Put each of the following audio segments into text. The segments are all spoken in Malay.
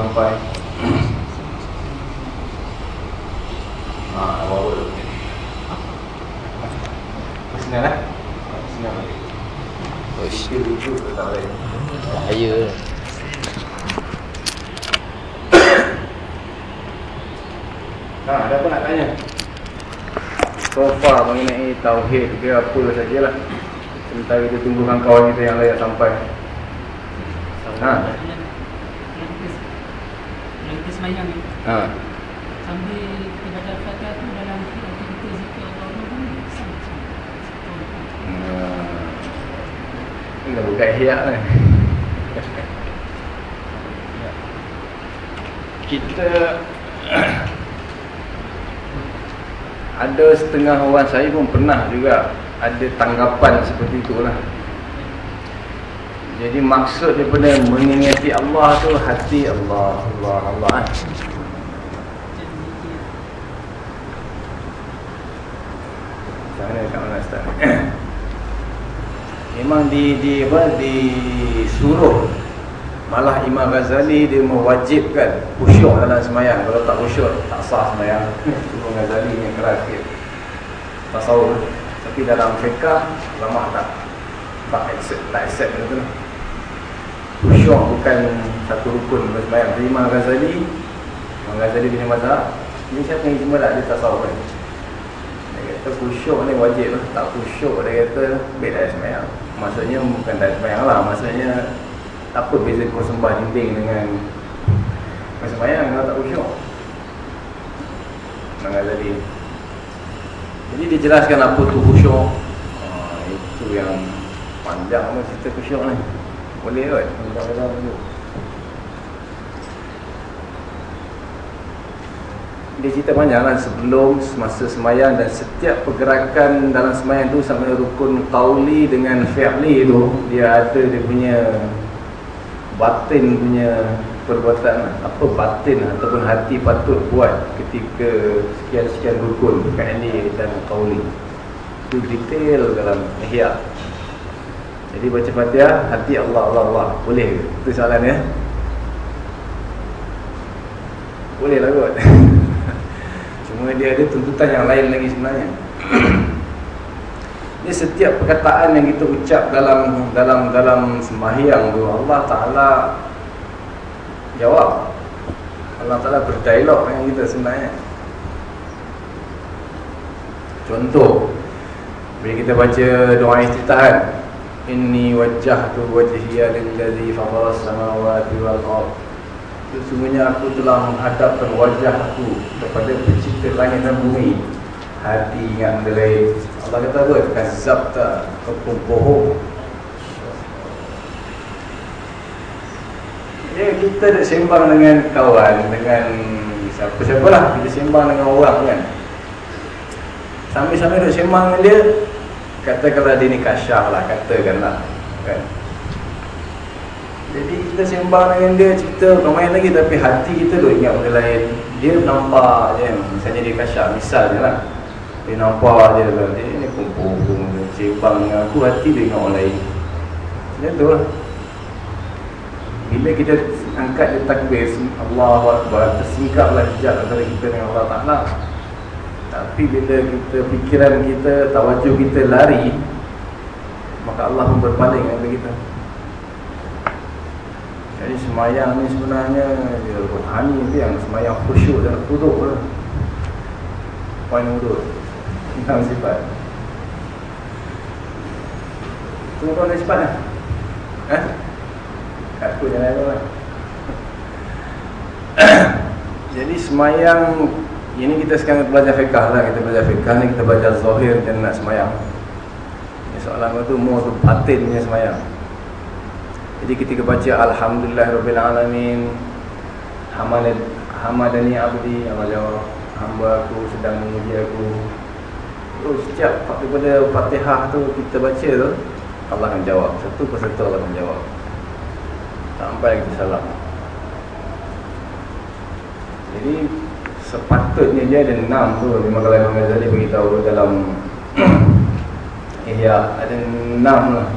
sampai. Haa, bawa dulu. Senang lah Senang lagi Uish, Lucu-lucu tak boleh bahaya. Ha, ada apa nak tanya? So far mengenai Tauhid ke apa sajalah. Sementara kita tunggu kawan kita yang layak sampai. Ha. Kita ni Ha. Sambil kita baca Al-Fatihah tu dalam aktiviti zikir Allah pun sama Hmm. Ini dah buka ihya ni Kita Ada setengah orang saya pun pernah juga Ada tanggapan seperti itulah Jadi maksud daripada mengingati Allah tu Hati Allah Allah Allah kan? Kat mana Ustaz? Memang di di apa disuruh malah Imam Ghazali dia mewajibkan khusyuk dalam semayang. Kalau tak khusyuk tak sah semayang. Imam Ghazali yang keras sikit. Tasawuf. Tapi dalam fiqah ulama tak tak accept tak accept benda tu khusyuk bukan satu rukun dalam semayang Jadi Imam Ghazali Imam Ghazali punya mazhab ni siapa yang cuma tak ada tasawuf kan dia kata khusyuk ni wajib lah. Tak khusyuk dia kata beda semayang Maksudnya bukan tak semayang lah Maksudnya apa beza kau sembah dinding dengan Kau semayang kalau tak khusyuk Mengal tadi Jadi dijelaskan apa tu khusyuk ha, Itu yang panjang lah cerita khusyuk ni Boleh kot. Dia cerita panjang lah. Sebelum semasa semayang dan setiap pergerakan dalam semayang tu sama rukun qauli dengan fi'li tu dia ada dia punya batin punya perbuatan lah. apa batin ataupun hati patut buat ketika sekian-sekian rukun fi'li dan qauli itu detail dalam ihya jadi baca fatihah hati Allah Allah Allah. Boleh ke? itu soalan ya? Boleh lah kot. Cuma dia ada tuntutan yang lain lagi sebenarnya. Ini setiap perkataan yang kita ucap dalam dalam dalam sembahyang tu Allah Ta'ala jawab. Allah Ta'ala berdialog dengan kita sebenarnya. Contoh Bila kita baca doa istitahan Inni wajjahtu wajhiya lillazi fatara samawati wal ardh Sesungguhnya aku telah menghadapkan wajah aku kepada pencipta langit dan bumi. Hati ingat benda lain Allah kata apa? Kazabta Kau bohong. Ya kita nak sembang dengan kawan Dengan siapa-siapa lah. Kita sembang dengan orang kan. Sambil-sambil nak sembang dengan dia Katakanlah dia ni kasyah lah Katakanlah kan jadi kita sembang dengan dia cerita main lagi tapi hati kita tu ingat benda lain. Dia nampak je misalnya dia kasyaf misalnya lah. Dia nampak je lah. Dia ni kumpul-kumpul sembang dengan aku hati dia ingat orang lain. Macam tu lah. Bila kita angkat dia takbir Allahu Akbar tersingkaplah hijab antara kita dengan Allah Ta'ala Tapi bila kita fikiran kita tawajuh kita lari Maka Allah berpaling dengan kita jadi semayang ni sebenarnya dia rohani dia yang semayang khusyuk dan kuduk lah. Poin udut. Tentang sifat. Tunggu kau ada sifat lah. Eh? Kat aku apa lah. Jadi semayang ini kita sekarang belajar fiqah lah Kita belajar fiqah ni kita belajar zahir dan nak semayang. Ini soalan tu Mu tu batin punya semayang. Jadi ketika baca Alhamdulillahirrabbilalamin Hamad Hamadani abdi Allah hamba aku sedang memuji aku. Terus setiap daripada fatihah tu kita baca tu Allah akan jawab. Satu persatu Allah akan jawab. Sampai kita salam. Jadi sepatutnya dia ada enam tu Memang kalau Imam Ghazali beritahu dalam Ihya Ada enam lah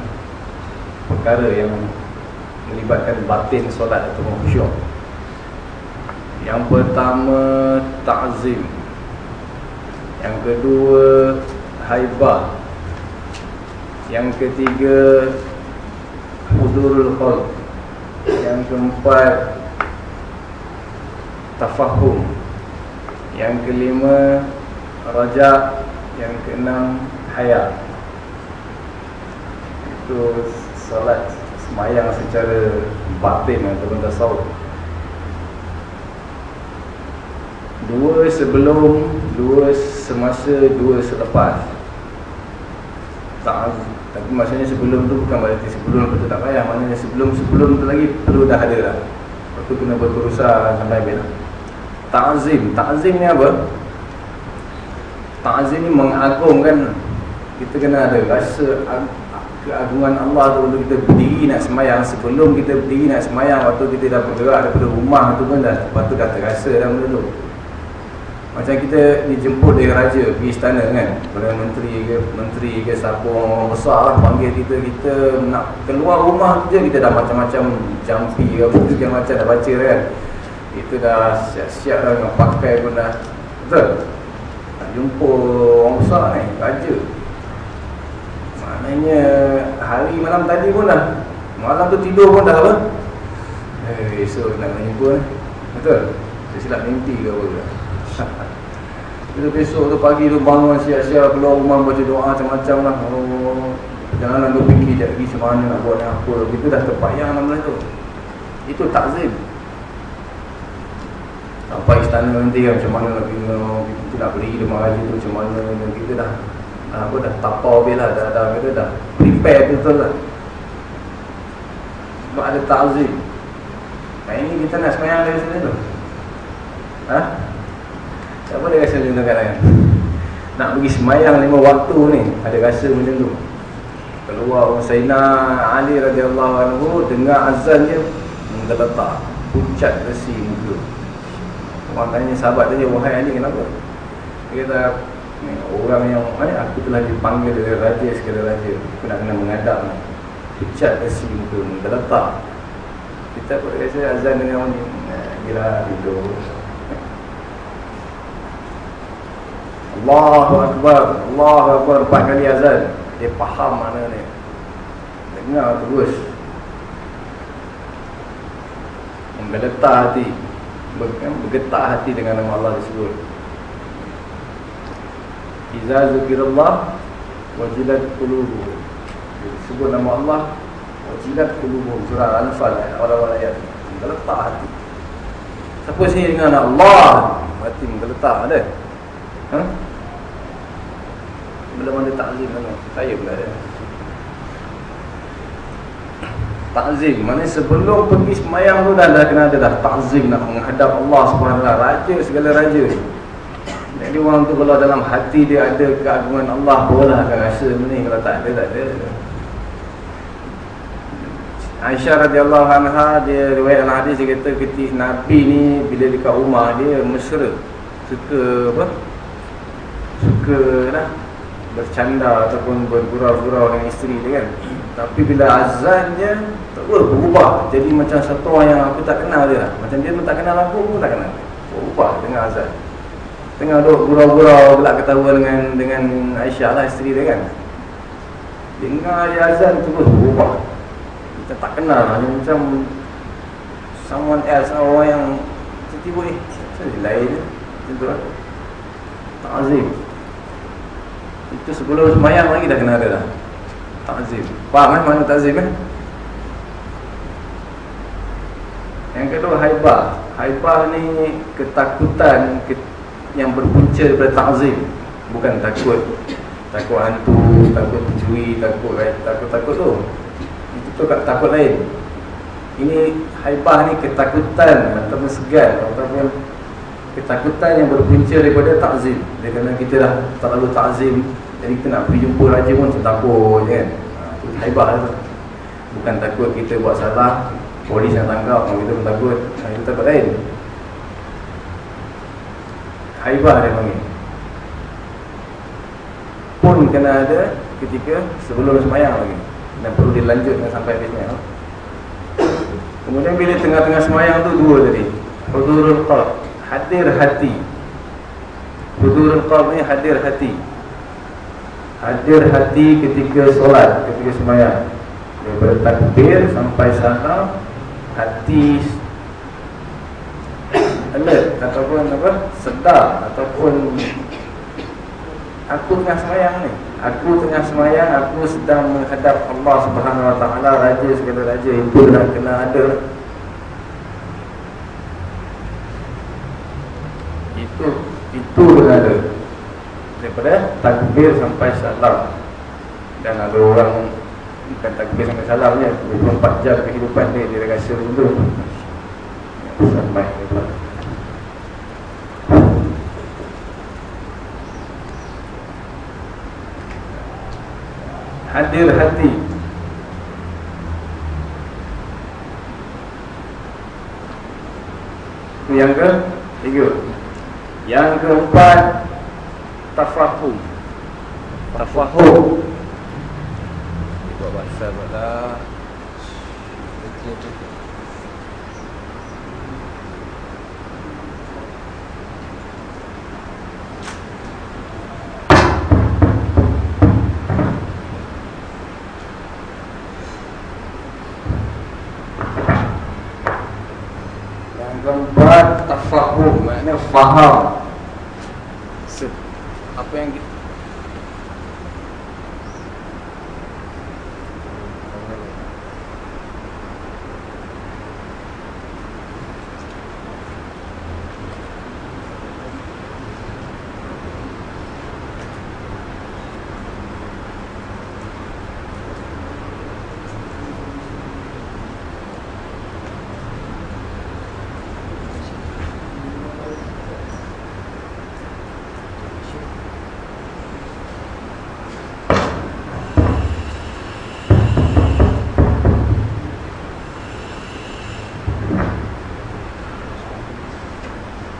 Perkara yang melibatkan batin solat atau khusyuk Yang pertama ta'zim. Yang kedua haibah. Yang ketiga hudurul khalq. Yang keempat tafahum. Yang kelima rajak. Yang keenam hayat. Itu salat semayang secara batin ataupun tasawuf. Dua sebelum, dua semasa, dua selepas tak, Tapi maksudnya sebelum tu bukan berarti sebelum tu tak payah Maknanya sebelum-sebelum tu lagi perlu dah ada lah Lepas tu kena berusaha sampai bila Ta'zim, ta'zim ni apa? Ta'zim ni mengagungkan. Kita kena ada rasa keagungan Allah tu Waktu kita berdiri nak semayang. Sebelum kita berdiri nak semayang Waktu kita dah bergerak daripada rumah tu pun dah Lepas tu dah terasa dah benda tu. Macam kita dijemput dari raja pergi istana kan? Pada menteri ke menteri ke siapa orang besar lah panggil kita Kita nak keluar rumah tu je kita dah macam-macam jampi ke apa tu macam dah baca kan Kita dah siap-siap dah dengan pakai pun dah Betul? Nak jumpa orang besar ni, raja Maknanya hari malam tadi pun dah Malam tu tidur pun dah apa? Eh, esok nak jumpa Betul? Saya silap mimpi ke apa? Bila besok tu pagi tu bangun siap-siap keluar rumah baca doa macam-macam lah oh, Janganlah tu fikir sekejap lagi macam mana nak buat apa Itu dah terpayang dalam tu Itu takzim Sampai istana nanti kan macam mana nak kena Kita nak beri rumah raja tu macam mana Dan kita dah dah apa dah tapau habis lah dah, dah, kita dah prepare betul lah. Sebab ada takzim. Nah ini kita nak semayang dari sini tu. Ha? Siapa dia rasa macam tu tangan? Nak pergi semayang lima waktu ni Ada rasa macam tu. Keluar Sayyidina Ali radhiyallahu anhu Dengar azan je Menggeletak Pucat resi muka Orang tanya sahabat tanya Wahai Ali kenapa? Dia kata Orang yang eh, Aku telah dipanggil dari raja sekali raja. Aku nak kena mengadap Pucat resi muka Menggeletak Kita pun rasa azan dengan orang ni Gila tidur Allahu Akbar Allahu Akbar Empat kali azan. Dia faham mana ni. Dengar terus. Menggeletar hati Bergetar hati dengan nama Allah disebut Iza zukirullah Wajilat kulubu Disebut nama Allah Wajilat kulubu Surah Al-Anfal Awal-awal ayat. Menggeletar hati. Siapa sini dengan Allah? Hati menggeletar ada? Ha? Belum ada takzim mana? Saya pula ada. Takzim, mana sebelum pergi semayang tu dah, dah kena ada dah takzim nak menghadap Allah SWT Raja segala raja. Jadi orang tu kalau dalam hati dia ada keagungan Allah Boleh akan rasa ni kalau tak ada, tak ada. Aisyah radhiyallahu anha dia riwayat dalam hadis dia kata ketika Nabi ni bila dekat rumah dia mesra. Suka apa? Suka lah. Bercanda ataupun bergurau-gurau dengan isteri dia kan tapi bila azan dia tak berubah. Jadi macam satu orang yang aku tak kenal dia lah. Macam dia pun tak kenal aku pun tak kenal. Berubah dengan azan. Tengah duduk gurau-gurau gelak ketawa dengan dengan Aisyah lah isteri dia kan. Dengar dia azan terus berubah. Kita tak kenal lah. Macam someone else orang yang tiba-tiba eh macam lain macam tu lah. Ta'zim itu sebelum semayang lagi dah kena ada dah Ta'zim. Faham eh mana ta'zim eh? Yang kedua haibah. Haibah ni ketakutan Yang berpunca daripada ta'zim. Bukan takut. Takut hantu Takut pencuri Takut takut-takut tu. Itu tu takut lain. Ini haibah ni ketakutan Ataupun segan Ataupun ketakutan yang berpunca daripada ta'zim. Dia kena kita dah terlalu ta'zim jadi kita nak pergi jumpa raja pun macam takut kan. Itu haibah lah Bukan takut kita buat salah Polis yang tangkap Kita pun takut. Itu takut lain. Haibah dia panggil. Pun kena ada ketika sebelum semayang lagi. Dan perlu dilanjutkan sampai habisnya Kemudian bila tengah-tengah semayang tu dua tadi. Hudurul qalb. Hadir hati. Hudurul qalb ni hadir hati Hadir hati ketika solat Ketika semayang. Daripada takbir sampai sana Hati Alert Ataupun apa? Sedar Ataupun Aku tengah semayang ni. Aku tengah semayang Aku sedang menghadap Allah subhanahu wa ta'ala Raja segala raja. Itu nak kena ada. Itu Itu kena ada Daripada takbir sampai salam. Dan ada orang Bukan takbir sampai salam je 24 jam kehidupan dia Dia rasa dulu Sampai hadir hati. Yang ke? Tiga yang keempat tafahum. Tafahum. Buat bahasa pula yang keempat tafahum. Maknanya faham Se- apa yang kita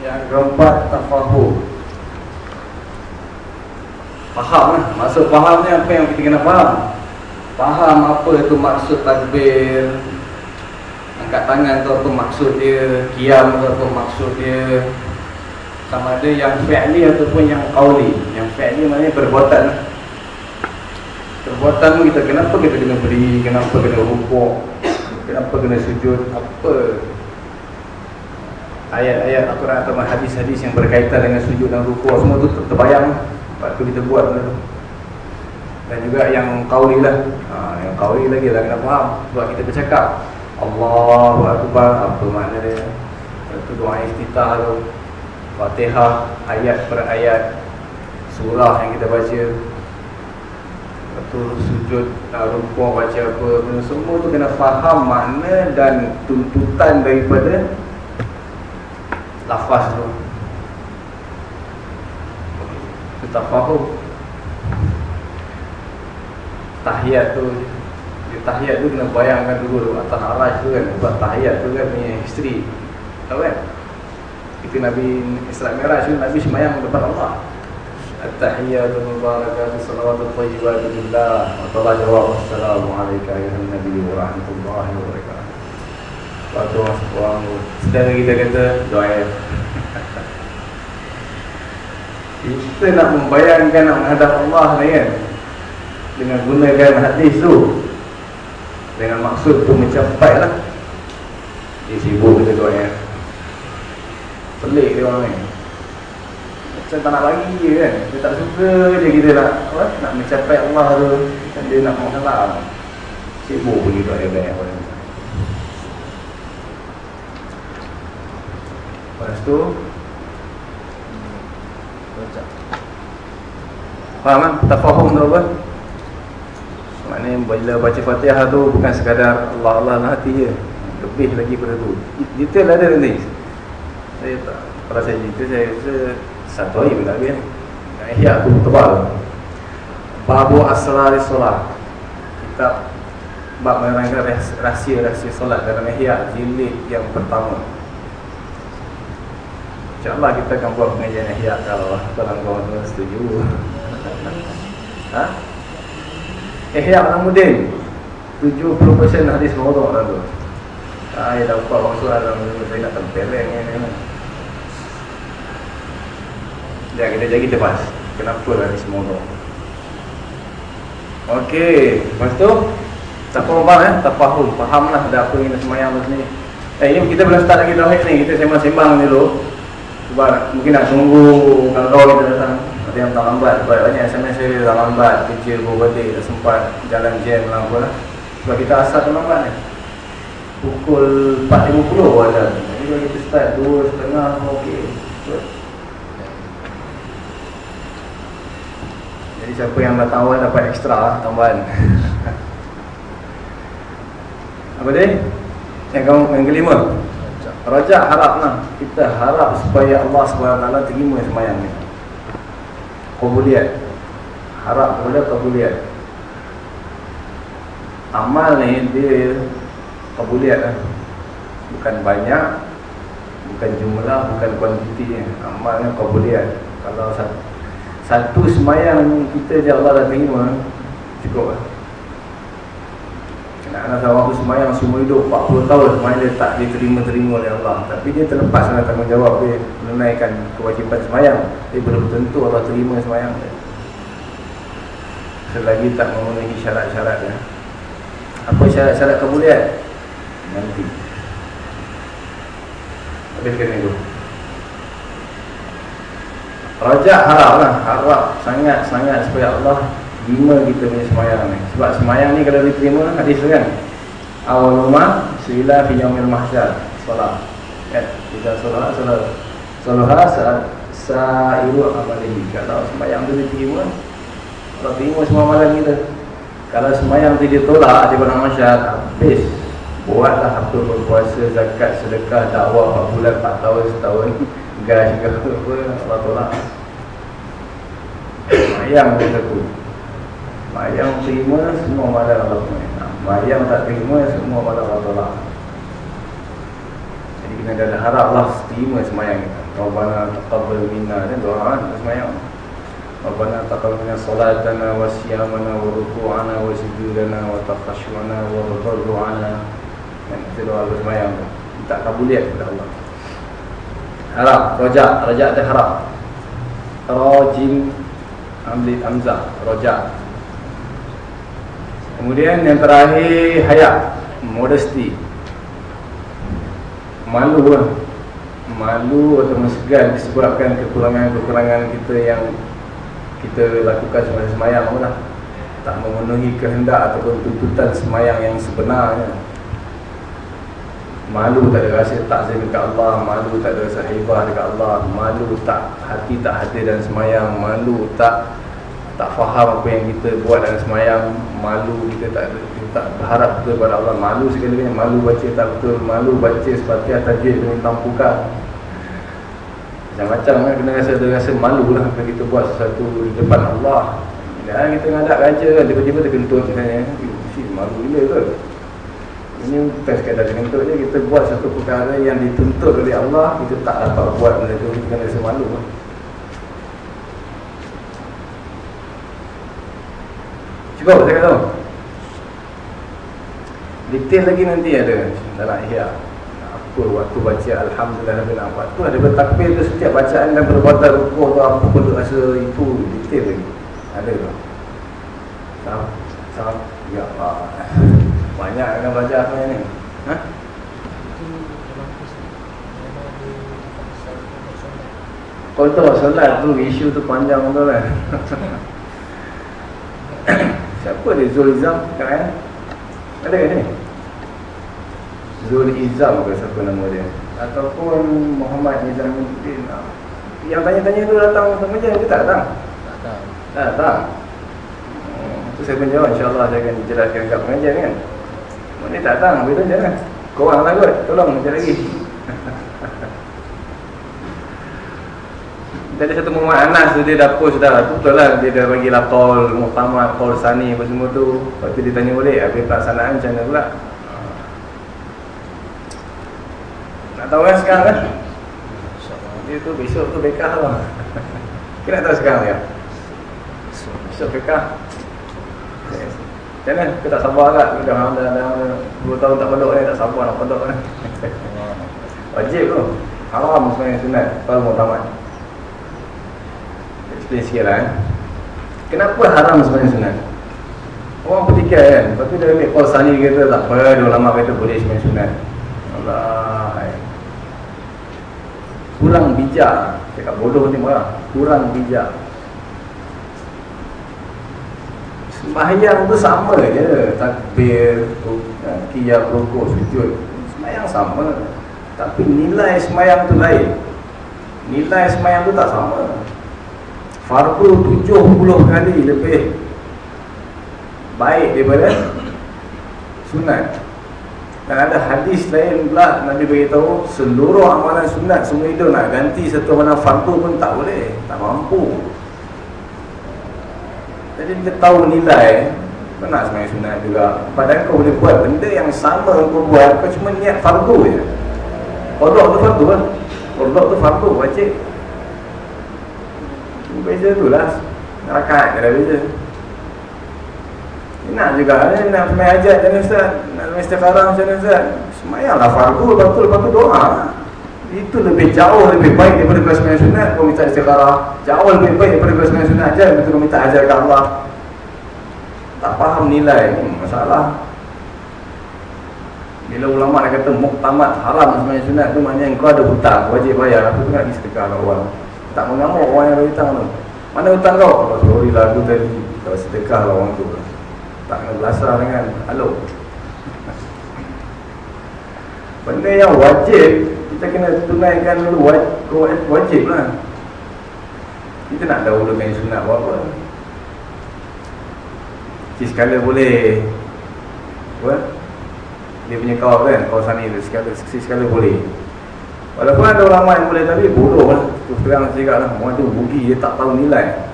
Yang keempat tafahum Faham lah Maksud faham ni apa yang kita kena faham? Faham apa itu maksud takbir Angkat tangan tu apa maksud dia? Kiam tu apa maksud dia? Sama ada yang fi'li ataupun yang qawli. Yang fi'li maknanya perbuatan. Perbuatan tu kita kenapa kita kena beri? Kenapa kena rukuk? Kenapa kena sujud? Apa? Ayat-ayat Al-Quran atau hadis-hadis yang berkaitan dengan sujud dan rukuk semua tu ter- terbayang waktu kita buat tu. Dan juga yang qauli lah. Ha, yang qauli lagi lah kena faham. Sebab kita bercakap Allahu Akbar apa makna dia? Itu doa istitah tu Fatihah ayat per ayat surah yang kita baca. Tu sujud uh, rukuk baca apa semua tu kena faham makna dan tuntutan daripada lafaz tu. Kita faham tahiyat tu dia tahiyat tu kena bayangkan dulu atas araj tu kan buat tahiyat tu kan punya history tahu kan? Kita Nabi Isra Miraj tu Nabi semayang depan Allah. At-tahiyyatu mubarakatuh salawatu tayyibatu billah wa ta'ala jawab assalamu alayka ayuhan nabi wa rahmatullahi wa barakatuh Waktu orang Sedang kita kata Doa Kita nak membayangkan Nak menghadap Allah ni kan Dengan gunakan hadis tu. Dengan maksud tu mencapai lah. Dia sibuk kita doa Pelik dia orang ni. Macam tak nak bagi je kan. Dia tak suka je kita nak apa? Nak mencapai Allah tu. Kan dia nak menghadap Sibuk pergi doa-doa orang. Lepas tu Faham kan? Tak tu apa? Maknanya bila baca fatihah tu Bukan sekadar Allah Allah dalam hati je Lebih lagi pada tu. Detail ada nanti. Saya tak Kalau saya cerita saya rasa Satu hari pun tak habis ihya tu tebal. Babu Asrari Solat. Kitab Bab menerangkan rahsia-rahsia solat dalam ihya Jilid yang pertama. InsyaAllah kita akan buat pengajian ihya kalau kawan-kawan setuju. ha? Ihya Alamuddin 70% hadis maudhu' dalam tu. Saya dah buat orang soalan Saya nak tempeleng ni Ya kita jadi tepas Kenapa lah semua tu Okey Lepas tu? Tak faham eh? Tak faham Faham lah ada apa yang nak semayang tu sini. Eh ini kita belum start lagi tauhid ni. Kita sembang-sembang dulu. Sebab mungkin nak tunggu Kalau kita datang Ada yang tak lambat Banyak SMS saya dah lambat Kerja pun balik Tak sempat Jalan jam lah apa lah Sebab kita asal tu lambat ni Pukul 4.50 ada Jadi kalau kita start 2.30 Okey. Jadi siapa yang datang awal dapat ekstra lah, tambahan? Apa dia? Yang, kamu, yang kelima? Rajak. Harap lah Kita harap supaya Allah SWT terima semayang ni Kabuliat Harap kepada kabuliat Amal ni dia Kabuliat lah. Bukan banyak Bukan jumlah, bukan kuantiti. Amalnya kabuliat Kalau satu, satu semayang kita je Allah dah terima Cukup lah Anak seorang tu semayang semua hidup 40 tahun Semayang dia tak diterima-terima oleh Allah. Tapi dia terlepas dengan tanggungjawab dia Menunaikan kewajipan semayang. Dia belum tentu Allah terima semayang dia. Selagi tak memenuhi syarat-syarat dia. Apa syarat-syarat kemuliaan? Nanti. Habiskan itu Rajak harap lah. Harap sangat-sangat supaya Allah lima kita punya semayang ni. Sebab semayang ni kalau diterima hadis tu kan? Awal rumah sila fi yaumil mahsyar. Solat. Kan? Kita solat solat. Solat saat sa'iru amalihi. Kalau semayang tu diterima. Kalau terima semua malam kita. Kalau semayang tu ditolak di padang mahsyar habis. Buatlah apa berpuasa zakat sedekah dakwah 4 bulan 4 tahun setahun. Gas ke apa Allah tolak. Semayang tu takut Mayang terima semua malam Allah Mayang tak terima semua malam Allah Jadi kena ada harap Allah terima semayang kita Rabbana taqabbal minna dan doa kan semayang. Rabbana taqabbal minna salatana wa siyamana wa ruku'ana wa sujudana wa taqashwana wa tadarru'ana Dan kita doa bersemayang Minta kabuliat kepada Allah. Harap, rojak, rojak ada harap. Rajim Ambil Hamzah, rojak Kemudian yang terakhir hayat. Modesty. Malu lah. Malu atau segan disebabkan kekurangan-kekurangan kita yang Kita lakukan semasa semayang lah Tak memenuhi kehendak ataupun tuntutan semayang yang sebenarnya. Malu tak ada rasa takzim dekat Allah Malu tak ada rasa hebah dekat Allah Malu tak hati tak hadir dan semayang Malu tak tak faham apa yang kita buat dalam semayang malu kita tak kita tak berharap kepada Allah. Malu sekali-kali malu baca tak betul malu baca sepatutnya tajwid dengan tampukan macam-macam kan kena rasa ada rasa malu lah kalau kita buat sesuatu di depan Allah. Dan kita ngadak raja kan tiba-tiba terkentut misalnya malu gila ke ini bukan sekadar terkentut je kita buat satu perkara yang dituntut oleh Allah kita tak dapat buat benda tu kita kena rasa malu. lah Cukup saya kata. Detail lagi nanti ada. Dalam ihya Apa waktu baca Alhamdulillah Nabi Nampak tu ada bertakbir tu setiap bacaan dan perbuatan rukuh tu Apa pun rasa itu Detail lagi. Ada tu Sama Sama Ya Allah. Banyak yang belajar apa ni? Ha? Kau tahu solat tu isu tu panjang tu kan Siapa dia Zul Izam kan? Ada kan ni? Zul Izam ke siapa nama dia? Ataupun Muhammad Nizamuddin Yang tanya-tanya tu datang sama je ke tak datang? Tak datang Tak datang Itu hmm, saya pun jawab insyaAllah saya akan jelaskan kat pengajian kan Mana tak datang? Habis tu jangan Korang lah kot, tolong macam lagi Dia ada satu Muhammad Anas tu dia dah post dah. Betul lah dia dah bagi lah call Muhammad, call Sani apa semua tu. Lepas tu dia tanya balik Habis pelaksanaan macam mana pula? Nak tahu kan sekarang kan? Dia tu besok tu bekah lah. Kita nak tahu sekarang ya Besok bekah Macam mana? Kita tak sabar kat Dah dah dah 2 tahun tak pondok ni Tak sabar nak pondok ni. Wajib tu. Haram sebenarnya sunat Kalau mau tamat Explain sikit lah eh. Kenapa haram sebenarnya sunat Orang petikai kan Lepas tu dia ambil Paul Sani kata Tak apa Dia lama kata boleh sebenarnya sunat Allah eh. Kurang bijak. Cakap bodoh ni marah Kurang bijak. Sembahyang tu sama je. Takbir Qiyam rukuk sujud. Sembahyang sama. Tapi nilai sembahyang tu lain. Nilai sembahyang tu tak sama Fardu 70 kali lebih Baik daripada Sunat. Dan ada hadis lain pula Nabi beritahu Seluruh amalan sunat semua itu Nak ganti satu amalan fardu pun tak boleh Tak mampu. Jadi bila tahu nilai Kau nak sebenarnya sunat juga. Padahal kau boleh buat benda yang sama kau buat Kau cuma niat fardu je. Kodok tu fardu lah. Kodok tu fardu wajib Beza tu lah. Rakat dah beza. Nak juga ni Nak semai hajat macam ni Ustaz. Nak semai istiqarah macam ni Ustaz. Semayang lah fardu Lepas tu, lepas tu doa. Itu lebih jauh lebih baik daripada kau sembahyang sunat. Kau minta istiqarah jauh lebih baik daripada kau sembahyang sunat aja betul minta ajar ke Allah tak faham nilai ni masalah. Bila ulama nak kata muktamad haram sembahyang sunat tu maknanya kau ada hutang wajib bayar. Aku pergi sedekah kat orang tak mengamuk orang yang ada hutang tu. Mana hutang kau? Kalau sorry lagu tadi. Kalau sedekah lah orang tu. Tak kena belasah dengan halo benda yang wajib kita kena tunaikan dulu. Wajib lah. Kita nak dahulukan sunat buat apa si sekala boleh. Apa dia punya kawan kan kawasan ni sekala, si sekala boleh. Walaupun ada ulama yang boleh tapi bodoh lah terus terang cakap lah. Orang tu bugi dia tak tahu nilai.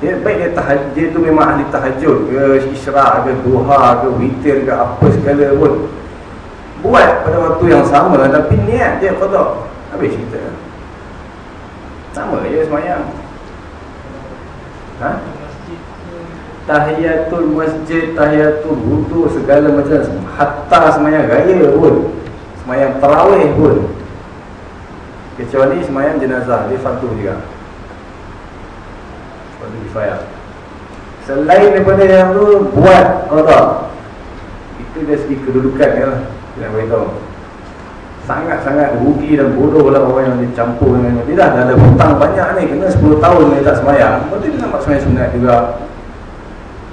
Dia baik dia tahajud dia tu memang ahli tahajud ke isyrak ke duha ke witir ke apa sekala pun. Buat pada waktu yang sama tapi niat dia kodok habis cerita. Sama je semayang. Ha? tahiyatul masjid tahiyatul wudu segala macam. Hatta semayang raya pun. Semayang terawih pun kecuali semayang jenazah dia fardu juga. Fardu kifayah selain daripada yang tu buat kodok itu dari segi kedudukan ya dia nak beritahu. Sangat-sangat rugi dan bodoh lah orang yang dicampur dengan dia. Dah, dah ada hutang banyak ni Kena 10 tahun dia tak semayang. Lepas tu dia buat semayang sunat juga.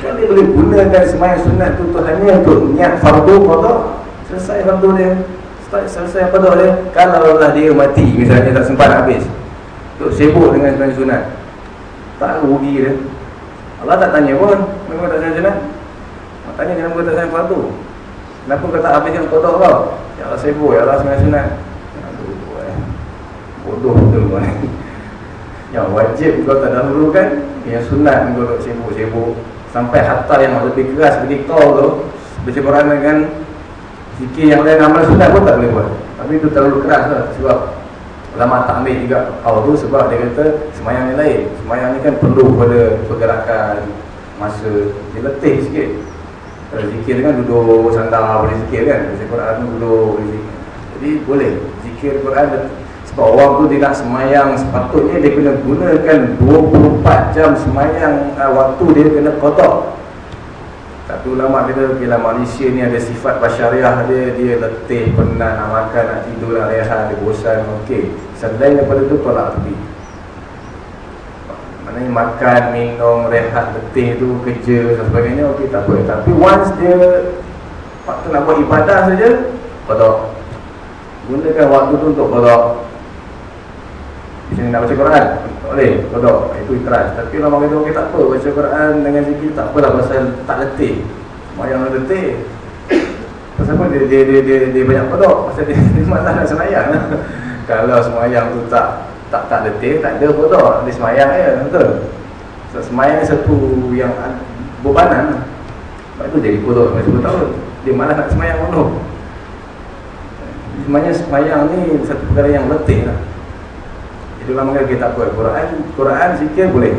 Kan dia boleh gunakan semayang sunat tu, tu hanya untuk niat fardu kotak Selesai fardu dia Selesai fardu dia Kalau lah dia mati misalnya tak sempat habis Untuk sibuk dengan semayang sunat Tak rugi dia. Allah tak tanya pun Kenapa tak sunat? Tanya kenapa tak semayang fardu Kenapa kau tak habiskan kodok kau? Ya Allah sibuk, ya Allah sunat. Eh. bodoh betul kau ni Yang wajib kau tak dahulukan Yang sunat kau tak sibuk-sibuk. Sampai hatta yang lebih keras bagi kau tu Quran dengan Zikir yang lain amal sunat pun tak boleh buat. Tapi itu terlalu keras lah Sebab Ulama tak ambil juga kau tu Sebab dia kata semayang yang lain. Semayang ni kan perlu pada pergerakan Masa. Dia letih sikit. Kalau zikir kan duduk sandar boleh zikir kan? Quran duduk boleh zikir. Jadi boleh zikir Quran Sebab orang tu dia nak semayang Sepatutnya dia kena gunakan 24 jam semayang uh, Waktu dia kena kotak Satu ulama kata Bila manusia ni ada sifat basyariah dia Dia letih, penat, nak makan, nak tidur, nak rehat Dia bosan, okey Selain daripada tu tolak tepi Maknanya makan, minum, rehat, letih tu, kerja dan sebagainya Okey tak apa. Tapi once dia Waktu nak buat ibadah saja Kodok. Gunakan waktu tu untuk kodok Misalnya nak baca Quran? Boleh, kodok Itu ikhlas Tapi lama kata okey tak apa Baca Quran dengan zikir tak apalah Pasal tak letih. Semayang letih Pasal apa? Dia, dia, dia, dia, dia banyak kodok Pasal dia, dia malah nak semayang. Kalau semayang tu tak tak tak letih, tak ada kodok Dia semayang je, betul. So, Semayang satu yang bebanan Sebab itu jadi kodok sampai 10 tahun. Dia malah nak semayang penuh. Semayang semayang ni satu perkara yang letih lah Lama kali kita buat Quran Quran sikit boleh.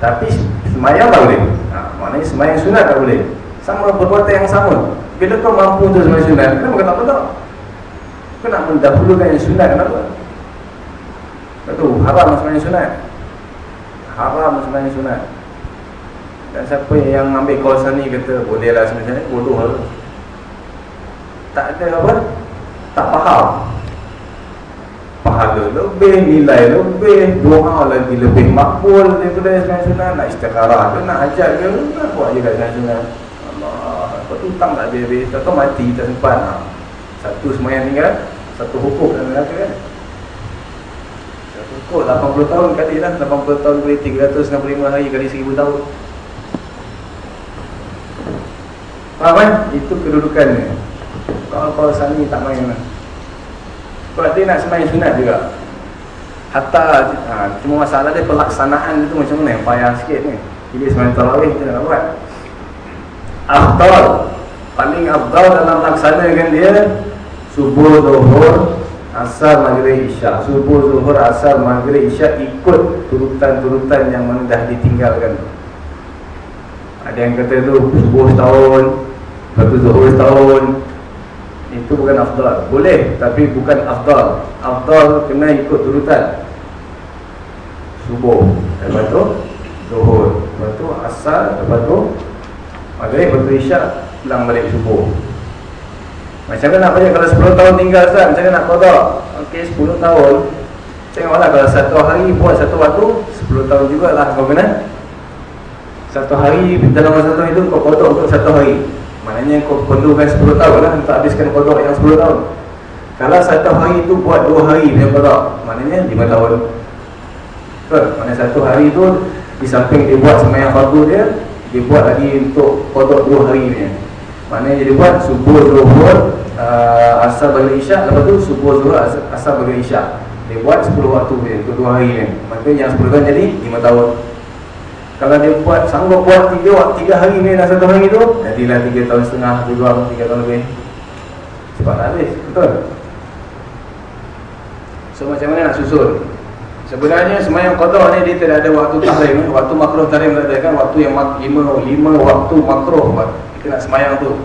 Tapi semayang tak boleh. Ha, Maknanya semayang sunat tak boleh. Sama perbuatan yang sama. Bila kau mampu untuk sembahyang sunat Kenapa kau tak? Betul? Kau nak mendahulukan yang sunat kenapa? Betul, haram sembahyang sunat. Haram sembahyang sunat. Dan siapa yang ambil kawasan ni kata Bolehlah sembahyang sunat, bodoh lah. Tak ada apa? Tak faham pahala lebih, nilai lebih, doa lagi lebih makbul daripada sunat, nak istikharah ke, nak hajat ke, nak buat je kat sunat. Allah, tu hutang tak habis-habis, tak tahu mati, tak sempat. Ha. Satu sembahyang tinggal, satu hukum dalam neraka kan. Satu hukum 80 tahun kali lah, 80 tahun boleh 365 hari kali 1000 tahun. Faham kan? Itu kedudukannya. Kalau-kalau sani tak main lah. Sebab dia nak sembahyang sunat juga. Hatta ha, Cuma masalah dia pelaksanaan itu macam mana? Payah sikit ni. Jadi sembahyang tarawih kita nak buat. Afdal. Paling afdal dalam melaksanakan dia Subuh, Zuhur Asar, Maghrib, Isyak Subuh, Zuhur, Asar, Maghrib, Isyak Ikut turutan-turutan yang mana dah ditinggalkan. Ada yang kata tu Subuh setahun Lepas tu Zuhur setahun itu bukan afdal. Boleh tapi bukan afdal. Afdal kena ikut turutan. Subuh. Lepas tu zuhur. Lepas tu asar. Lepas tu maghrib. Lepas tu isyak. Pulang balik subuh. Macam mana nak bayar kalau 10 tahun tinggal Ustaz? Macam mana nak kodok? Ok 10 tahun. Tengoklah kalau satu hari buat satu waktu 10 tahun jugalah kau kena. Satu hari dalam masa satu itu kau kodok untuk satu hari Maknanya kau perlukan 10 tahun lah. Untuk habiskan kodok yang 10 tahun. Kalau satu hari tu buat 2 hari punya kodok Maknanya 5 tahun. Betul? Maknanya satu hari tu Di samping dia buat semayang fardu dia Dia buat lagi untuk kodok 2 hari punya Maknanya dia buat subuh zuhur uh, Asal bagi isyak. Lepas tu subuh zuhur asal, bagi isyak. Dia buat 10 waktu dia untuk 2 hari ni. Maknanya yang 10 tahun jadi 5 tahun kalau dia buat sanggup buat tiga waktu tiga hari ni dan satu hari tu jadilah tiga tahun setengah juga tiga tahun lebih. Cepat habis betul? So macam mana nak susun? Sebenarnya semayang qada ni dia tidak ada waktu tahrim. Waktu makruh tahrim tak kan? Waktu yang lima, lima waktu makruh kita nak semayang tu.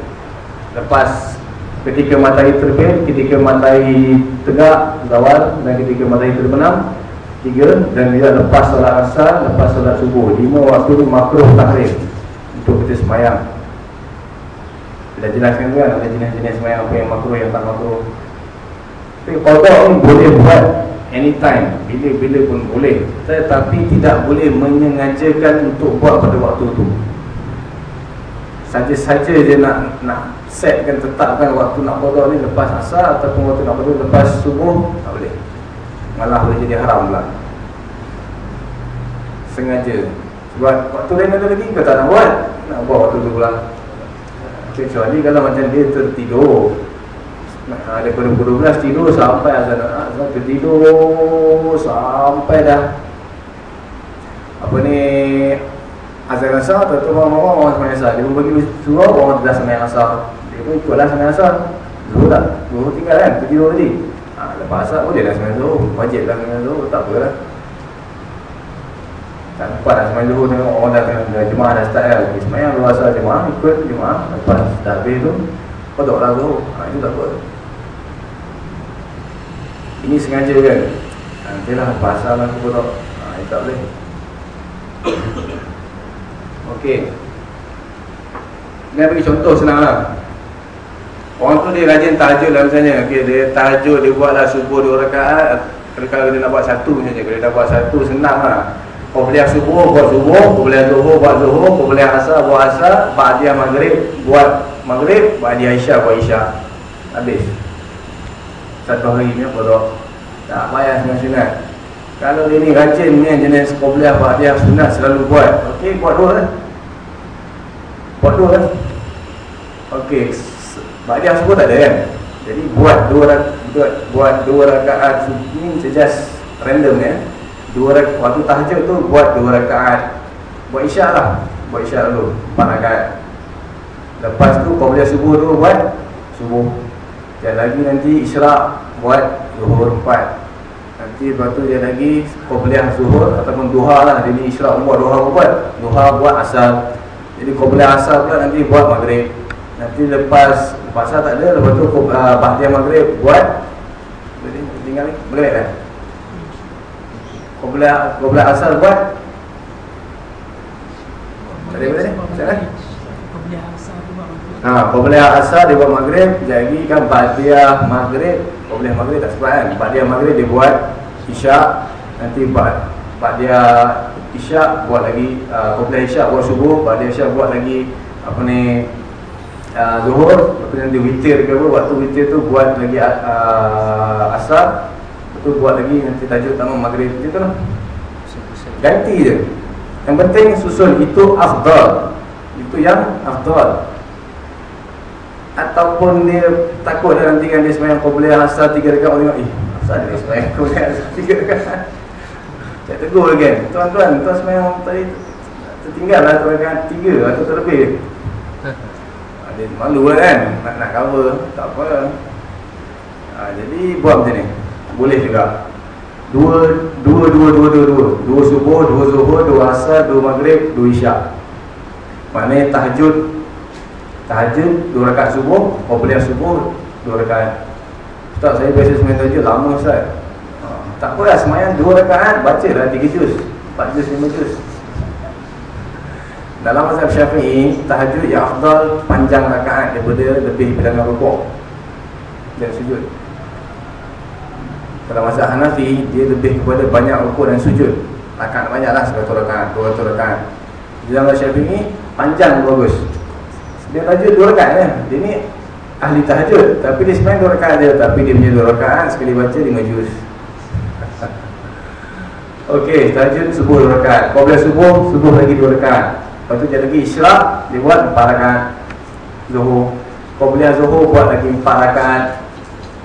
Lepas ketika matahari terbit ketika matahari tegak zawal dan ketika matahari terbenam Tiga Dan dia lepas solat asar Lepas solat subuh Lima waktu makruh tahrim Untuk kita semayang. Kita jelaskan kan Ada jenis-jenis semayang Apa yang makruh Yang tak makruh. Tapi kodok ni boleh buat Anytime Bila-bila pun boleh. Tetapi tidak boleh Menyengajakan untuk buat pada waktu tu. Saja-saja dia nak nak setkan tetapkan waktu nak kodok ni lepas asar ataupun waktu nak kodok lepas subuh tak boleh malah boleh jadi haram pula sengaja. Sebab waktu lain ada lagi kau tak nak buat? Nak buat waktu tu pula. Kecuali kalau macam dia tertidur ha, ada pukul 12 tidur sampai azan azan tertidur sampai dah. Apa ni? Azan asar tu tu orang-orang orang semayang asar. Dia pun bagi suruh orang dah semayang asar. Dia pun ikutlah semayang asar. Dulu tak dulu tinggal kan? Tertidur tadi ha, Lepas asal boleh lah semayang zuhur Wajib lah semayang zuhur Tak apa lah. Tak nampak nak semayang zuhur Tengok orang dah kena jemaah dah start lah okay, Semayang luar asal jemaah Ikut jemaah Lepas dah habis tu Kodok lah zuhur ha, Itu tak apa. Ini sengaja kan? Nanti lah pasal lah kodok. Ha, Itu tak boleh. Okey. Ini bagi contoh senang lah Orang tu dia rajin tahajud lah misalnya. Okay, Dia tahajud, dia buatlah subuh dua rakaat. Kalau dia nak buat satu misalnya. Kalau dia dah buat satu, senang lah. Kau subuh, buat subuh. Kau boleh zuhur, buat zuhur Kau boleh asar, buat asar. Ba'adiyah maghrib, buat maghrib. Ba'adiyah isyak, buat isyak Habis. Satu hari ni apa tu Tak payah sunat-sunat. Kalau dia ni rajin ni jenis Kau boleh ba'adiyah sunat selalu buat. Okey, buat dua lah. Buat dua lah. Okey Ba'diyah subuh tak ada kan? Jadi buat dua buat, buat dua rakaat Ini just random ya dua rakaat, Waktu tahajud tu buat dua rakaat. Buat isyak lah. Buat isyak dulu Empat rakaat. Lepas tu kau boleh subuh tu buat Subuh. Dan lagi nanti isyak Buat zuhur empat. Nanti lepas tu dia lagi Kau boleh zuhur Ataupun duha lah. Jadi isyak buat duha buat. Duha buat asal Jadi Qobliyah asar pula nanti buat maghrib. Nanti lepas Asar tak ada Lepas tu uh, Bahdiyah maghrib buat Boleh tinggal ni Boleh kan buat Tadi boleh ni? Tu buat maghrib. Ha, Qobliyah asar dia buat maghrib Jadi kan Bahdiyah maghrib Qobliyah maghrib tak sempat kan Bahdiyah maghrib dia buat Isyak Nanti Bad Bahdiyah Isyak buat lagi uh, Qobliyah Isyak buat subuh Bahdiyah Isyak buat lagi Apa ni uh, Zuhur Lepas tu nanti witir ke apa Waktu witir tu buat lagi uh, Asar Lepas tu buat lagi Nanti tajuk tamu maghrib Macam tu lah. Ganti je. Yang penting susun Itu afdal. Itu yang afdal. Ataupun dia takut dia nanti kan dia semayang Qobliyah asar tiga rekat Orang tengok Eh asal dia semayang Qobliyah asar tiga rekat. Saya tegur kan. Tuan-tuan Tuan semayang tadi Tertinggal lah Tuan rekat tiga Atau terlebih Dia malu lah kan Nak nak cover Tak apa. Ha, Jadi buat macam ni. Boleh juga. Dua Dua Dua Dua Dua Dua. Dua subuh Dua zuhur Dua asar Dua maghrib Dua isyak. Maknanya tahajud. Tahajud Dua rakaat subuh Qobliyah subuh Dua rakaat. Ustaz saya biasa semayang tahajud Lama Ustaz. Ha, Tak apa lah semayang Dua rakaat Baca lah tiga juz. Empat juz lima juz dalam mazhab syafi'i Tahajud yang afdal Panjang rakaat Daripada lebih bilangan rukuk. Dan sujud. Dalam mazhab Hanafi Dia lebih kepada banyak rukuk dan sujud. Rakaat banyak lah Seratus rakaat Dua ratus rakaat. Dalam mazhab syafi'i Panjang bagus. Dia tahajud dua rakaat ya. Dia ni ahli tahajud Tapi dia sebenarnya dua rakaat dia Tapi dia punya dua rakaat Sekali baca lima juz. Okey, tahajud subuh dua rakaat. Qobliyah subuh, subuh lagi dua rakaat Lepas tu dia lagi isyraq Dia buat 4 rakaat Zuhur. Qobliyah Zuhur buat lagi 4 rakaat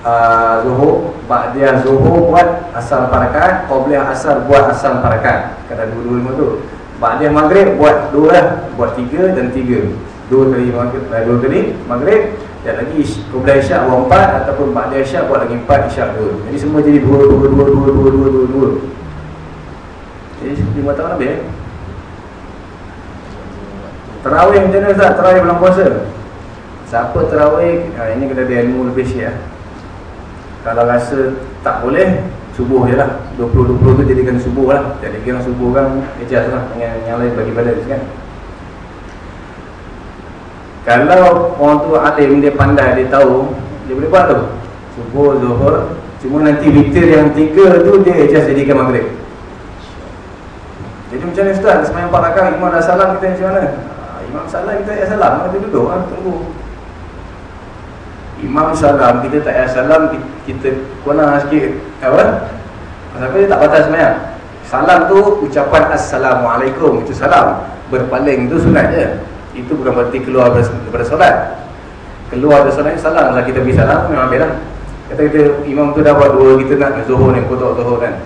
uh, Zuhur. Ba'diyah Zuhur buat asal 4 rakaat Qobliyah Asar buat asal 4 rakaat Kata 2-2-5 tu. Ba'diyah Maghrib buat 2 lah. Buat 3 dan 3 2 kali Maghrib 2 kali Maghrib. Dan lagi Qobliyah Isyak buat 4 Ataupun Ba'diyah Isyak buat lagi 4 Isyak 2 Jadi semua jadi 2 2 2 2 2 2 2 2 Jadi 5 tahun lebih eh Terawih macam mana Ustaz? Terawih bulan puasa? Siapa terawih? Ha, Ini kena ada ilmu lebih sikit lah. Kalau rasa tak boleh Subuh je lah. 20-20 tu jadikan subuh lah. Jadi kira subuh kan Ejas lah. Yang, yang lain bagi balance kan. Kalau orang tu alim Dia pandai Dia tahu Dia boleh buat tu. Subuh, zuhur. Cuma nanti witir yang tiga tu Dia ejas jadikan maghrib. Jadi macam ni Ustaz? Semayang 4 rakaat Imam dah salam kita macam mana Imam salam kita tak salam. Kita duduk kan tunggu. Imam salam kita tak payah salam Kita kurang sikit. Apa? Pasal dia tak batas semayang? Salam tu ucapan Assalamualaikum Itu salam. Berpaling tu sunat je. Itu bukan berarti keluar daripada solat. Keluar dari solat salam Kalau kita beri salam memang ambil lah. Kata kita imam tu dah buat dua Kita nak zuhur ni kotak zuhur kan.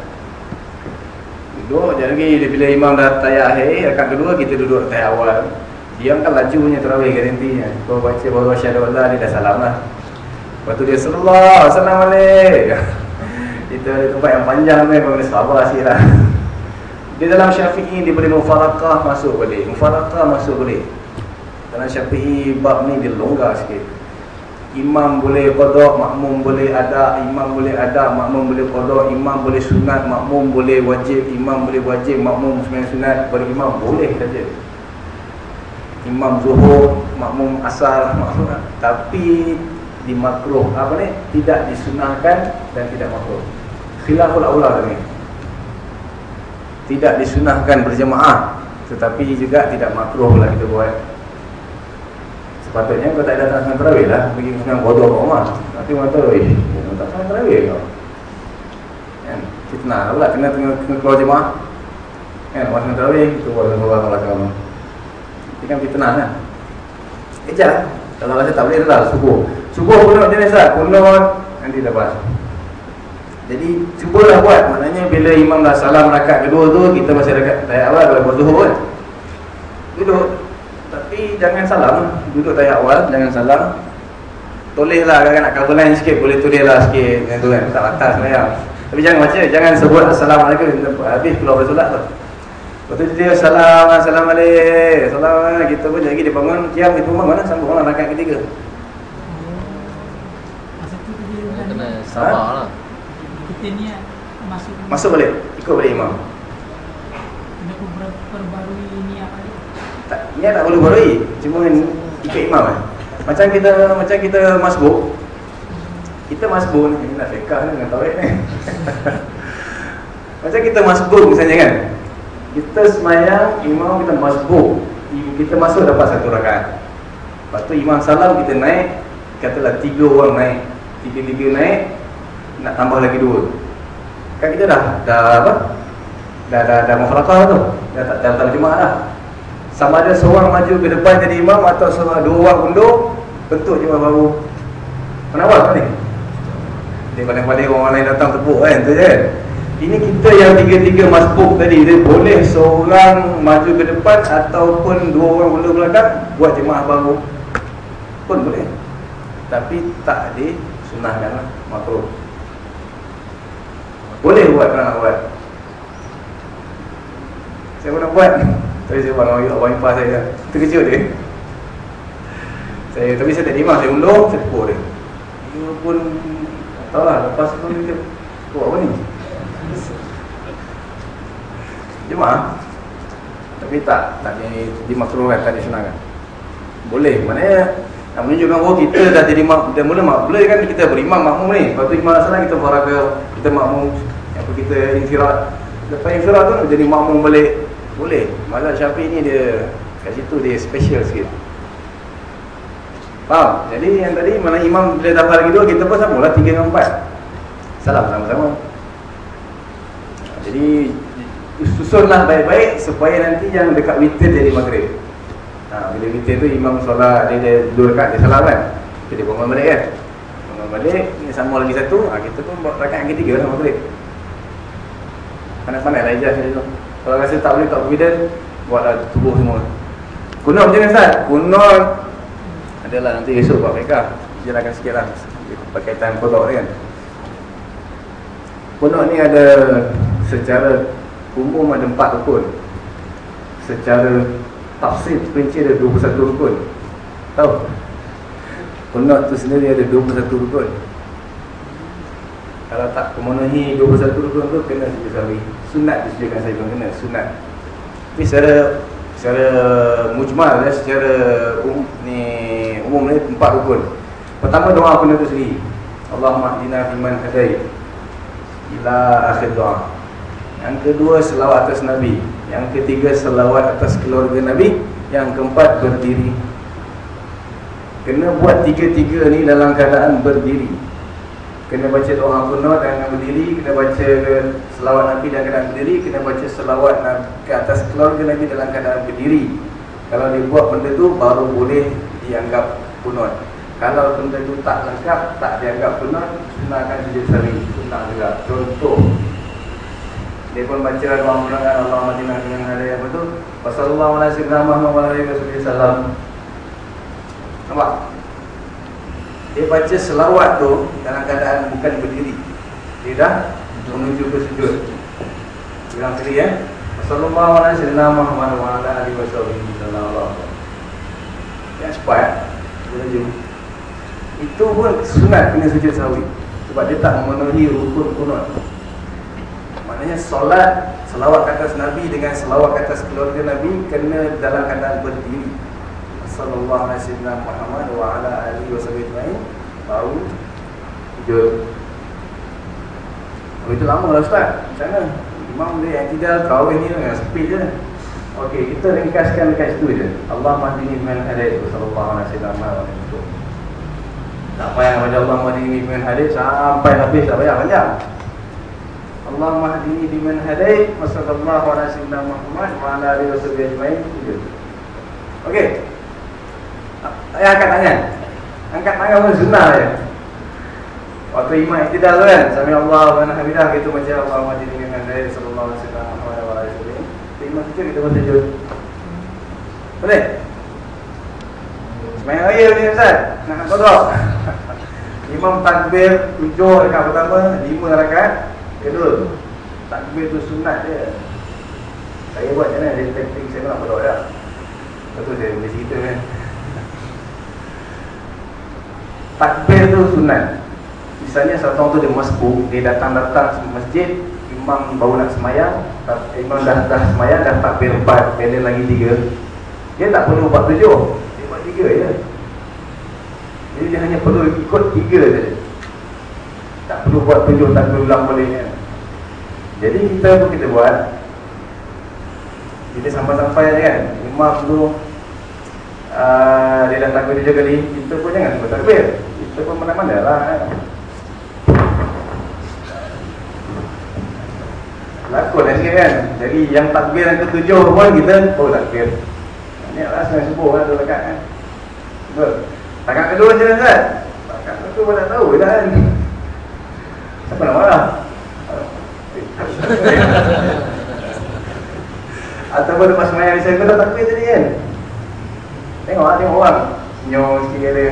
Duduk je lagi Bila imam dah tayar akhir Akan kedua kita duduk tayar awal Diam kan punya terawih garanti Kau baca baru syahadat Allah Dia dah salam lah. Lepas tu dia Sallallahu Assalamualaikum. Itu ada tempat yang panjang ni kena sabar sikit lah. Di dalam syafi'i Dia boleh mufarakah masuk boleh Mufarakah masuk boleh Dalam syafi'i Bab ni dia longgar sikit. Imam boleh kodok Makmum boleh ada Imam boleh ada Makmum boleh kodok. Imam boleh sunat Makmum boleh wajib. Imam boleh wajib Makmum sebenarnya sunat. Bagi imam boleh saja Imam Zuhur, makmum asar, makmum tapi di makruh apa ni? Tidak disunahkan dan tidak makruh. Khilaful aula ni. Tidak disunahkan berjemaah tetapi juga tidak makruh lah kita buat. Sepatutnya kau tak datang sembahyang tarawih lah, pergi sembahyang bodoh kat rumah. Nanti orang tahu, "Eh, kau tak sembahyang tarawih kau." Kan? Fitnah pula kena tengah keluar jemaah. Kan, orang sembahyang tarawih, itu buat orang belakang. Ini kan fitnah kan? Ejar Kalau rasa tak boleh dah Subuh Subuh kunut jenis lah Kunut Nanti dapat. Jadi Cubalah buat. Maknanya bila imam dah salam rakaat kedua tu Kita masih rakaat Tayak awal Kalau buat zuhur kan? Duduk. Tapi jangan salam. Duduk tayak awal Jangan salam. Tulis lah Kalau nak cover line sikit Boleh tulis lah sikit Yang tu kan? Tak batas sebenarnya Tapi jangan baca Jangan sebut Assalamualaikum. Habis keluar bersolat tu Lepas tu dia salam, assalamualaikum. Salam, kita pun lagi dia bangun, kiam kita bangun mana sambung lah rakaat ketiga. Masa tu dia Kena sabar lah kita niat masuk Masuk balik, ikut balik imam. kena per- perbarui niat balik. Tak, niat tak perlu barui, cuma ikut imam kan. Macam kita macam kita masbuk. Kita masbuk ni, ini nak fiqah ni dengan tauhid ni. macam kita masbuk misalnya kan. Kita semayang, imam kita masbuk. Kita masuk dapat satu rakaat. Lepas tu imam salam kita naik, katalah tiga orang naik. Tiga-tiga naik, nak tambah lagi dua. Kan kita dah dah apa? Dah dah dah mufarakah tu. Dah tak dah tak jemaah dah. Sama ada seorang maju ke depan jadi imam atau seorang dua orang undur bentuk jemaah baru. Kenapa ni? Dia pandai-pandai orang lain datang tepuk kan tu je kan. Ini kita yang tiga-tiga masbuk tadi dia boleh seorang maju ke depan ataupun dua orang undur belakang buat jemaah baru pun boleh. Tapi tak disunahkan lah makruh. Boleh buat kalau nak buat. Saya pernah buat. Tapi saya buat dengan abang ipar saya. Terkejut dia. Saya, tapi saya tak terima. Saya undur, saya tepuk dia. Dia pun tak tahu lah. Lepas tu dia tepuk apa ni? Jemaah. Tapi tak, tak di, dimakruhkan, tak disenangkan. Boleh, maknanya nak menunjukkan bahawa kita dah jadi mak, dah mula boleh kan kita berimam makmum ni. Lepas tu imam asal kita faraga, kita makmum, apa kita infirat. Lepas infirat tu jadi makmum balik. Boleh. Mazhab Syafi'i ni dia kat situ dia special sikit. Faham? Jadi yang tadi mana imam bila dapat lagi dua, kita pun sama lah tiga dengan empat. Salam sama-sama. Jadi susunlah baik-baik supaya nanti yang dekat witir jadi maghrib. Ha, bila witir tu imam solat dia, dia dua rakaat dia salam kan. Jadi bangun balik kan. Bangun balik, ni sama lagi satu, ha, kita pun buat rakaat yang ketiga lah maghrib. Panas-panas lah ijaz macam tu. Kalau rasa tak boleh tak confident, buatlah tubuh semua. Kunut macam mana Ustaz? Kunut adalah nanti esok buat mereka. Jelaskan sikit lah berkaitan kodok kan. Kunut ni ada secara umum ada empat rukun. Secara tafsir perinci ada 21 rukun. Tahu? Kunut tu sendiri ada 21 rukun. Kalau tak memenuhi 21 rukun tu kena sujud sahwi. Sunat disediakan saya kena sunat. Tapi secara secara mujmal ya, secara um, ni umum ni empat rukun. Pertama doa kena tu sendiri. Allahumma hdina fiman hadait. Ila akhir doa. Yang kedua selawat atas Nabi. Yang ketiga selawat atas keluarga Nabi. Yang keempat berdiri. Kena buat tiga-tiga ni dalam keadaan berdiri. Kena baca doa kunut dan berdiri Kena baca selawat Nabi dalam keadaan berdiri Kena baca selawat ke atas keluarga Nabi dalam keadaan berdiri Kalau dia buat benda tu baru boleh dianggap kunut Kalau benda tu tak lengkap, tak dianggap kunut Sunahkan sujud sari Sunah juga Contoh Dia pun baca doa menangan Allah Madinah dengan hari apa tu Wassalamualaikum warahmatullahi wabarakatuh Nampak? Dia baca selawat tu dalam keadaan bukan berdiri. Dia dah menuju ke sujud. Bilang sekali ya. Assalamualaikum warahmatullahi wabarakatuh. Ya cepat. Menuju. Itu pun sunat kena sujud sahwi. Sebab dia tak memenuhi rukun kunut. Maknanya solat selawat ke atas Nabi dengan selawat ke atas keluarga Nabi kena dalam keadaan berdiri sallallahu alaihi wasallam Muhammad wa ala alihi wasallam baru sujud. Oh, itu lama lah Ustaz. Macam mana? Imam dia yang tidak tarawih ni dengan speed je. Okey, kita ringkaskan dekat situ je. Allah mahdini min hadith sallallahu alaihi wasallam Tak payah baca Allah mahdini min hadith sampai habis tak payah panjang. Allah mahdini biman hadith sallallahu alaihi wasallam Muhammad wa ala alihi wasallam sujud. Okey. Saya angkat tangan. Angkat tangan pun sunnah je Waktu imam iktidal tu kan Sami Allah wa nahamidah Kita baca Allah wa jini dengan Nabi Sallallahu alaihi wasallam wa alaihi wasallam Imam sujud kita pun sujud Boleh? Semayang raya ni Ustaz. Nak nak kodok Imam takbir Tujuh rekat pertama Lima rekat Kedua Takbir tu sunat je. Saya buat macam mana? Dia teknik saya nak berdoa dah Lepas tu saya boleh cerita kan. Takbir tu sunat. Misalnya satu orang tu dia masbuk Dia datang-datang masjid Imam baru nak semayang Imam dah, dah semayang Dah takbir empat Balance lagi tiga. Dia tak perlu buat tujuh. Dia buat tiga je. Jadi dia hanya perlu ikut tiga saja Tak perlu buat tujuh Tak perlu ulang boleh kan Jadi kita pun kita buat? Kita sampai-sampai je kan? Imam tu uh, Dia dah takbir tujuh kali Kita pun jangan sebut takbir. Kita pun mana-mana lah kan Lakon dah sikit kan? Jadi yang takbir yang ketujuh pun kita Oh takbir. Ini adalah senang subuh lah tu dekat kan Betul? Takat kedua mana Ustaz? Takat kedua pun tak tahu dah kan? Siapa nak marah? Ataupun lepas semayang di sana dah takbir tadi kan? Tengok lah tengok orang. Senyum sikit ada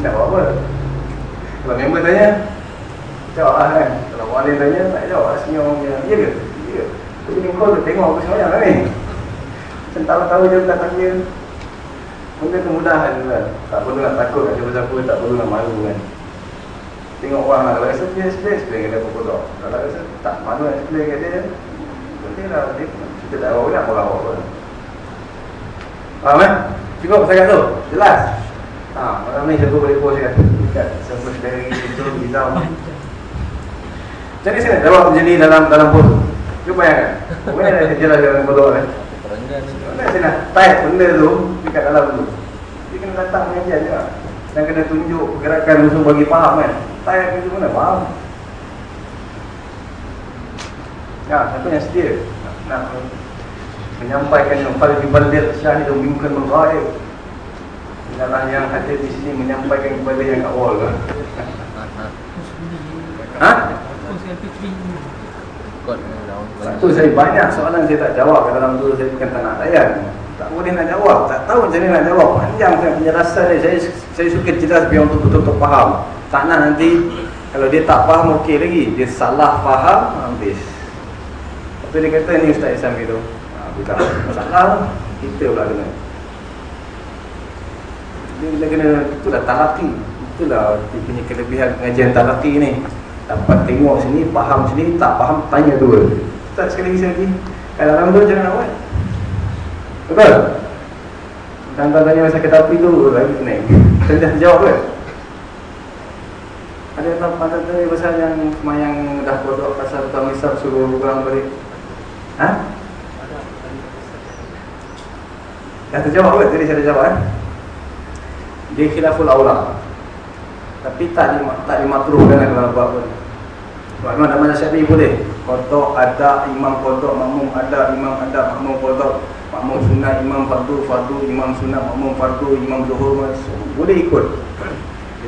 Nak buat apa? Kalau member tanya Jawab lah kan? Kalau orang lain tanya Tak jawab lah senyum Ya ke? Ya. Ke? Tapi ni kau tu tengok aku semayang lah ni Macam tahu-tahu je tak tanya Benda kemudahan tu kan Tak perlu nak takut kat siapa-siapa Tak perlu nak malu kan Tengok orang lah Kalau rasa dia Display kat dia pokok Kalau rasa tak malu nak display kat dia Berarti lah dia Kita tak awak nak Orang awak pun Faham eh? Cukup saya tu Jelas? Ha, malam ni saya boleh post kan Dekat server dari itu Izam jadi saya nak jawab macam ni dalam dalam foto. Cuba bayangkan. Mana ada jelas dalam foto kan? Mana saya nak type benda tu dekat dalam tu. Dia kena datang mengajar je lah. Dan kena tunjuk gerakan musuh bagi faham kan. Type itu mana faham. Ya, siapa yang sedia nak menyampaikan yang paling dibaldir syahid mimkan menghaib. Inilah yang hadir di sini menyampaikan kepada yang awal kan. Ha? Satu saya banyak soalan saya tak jawab dalam tu saya bukan tak nak layan. Tak boleh nak jawab, tak tahu macam mana nak jawab. Panjang saya penjelasan ni. Saya saya suka jelas biar untuk betul-betul faham. Tak nak nanti kalau dia tak faham okey lagi, dia salah faham habis. Lepas dia kata ni Ustaz Isam gitu. Ha, bukan masalah kita pula kena. Dia, kena itulah talaki. Itulah dia punya kelebihan pengajian talaki ni dapat tengok sini, faham sini, tak faham, tanya dua. Tak sekali lagi lagi. Kalau dalam tu jangan nak buat. Betul? Tentang tanya masa kereta api tu lagi naik. Saya dah jawab kan? Ada yang masa tanya pasal yang semayang dah bodoh pasal utama hisap suruh kurang balik. Ha? Dah terjawab kan? Jadi saya dah jawab kan? Dia khilaful awla Tapi tak di, tak dimakruhkan kalau buat pun sebab memang dalam mazhab Syafi'i boleh. Qada ada imam qada makmum ada imam ada makmum qada. Makmum sunat imam fardu fardu imam sunat makmum fardu imam zuhur boleh ikut.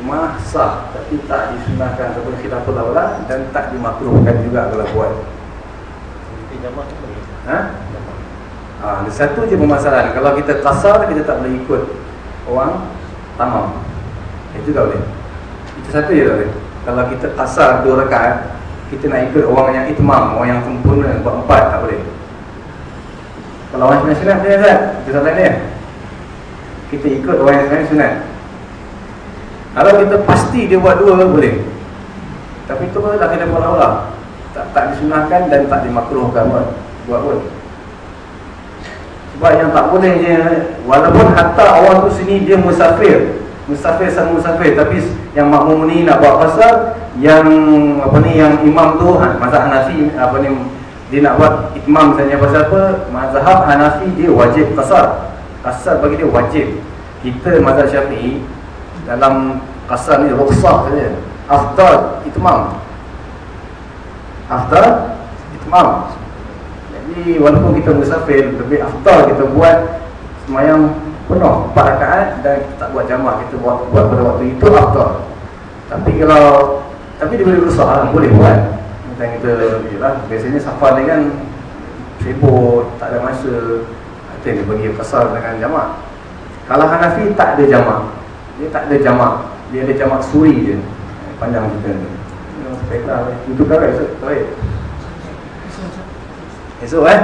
Cuma sah tapi tak disunahkan ataupun khilaful aula dan tak dimakruhkan juga kalau buat. Jamak boleh. Ha? Ha, satu je permasalahan. Kalau kita kasar kita tak boleh ikut orang tamam. Itu tak boleh. Itu satu je tak boleh. Kalau kita kasar dua rakaat, kita nak ikut orang yang itmam, orang yang sempurna buat empat tak boleh. Kalau orang sunat sunat dia tak? Itu soalan dia. Kita ikut orang yang sunat sunat. Kalau kita pasti dia buat dua boleh. Tapi itu adalah kena buat Allah. Tak, tak disunahkan dan tak dimakruhkan buat, buat pun. Sebab yang tak boleh je, walaupun hatta orang tu sini dia musafir, musafir sama musafir, tapi yang makmum ni nak buat pasal yang apa ni yang imam tu ha, mazhab Hanafi apa ni dia nak buat imam misalnya pasal apa mazhab Hanafi dia wajib kasar kasar bagi dia wajib kita mazhab Syafi'i dalam kasar ni rukhsah saja afdal itmam. Afdal itmam. Jadi walaupun kita musafir lebih afdal kita buat semayang penuh 4 rakaat dan kita tak buat jamaah kita buat buat pada waktu itu afdal. Tapi kalau tapi dia boleh berusaha lah, boleh buat. Macam kita lah, Biasanya safar ni kan Sibuk, tak ada masa yang dia bagi kesal dengan jamak Kalau Hanafi tak ada jamak Dia tak ada jamak. Dia ada jamak suri je Panjang kita ni. Baiklah, itu kan esok Baik Esok eh?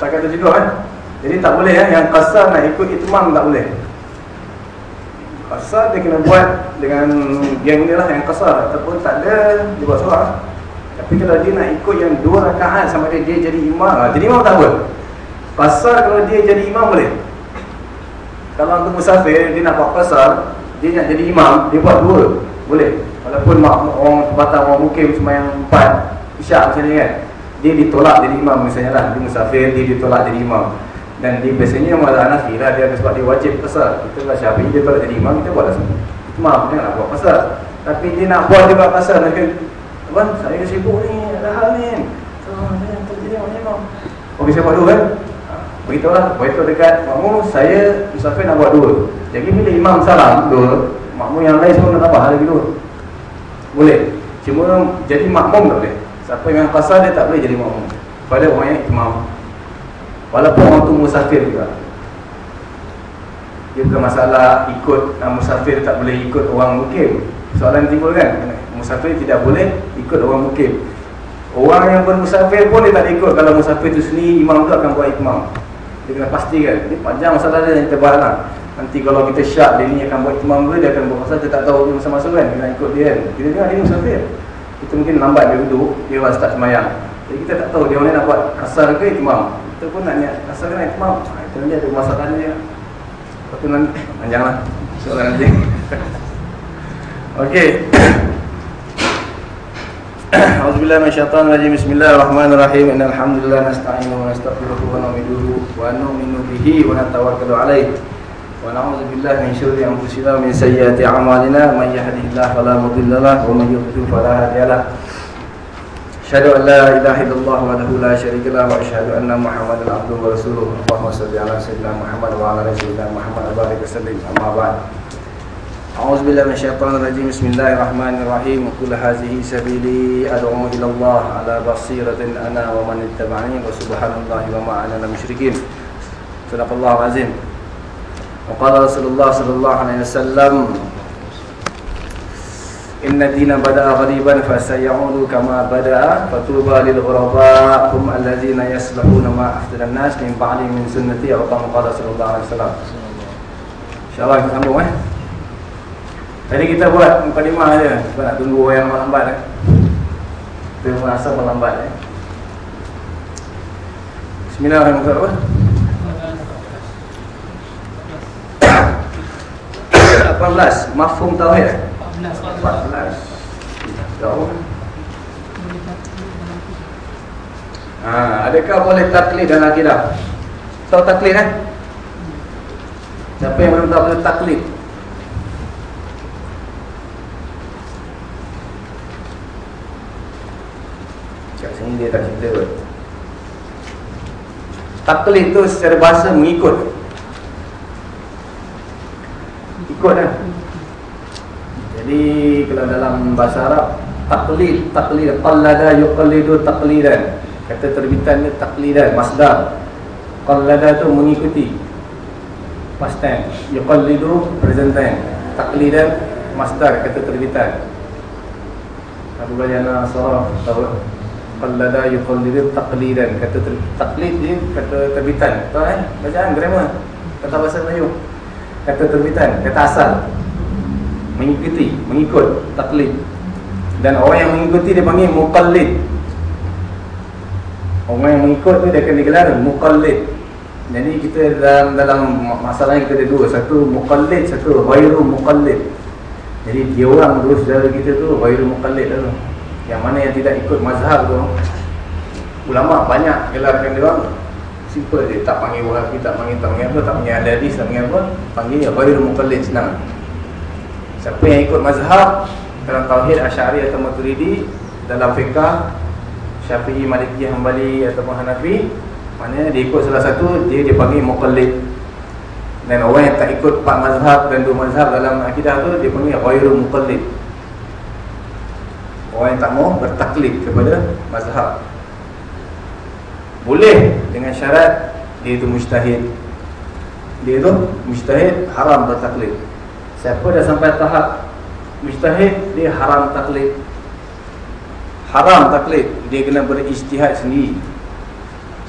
Tak kata juga kan Jadi tak boleh kan Yang kasar nak ikut itmam tak boleh. Kasar dia kena buat Dengan geng ni lah yang kasar Ataupun tak ada Dia buat surah. Tapi kalau dia nak ikut yang dua rakaat Sama dia, dia jadi imam. Ha, Jadi imam tak boleh Kasar kalau dia jadi imam boleh. Kalau untuk musafir Dia nak buat kasar Dia nak jadi imam Dia buat dua. Boleh. Walaupun orang batang orang mukim Semayang empat Isyak macam ni kan. Dia ditolak jadi imam misalnya lah. Dia musafir dia ditolak jadi imam. Dan dia biasanya malah Hanafi lah. Dia sebab dia wajib pasal. Kita lah Syafi'i dia tolak jadi imam kita buat lah imam dia nak buat pasal. Tapi dia nak buat juga pasal. Nak kata Abang saya sibuk ni ada hal ni. So saya tak jadi imam ok saya buat dua kan ha, beritahu dekat makmu saya musafir nak buat dua. Jadi bila imam salam dua makmu yang lain semua nak tambah lagi dua. Boleh. Cuma jadi makmum tak boleh. Siapa yang kasar dia tak boleh jadi makmum. Pada orang yang imam. Walaupun orang tu musafir juga. Dia bukan masalah ikut uh, Musafir tak boleh ikut orang mukim. Soalan timbul kan? Musafir tidak boleh ikut orang mukim. Orang yang bermusafir pun dia tak ikut. Kalau musafir tu sendiri imam tu akan buat imam Dia kena pastikan. Ini panjang masalah dia yang tebal lah Nanti kalau kita syak dia ni akan buat imam ke Dia akan buat pasal dia tak tahu dia masa-masa kan nak ikut dia kan. Kita dengar dia musafir kita mungkin lambat dia duduk Dia orang start semayang. Jadi kita tak tahu dia orang nak buat kasar ke itmam Kita pun nak niat kasar ke itmam ha, Itu nanti ada masalah dia Lepas tu nanti Panjang lah Soalan nanti. Okey أعوذ بالله من الشيطان الرجيم. بسم الله الرحمن الرحيم. إن الحمد لله نستعينه ونستغفره ونؤمنه ونؤمن به ونتوكل عليه. ونعوذ بالله من شر أنفسنا ومن سيئات أعمالنا. من يهده الله فلا مضل له ومن يضلل فلا هادي له. أشهد أن لا إله إلا الله وحده لا شريك له وأشهد أن محمدا عبده ورسوله. اللهم صل على سيدنا محمد وعلى آله سيدنا محمد وبارك وسلم. أما بعد. أعوذ بالله من الشيطان الرجيم. بسم الله الرحمن الرحيم. وكل هذه سبيلي أدعو إلى الله على بصيرة أنا ومن اتبعني وسبحان الله وما أنا المشركين صدق الله العظيم. وقال رسول الله صلى الله عليه وسلم إن الدين بدأ غريبا فسيعود كما بدأ فطوبى للغرباء هم الذين يصلحون ما أفضل الناس من بعد من سنتي أو كما قال صلى الله عليه وسلم. إن شاء الله Tadi kita buat mukadimah aja sebab nak tunggu yang melambat eh. Kita merasa melambat eh. Bismillahirrahmanirrahim. 18 mafhum tauhid 14 14 jauh Ha, adakah boleh taklid dalam akidah? Tahu taklid eh? Siapa yang belum tahu boleh taklid? Sini dia tak cerita pun Taklid tu secara bahasa mengikut. Ikut kan jadi kalau dalam bahasa Arab taklid taklid qallada yuqallidu taqlidan. Kata terbitan ni taqlidan masdar. Qallada tu mengikuti. Past tense. Yuqallidu present tense. Taqlidan masdar kata terbitan. Abu Bayana Sarah tahu qallada yuqallidu taqlidan. Kata ter, taklid ni kata terbitan. Tahu eh bacaan grammar. Kata bahasa Melayu. Kata terbitan, kata asal. Mengikuti, mengikut, taklid dan orang yang mengikuti dia panggil muqallid. Orang yang mengikut tu dia akan digelar muqallid. Jadi kita dalam dalam masalah kita ada dua. Satu muqallid, satu ghairu muqallid. Jadi dia orang tu saudara kita tu ghairu muqallid tu yang mana yang tidak ikut mazhab tu ulama banyak gelarkan dia orang. Simple je, tak panggil wahabi, tak panggil tak panggil apa, tak panggil ahli hadis, tak panggil apa Panggil ya, ghair mukallid senang. Siapa yang ikut mazhab Dalam Tauhid Asyari atau Maturidi Dalam fiqah Syafi'i, Maliki, Hanbali ataupun Hanafi Maknanya dia ikut salah satu, dia dia panggil mukallid Dan orang yang tak ikut empat mazhab dan dua mazhab dalam akidah tu Dia panggil ghair mukallid Orang yang tak mau bertaklid kepada mazhab boleh dengan syarat dia itu mujtahid. Dia itu mujtahid haram bertaklid. Siapa dah sampai tahap mujtahid dia haram taklid. Haram taklid dia kena berijtihad sendiri.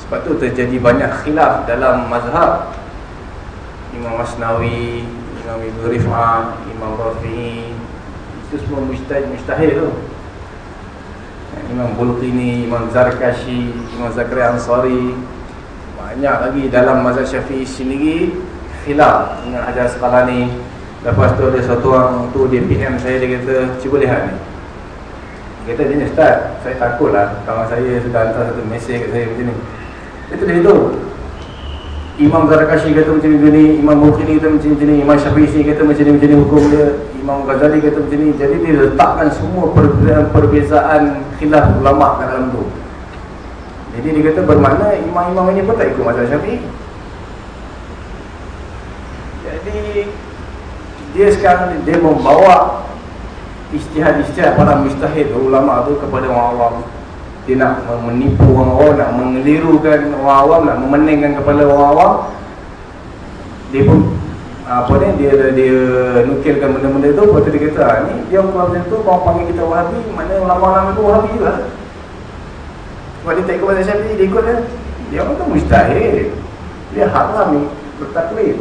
Sebab tu terjadi banyak khilaf dalam mazhab Imam Masnawi, Imam Ibn Rif'ah, Imam Rafi'i Itu semua mustahil, mustahil tu Imam Bulqini, Imam Zarkashi, Imam Zakaria Ansari. Banyak lagi dalam mazhab syafi'i sendiri Khilaf dengan Hajar Sekalani Lepas tu ada satu orang tu dia PM saya dia kata cuba lihat ni. Dia kata dia Ustaz saya takut lah kawan saya sudah hantar satu mesej kat saya macam ni. Dia tu dia tu Imam Zarakashi kata macam ni Imam Bukhini kata macam ni Imam Syafi'i kata macam ni macam ni hukum dia. Imam Ghazali kata macam ni. Jadi dia letakkan semua perbezaan, khilaf ulama' dalam tu. Jadi dia kata bermakna imam-imam ini pun tak ikut mazhab Syafi'i. Jadi dia sekarang dia membawa istihad-istihad para mustahid ulama tu kepada orang awam dia nak menipu orang awam nak mengelirukan orang awam nak memeningkan kepala orang awam. Dia pun apa ni dia dia nukilkan benda-benda tu. Lepas tu dia kata ah, ni dia keluar macam tu orang panggil kita wahabi mana ulama-ulama tu wahabi juga. Sebab dia tak ikut mazhab syafi'i dia ikut dia. Dia orang tu mustahid dia haram ni bertaklid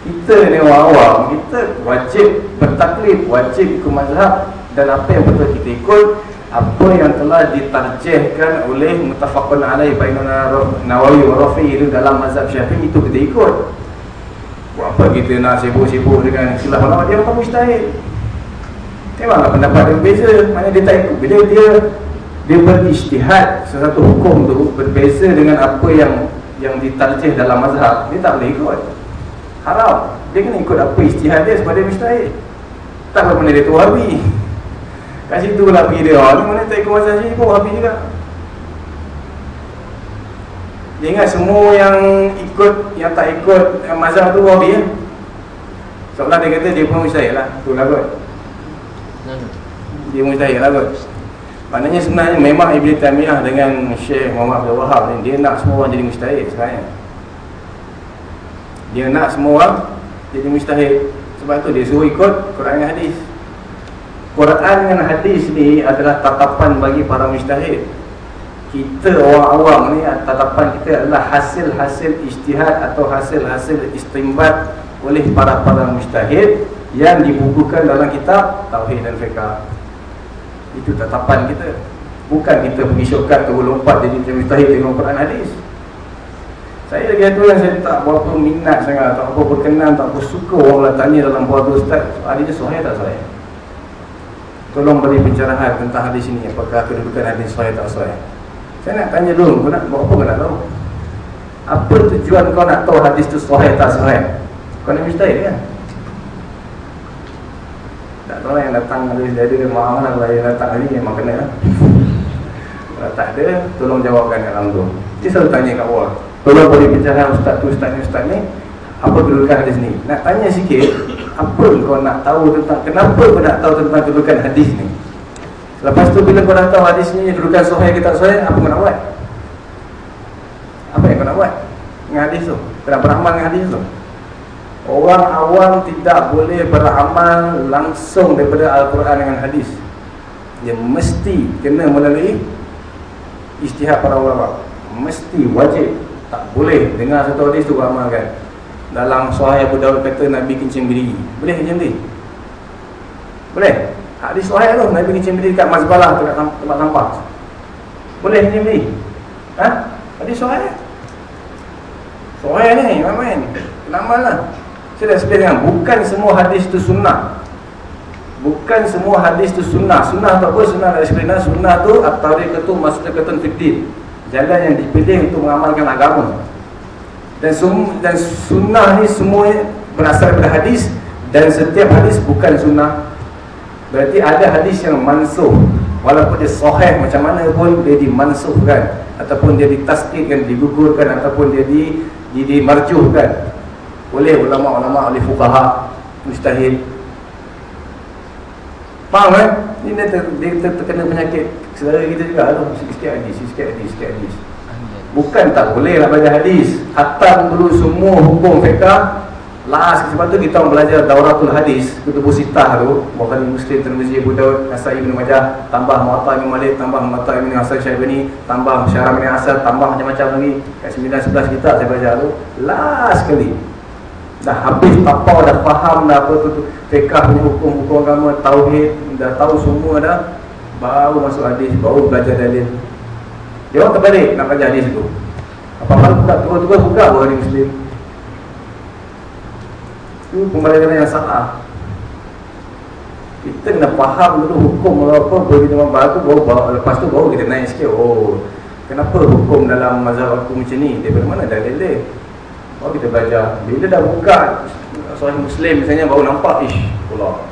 kita ni orang awam kita wajib bertaklif wajib ikut mazhab. Dan apa yang betul kita ikut apa yang telah ditarjihkan oleh mutafaqun alaih bainana nawawi wa rafi itu dalam mazhab syafi'i itu kita ikut. Buat apa kita nak sibuk-sibuk dengan khilaf ulama? Dia bukan mustahil. Memanglah pendapat dia berbeza. Mana dia tak ikut. Bila dia dia berijtihad sesuatu hukum tu berbeza dengan apa yang yang ditarjih dalam mazhab dia tak boleh ikut. Haram. Dia kena ikut apa istihad dia sebab dia mustahil. Tak apa benda dia tu wahabi kat situ lah pergi dia. Oh, ni mana tak ikut mazhab sini pun wahabi juga. Dia ingat semua yang ikut yang tak ikut yang mazhab tu wahabi ya? seolah dia kata dia pun mustahil lah. Tu lah kot. Dia mustahil lah kot. Maknanya sebenarnya memang Ibn Taymiyah dengan Syekh Muhammad Abdul Wahab ni dia nak semua orang jadi mustahil sebenarnya. Dia nak semua orang jadi mustahil sebab tu dia suruh ikut Quran dan hadis Quran dan hadis ni adalah tatapan bagi para mustahil kita orang awam ni tatapan kita adalah hasil-hasil ijtihad atau hasil-hasil istimbat oleh para-para mustahil yang dibukukan dalam kitab Tauhid dan Fiqah itu tatapan kita. Bukan kita pergi syurkat terus lompat jadi mustahil tengok Quran hadis. Saya lagi ada yang saya tak berapa minat sangat Tak apa berkenan, tak apa suka orang tanya dalam buah tu Ustaz Hadis tu sahih tak sahih? Tolong beri pencerahan tentang hadis ini Apakah kedudukan hadis sahih tak sahih? Saya nak tanya dulu, kau nak buat apa kau nak tahu? Apa tujuan kau nak tahu hadis tu sahih tak sahih? Kau nak mustahil kan? Tak tahu yang datang hadis dia ada Mahal lah yang datang hari memang kena lah Kalau tak ada, tolong jawabkan dalam tu Dia selalu tanya kat bawah Tolong boleh bincangkan ustaz tu, ustaz ni, ustaz ni Apa kedudukan hadis ni Nak tanya sikit Apa kau nak tahu tentang Kenapa kau nak tahu tentang kedudukan hadis ni? Lepas tu bila kau nak tahu hadis ni Kedudukan sohaya ke tak sohaya Apa kau nak buat? Apa yang kau nak buat Dengan hadis tu? Nak beramal dengan hadis tu? Orang awam tidak boleh beramal Langsung daripada Al-Quran dengan hadis. Dia mesti kena melalui Istihad para ulama. Mesti wajib. Tak boleh dengar satu hadis tu beramalkan dalam sahih Abu Dawud kata Nabi kencing berdiri boleh kencing berdiri boleh? Hadis sahih tu Nabi kencing berdiri kat mazbalah dekat tempat sampah. Boleh kencing berdiri ha? Hadis sahih sahih ni main-main lah saya dah sebenarnya bukan semua hadis tu sunnah. Bukan semua hadis tu sunnah. Sunnah tu apa sunnah dari sebenarnya sunnah tu at-tariqatu maslakatun fid din. Jalan yang dipilih untuk mengamalkan agama dan dan sunnah ni semua berasal daripada hadis. Dan setiap hadis bukan sunnah. Berarti ada hadis yang mansuh. Walaupun dia sahih macam mana pun dia dimansuhkan. Ataupun dia ditaskidkan digugurkan ataupun dia di, di dimarjuhkan. Oleh ulama-ulama oleh fuqaha mustahil. Faham kan ini dia, dia, dia terkena penyakit. Saudara kita juga tu sikit-sikit hadis, sikit-sikit hadis, sikit hadis. Bukan tak boleh nak baca hadis. Hatam dulu semua hukum fiqah Last sebab tu kita belajar Dauratul Hadis Kutubus Sitah tu. Bukhari Muslim, Tirmizi, Abu Daud Nasai Ibn Majah. Tambah Muatta Ibn Malik Tambah Muatta Ibn Hasan Syaibani Tambah Syarah Ibn Asad Tambah macam-macam lagi. Kat 9-11 kita saya baca tu. Last sekali. Dah habis tapau Dah faham dah apa tu, tu. Fiqah punya hukum-hukum agama Tauhid Dah tahu semua dah. Baru masuk hadis Baru belajar dalil Dia orang terbalik Nak belajar hadis tu Apa-apa buka Turun-turun buka Bukhari Muslim? Itu pembelajaran yang salah. Kita kena faham dulu hukum apa bagi teman baru baru, lepas tu baru kita naik sikit. Oh kenapa hukum dalam mazhab aku macam ni? Daripada mana dalil dia? Baru kita belajar. Bila dah buka seorang muslim misalnya baru nampak ish pula.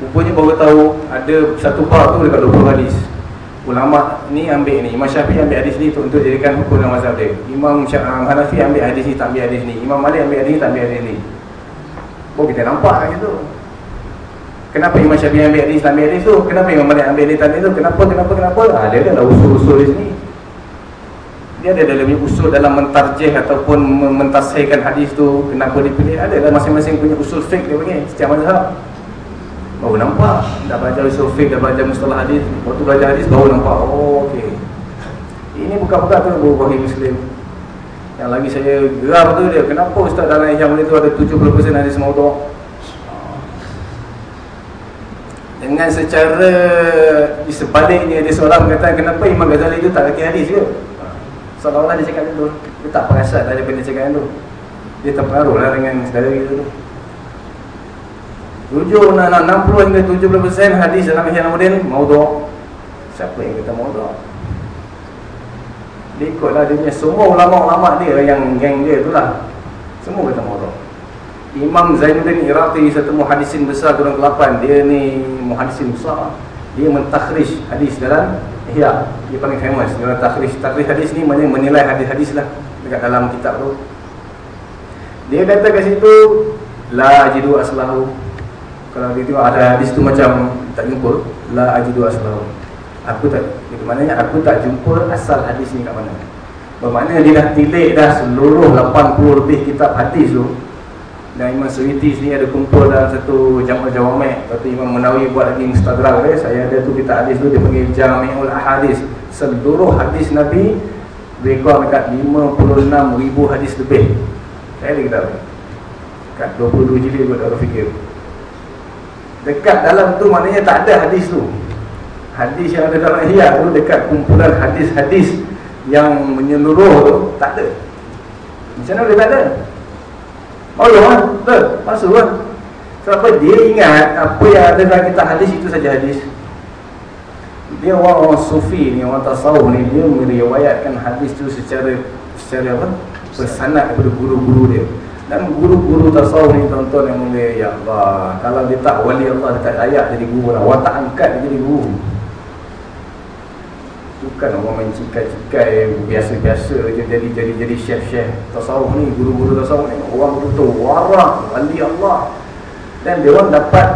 Rupanya baru tahu ada satu bab tu dekat 20 hadis ulama ni ambil ni Imam Syafi'i ambil hadis ni untuk, untuk jadikan hukum dalam mazhab dia Imam Hanafi ambil hadis ni tak ambil hadis ni Imam Malik ambil hadis ni tak ambil hadis ni Oh kita nampak kan itu. Kenapa Imam Syafi'i ambil hadis ambil hadis tu? Kenapa Imam Malik ambil hadis hadis tu? Kenapa kenapa kenapa? Ah dia ada usul-usul di sini. Dia ada dalam usul dalam mentarjih ataupun mentasihkan hadis tu kenapa dipilih ada dalam masing-masing punya usul fiqh dia punya setiap mazhab baru nampak. Dah baca usul fiqh dah baca mustalah hadis. Waktu belajar hadis baru nampak. Oh okey. Ini bukan-bukan tu guru wahid muslim. Yang lagi saya geram tu dia kenapa ustaz dalam yang itu ada 70% hadis maudhu? Dengan secara di sebaliknya dia seorang mengatakan kenapa Imam Ghazali itu tak kaki hadis ke? Seolah-olah dia cakap itu dia tak perasan lah daripada dia cakap itu dia terpengaruh lah dengan segala itu. 7 60 hingga 70% hadis dalam Ihya Ulumuddin maudhu'. Siapa yang kata maudhu'? Dia ikutlah dia punya semua ulama-ulama dia yang geng dia tu lah Semua kata maudhu'. Imam Zainuddin Iraqi satu muhadisin besar turun ke-8 dia ni muhadisin besar. Dia mentakhrij hadis dalam Ihya. Dia paling famous dia takhrij. Takhrij hadis ni maknanya menilai hadis-hadis lah dekat dalam kitab tu. Dia kata kat situ la jidu aslahu kalau dia tengok ada hadis tu macam tak jumpa la ajidu aslahu aku tak itu maknanya aku tak jumpa asal hadis ni kat mana. Bermakna dia dah tilik dah seluruh 80 lebih kitab hadis tu dan Imam Suyuti sini ada kumpul dalam satu jamak jawamek lepas tu Imam Munawi buat lagi Instagram eh? saya ada tu kitab hadis tu dia panggil Jami'ul Ahadis. Seluruh hadis Nabi rekod dekat 56 ribu hadis lebih. Saya ada kitab dekat 22 jilid buat orang fikir dekat dalam tu maknanya tak ada hadis tu. Hadis yang ada dalam ihya tu dekat kumpulan hadis-hadis yang menyeluruh tu tak ada. Macam mana tak ada oh ya betul. Masuk kan sebab dia ingat apa yang ada dalam kitab hadis itu saja hadis. Dia orang-orang sufi ni orang tasawuf ni dia meriwayatkan hadis tu secara secara apa? Bersanad kepada guru-guru dia dan guru-guru tasawuf ni tuan-tuan yang mulia ya Allah kalau dia tak wali Allah dekat ayat jadi guru lah. Watak angkat dia jadi guru. Bukan orang main cikai-cikai biasa-biasa je jadi jadi jadi syekh-syekh tasawuf ni guru-guru tasawuf ni. Orang betul-betul warah wali Allah. Dan dia orang dapat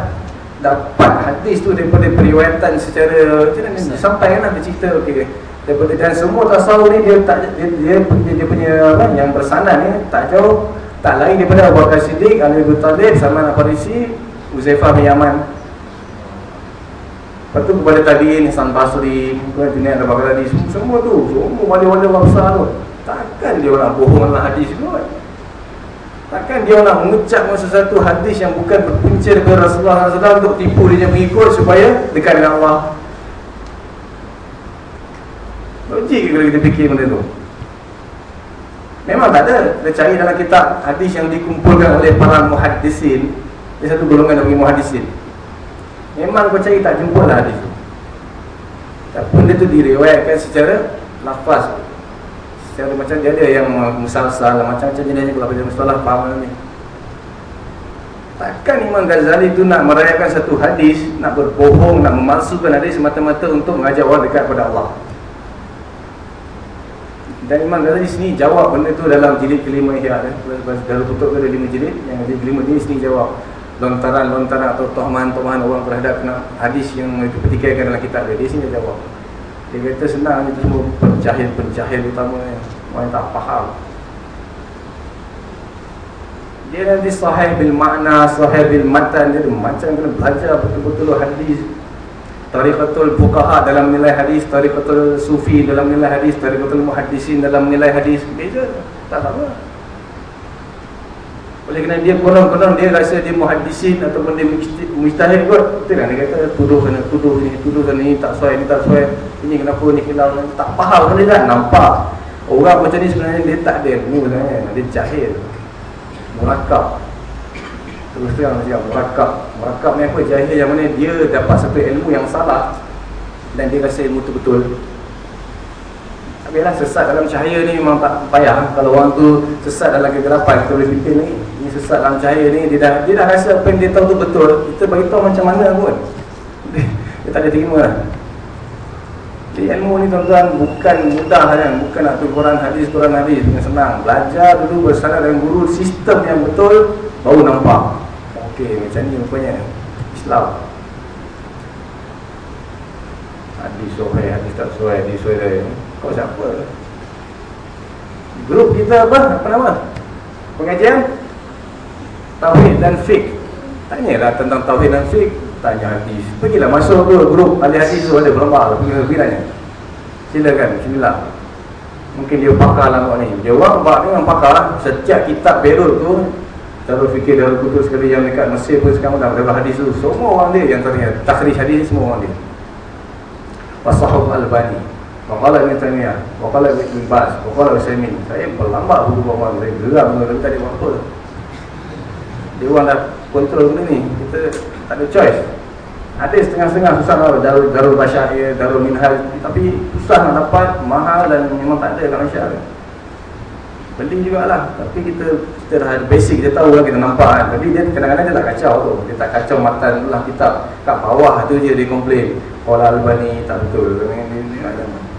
dapat hadis tu daripada periwayatan secara macam mana ni? Sampai kan ada cerita okey. Daripada dan semua tasawuf ni dia tak dia, dia, dia, dia punya apa yang bersanad ni tak jauh tak lain daripada Abu Bakar Siddiq Ali bin Talib Salman Al-Farisi Uzaifah bin Yaman Lepas tu kepada tabiin Hasan Basri Junaid Abu Bakar tadi semua, semua tu Semua wali-wali orang besar tu Takkan dia nak bohong dalam hadis tu Takkan dia nak mengucap sesuatu hadis yang bukan berpunca daripada Rasulullah SAW untuk tipu dia mengikut supaya dekat dengan Allah. Logik kalau kita fikir benda tu? Memang tak ada. Kita cari dalam kitab hadis yang dikumpulkan oleh para muhadisin. Dia satu golongan dari muhadisin. Memang kau cari tak jumpa lah hadis tu Tapi dia tu diriwayatkan secara Lafaz Secara macam dia ada yang Musal-sal Macam-macam jenisnya Kalau baca mustalah Faham ni Takkan Imam Ghazali tu nak merayakan satu hadis Nak berbohong Nak memalsukan hadis Semata-mata untuk mengajak orang dekat kepada Allah dan Imam Ghazali sini jawab benda tu dalam jilid kelima ihya kan. Dalam tutup ada lima jilid, yang jilid kelima ni sini jawab lontaran-lontaran atau tohman-tohman orang terhadap hadis yang dipetikaikan dalam kitab dia. Dia sini jawab. Dia kata senang itu semua penjahil-penjahil utamanya. Orang yang tak faham. dia nanti sahih bil makna sahih bil matan dia macam kena belajar betul-betul hadis Tariqatul fuqaha dalam nilai hadis Tariqatul sufi dalam nilai hadis Tariqatul muhaddisin dalam nilai hadis. Beza, tak sama Oleh kerana dia konon-konon dia rasa dia muhaddisin Ataupun dia mustahil kot. Betul kan dia kata tuduh kena tuduh ni Tuduh kena ni tak sesuai ni tak sesuai. Ini kenapa ni hilang Tak faham. Dia kan nampak. Orang macam ni sebenarnya dia tak ada ilmu sebenarnya. Dia jahil. Murakab. Terus terang saja Murakab Murakab ni apa jahil yang mana dia dapat satu ilmu yang salah Dan dia rasa ilmu tu betul. Habislah sesat dalam cahaya ni memang tak payah. Kalau orang tu sesat dalam kegelapan Kita boleh fikir lagi Ini sesat dalam cahaya ni Dia dah, dia dah rasa apa yang dia tahu tu betul. Kita beritahu macam mana pun. Dia, tak ada terima. Lah jadi ilmu ni tuan-tuan bukan mudah kan? Bukan nak Quran hadis, Quran hadis. Dengan senang. Belajar dulu bersama dengan guru Sistem yang betul Baru nampak Okey macam ni rupanya. Islam. Hadis sohai, hadis tak sohai Hadis sohai Kau siapa? Grup kita apa? Apa nama? Pengajian? Tauhid dan Fiqh. Tanyalah tentang Tauhid dan Fiqh. Tanya hadis. Pergilah masuk ke grup ahli hadis tu ada berapa? Pergi, tanya. Silakan, bismillah. Mungkin dia pakar lah ni. Dia orang bak ni pakar Setiap kitab berut tu Cara fikir Darul Kudus sekali yang dekat Mesir pun sekarang dah ada hadis tu. Semua orang dia yang tanya Takhrij hadis semua orang dia. Wasahub Al-Bani. Waqala Ibn Taymiyah Waqala Ibn Baz Waqala Usaimin Saya berlambat buku bawa Saya geram Saya tak ada apa? Dia orang dah kontrol benda ni. Kita tak ada choice. Ada setengah-setengah susah lah darul, darul basyair, darul minhal tapi susah nak dapat, mahal dan memang tak ada kat Malaysia beli jugalah. Tapi kita kita dah ada basic kita tahu lah kita nampak kan. Tapi dia kadang-kadang dia tak kacau tu. Dia tak kacau matan lah kitab. Kat bawah tu je dia komplain. Kuala Albani tak betul.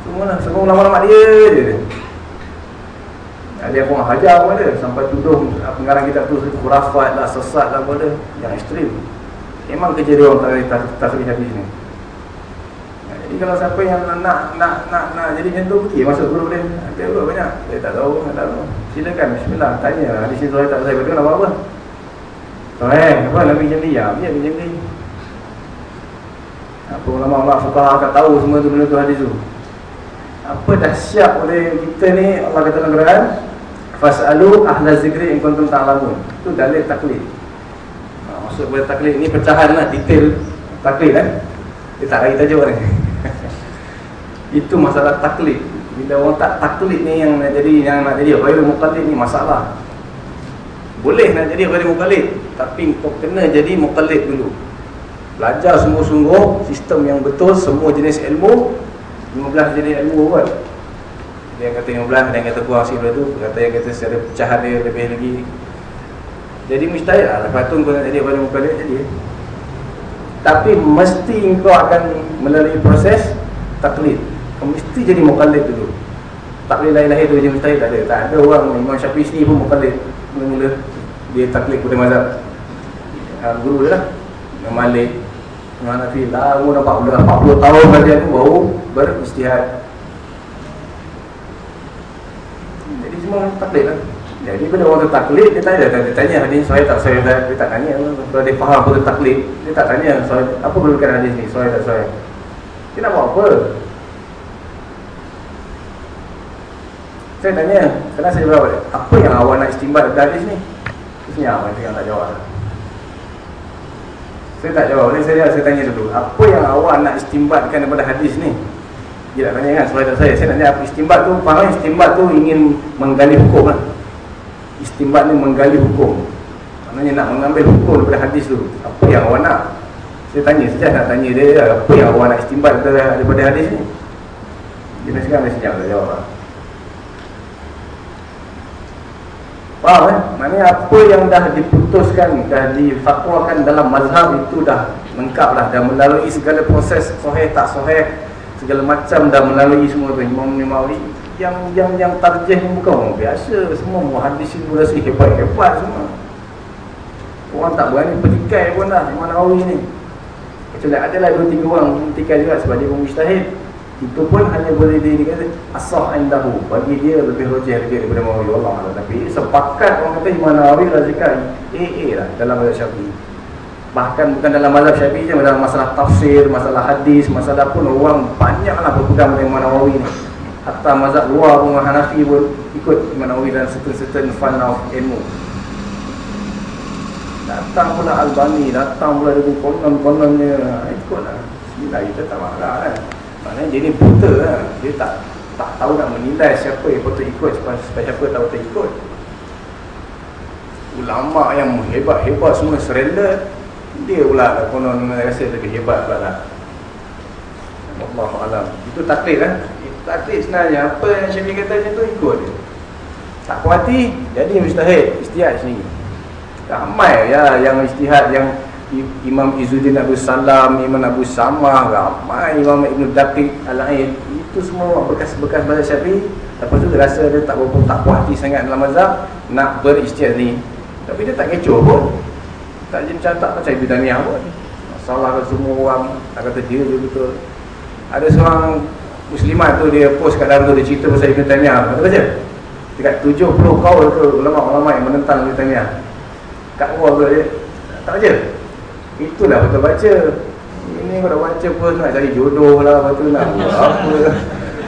Semua lah semua lama-lama dia je dia. Pun hajar pun ada sampai tuduh pengarang kita tu kurafat lah sesat lah pun ada yang ekstrim. Memang kerja dia orang tak tahrij hadis ni. Jadi kalau siapa yang nak nak nak nak, nak jadi tu pergi masuk grup dia. Ada grup banyak. Saya tak tahu, tak tahu. Silakan bismillah tanya hadis ni saya tak saya betul apa apa. Sahih, apa nak macam ni? Ya, dia macam ni. Apa ulama-ulama fuqaha akan tahu semua tu benda tu hadis tu. Apa dahsyat oleh kita ni Allah kata dalam Quran, fasalu ahla zikri in kuntum ta'lamun. Itu dalil taklid masuk pada taklid ni pecahan lah detail taklid kan dia tak lagi tajuk ni itu masalah taklid. Bila orang tak taklid ni yang nak jadi yang nak jadi ghairul muqallid ni masalah. Boleh nak jadi ghairul muqallid tapi kau kena jadi muqallid dulu. Belajar sungguh-sungguh sistem yang betul semua jenis ilmu. 15 jenis ilmu kan dia kata 15 ada yang kata kurang sikit tu. Kata yang kata secara pecahan dia lebih lagi. Jadi mustahil lah. Lepas tu kau nak jadi muka dia jadi. Tapi mesti kau akan melalui proses taklid mesti jadi mukallid dulu. Taklid lain-lain tu je mustahil tak ada. Tak ada orang Imam Syafi'i sendiri pun mukallid. Mula-mula Dia taklid kepada mazhab. Ha, Guru dia lah. Imam Malik Imam Nafi Lama nampak Udah 40 tahun kajian tu Baru beristihad. Jadi semua taklid lah. Jadi bila orang tu taklid, dia tanya, dia tanya hadis saya tak saya tak, dia tak tanya. Kalau dia faham apa tu taklid, dia tak tanya saya apa perlukan hadis ni, saya tak saya. Dia nak buat apa? Saya tanya, kenapa saya jawab Apa yang awak nak istimbat dari hadis ni? Terusnya awak yang tak jawab. Saya tak jawab, boleh saya, saya tanya dulu. Apa yang awak nak istimbatkan daripada hadis ni? Dia tak tanya kan, saya tak saya. Saya tanya apa istimbat tu, faham istimbat tu ingin menggali hukum lah istimbat ni menggali hukum maknanya nak mengambil hukum daripada hadis tu apa yang awak nak saya tanya saja nak tanya dia apa yang awak nak istimbat daripada hadis ni dia sekarang dia senyap dia jawab lah. Faham eh? Maknanya apa yang dah diputuskan dah difatwakan dalam mazhab itu dah lengkap lah. Dah melalui segala proses soheh tak soheh segala macam dah melalui semua tu. Imam Nimawi yang yang yang tarjih ni bukan orang biasa. Semua muhaddis itu rasa hebat-hebat semua. Orang tak berani petikai pun dah Imam Nawawi ni. Kecuali adalah dua tiga orang petikai juga sebab dia pun mustahil itu pun hanya boleh dia dikata asah indahu. Bagi dia lebih rojih lagi daripada Nawawi Allah Allah tapi sepakat orang kata Imam Nawawi razikan AA lah dalam mazhab Syafi'i. Bahkan bukan dalam mazhab Syafi'i je dalam masalah tafsir masalah hadis masalah pun orang banyaklah berpegang dengan Imam Nawawi ni. Hatta mazhab luar pun Hanafi pun ikut Imam Nawawi dalam certain-certain fan of ilmu. Datang pula Albani datang pula dengan konon-kononnya. Ikutlah. Bismillah kita tak marah kan maknanya dia ni buta lah. Dia tak tak tahu nak menilai siapa yang patut ikut siapa tahu tak ikut. Ulama yang hebat-hebat semua surrender dia pula lah konon rasa lebih hebat pula lah. Allah Alam itu taklid kan taklid sebenarnya. Apa yang Syafiq kata macam tu ikut dia. Tak puas hati jadi mustahil. Istihad sendiri. Ramai ya yang istihad yang Imam Izzuddin Abu Salam, Imam Abu Samah, ramai Imam Ibn Daqiq Al-Ain. Itu semua bekas-bekas bahasa Syafi'i. Lepas tu dia rasa dia tak berapa tak puas hati sangat dalam mazhab nak beristihad ni. Tapi dia tak kecoh pun. Tak je macam tak macam Ibn Taniyah pun. Masalah ke semua orang tak kata dia je betul. Ada seorang muslimat tu dia post kat dalam tu dia cerita pasal Ibn Taniyah kata? Baca dekat 70 kaul tu ulama-ulama yang menentang Ibn Taniyah kat luar tu dia tak baca itulah betul. Baca. Ini kau dah baca pun nak cari jodoh lah lepas tu nak buat apa.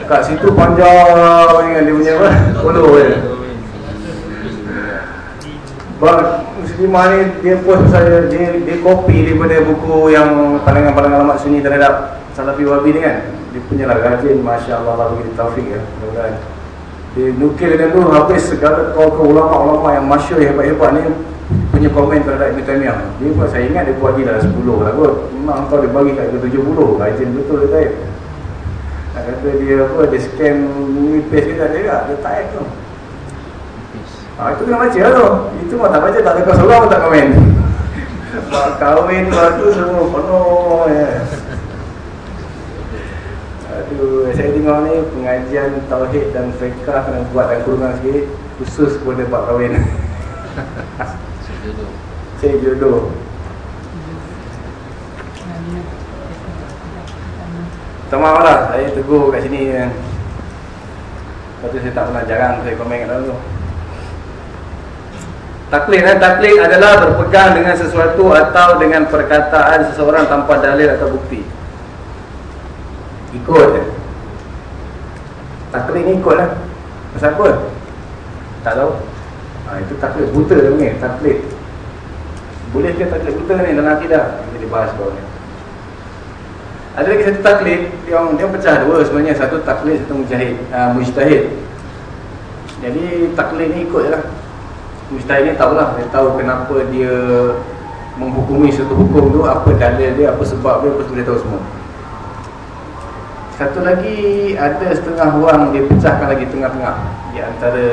Kat situ panjang dengan dia punya apa? Follow je. Bang Muslimah ni dia post pasal dia, dia copy daripada buku yang pandangan-pandangan alamat sunni terhadap Salafi Wahabi ni kan? Dia punya lah rajin Masya Allah Allah bagi taufik ya mudah-mudahan. Dia nukil dengan tu habis segala kau ulama-ulama yang masyur hebat-hebat ni punya komen terhadap Ibn Taymiyah dia pun saya ingat dia buat dia dalam 10 lah kot memang kau dia bagi kat 70 rajin betul dia taib nak kata dia apa dia scan ni page ke tak dia dia taib tu. Ha, itu kena baca lah tu. Itu mah tak baca tak ada kau seorang pun tak komen. Mak kahwin tu semua penuh ya. Aduh, saya tengok ni pengajian Tauhid dan Fiqah kena buat dan kurungan sikit. Khusus kepada Pak Kahwin. Cari jodoh. Tak maaf lah, saya tegur kat sini kan. Lepas tu saya tak pernah jarang saya komen kat dalam. Taklid eh? Taklid adalah berpegang dengan sesuatu atau dengan perkataan seseorang tanpa dalil atau bukti. Ikut je. Taklid ni ikut lah. Pasal apa? Tak tahu. Ha, itu taklid buta dia panggil, taklid. Boleh ke taklid buta ni dalam akidah? Kita dibahas bawah ni. Ada lagi satu taklid yang dia pecah dua sebenarnya, satu taklid satu mujahid, uh, mujtahid. Jadi taklid ni ikut jelah. Mujtahid ni tahulah, dia tahu kenapa dia menghukumi satu hukum tu, apa dalil dia, apa sebab dia, apa sebab dia tahu semua. Satu lagi ada setengah orang dia pecahkan lagi tengah-tengah di antara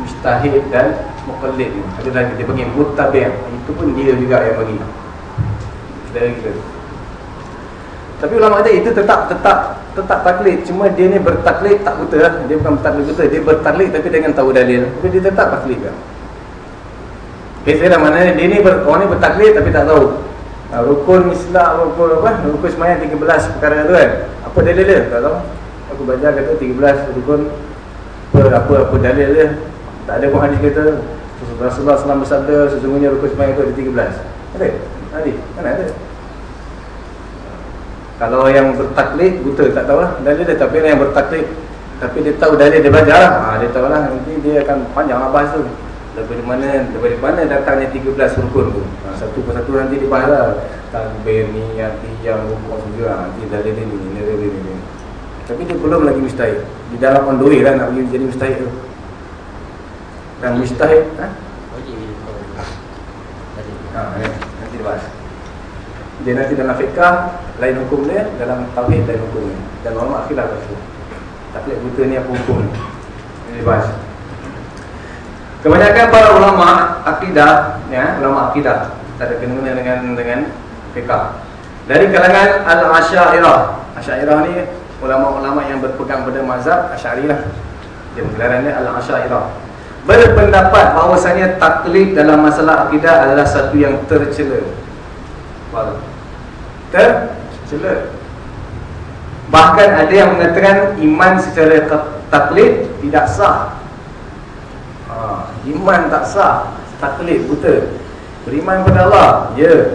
mustahid dan muqallid. Ada lagi dia panggil muttabi'. Itu pun dia juga yang bagi. Dari kita. Tapi ulama kata itu tetap tetap tetap taklid. Cuma dia ni bertaklid tak buta lah. Dia bukan bertaklid buta. Dia bertaklid tapi dengan tahu dalil. Tapi dia tetap taklid kan. Lah mana dia ni ber, orang ni bertaklid tapi tak tahu. Ha, rukun Islam, rukun apa? Rukun semayang 13 perkara tu kan. Apa dalil dia? Tak tahu. Aku belajar kata 13 rukun apa apa, apa dalil dia. Tak ada pun hadis kata Rasulullah SAW bersabda sesungguhnya rukun semayang itu ada 13. Ada? Hadis? Kan ada? Kalau yang bertaklid buta tak tahu lah dalil dia tapi yang bertaklid tapi dia tahu dalil dia belajar lah. Ha, dia tahu lah nanti dia akan panjang lah bahas tu. Daripada mana daripada mana datangnya 13 rukun tu. Ha, satu persatu nanti dibahas lah. Takbir ni yang yang rukun juga ha, nanti dalil dia ni ni dalil dia ni. Tapi dia belum lagi mustahil. Di dalam on the lah nak jadi mustahil tu. Dan mustahil ha? Ha, ya. nanti dibahas. Dia nanti dalam fiqah lain hukum dia, dalam tauhid lain hukum dia. Dan ulama akhirlah rasa. Taklid buta ni apa hukum ni? Ini dibahas. Kebanyakan para ulama akidah, ya, ulama akidah tak ada kena dengan dengan fiqah. Dari kalangan al-Asy'ariyah. Asy'ariyah ni ulama-ulama yang berpegang pada mazhab Asy'ariyah. Dia gelarannya al-Asy'ariyah. Berpendapat bahawasanya taklid dalam masalah akidah adalah satu yang tercela. Tercela Bahkan ada yang mengatakan iman secara taklid tidak sah. Ha, iman tak sah, taklid buta. Beriman pada Allah, ya.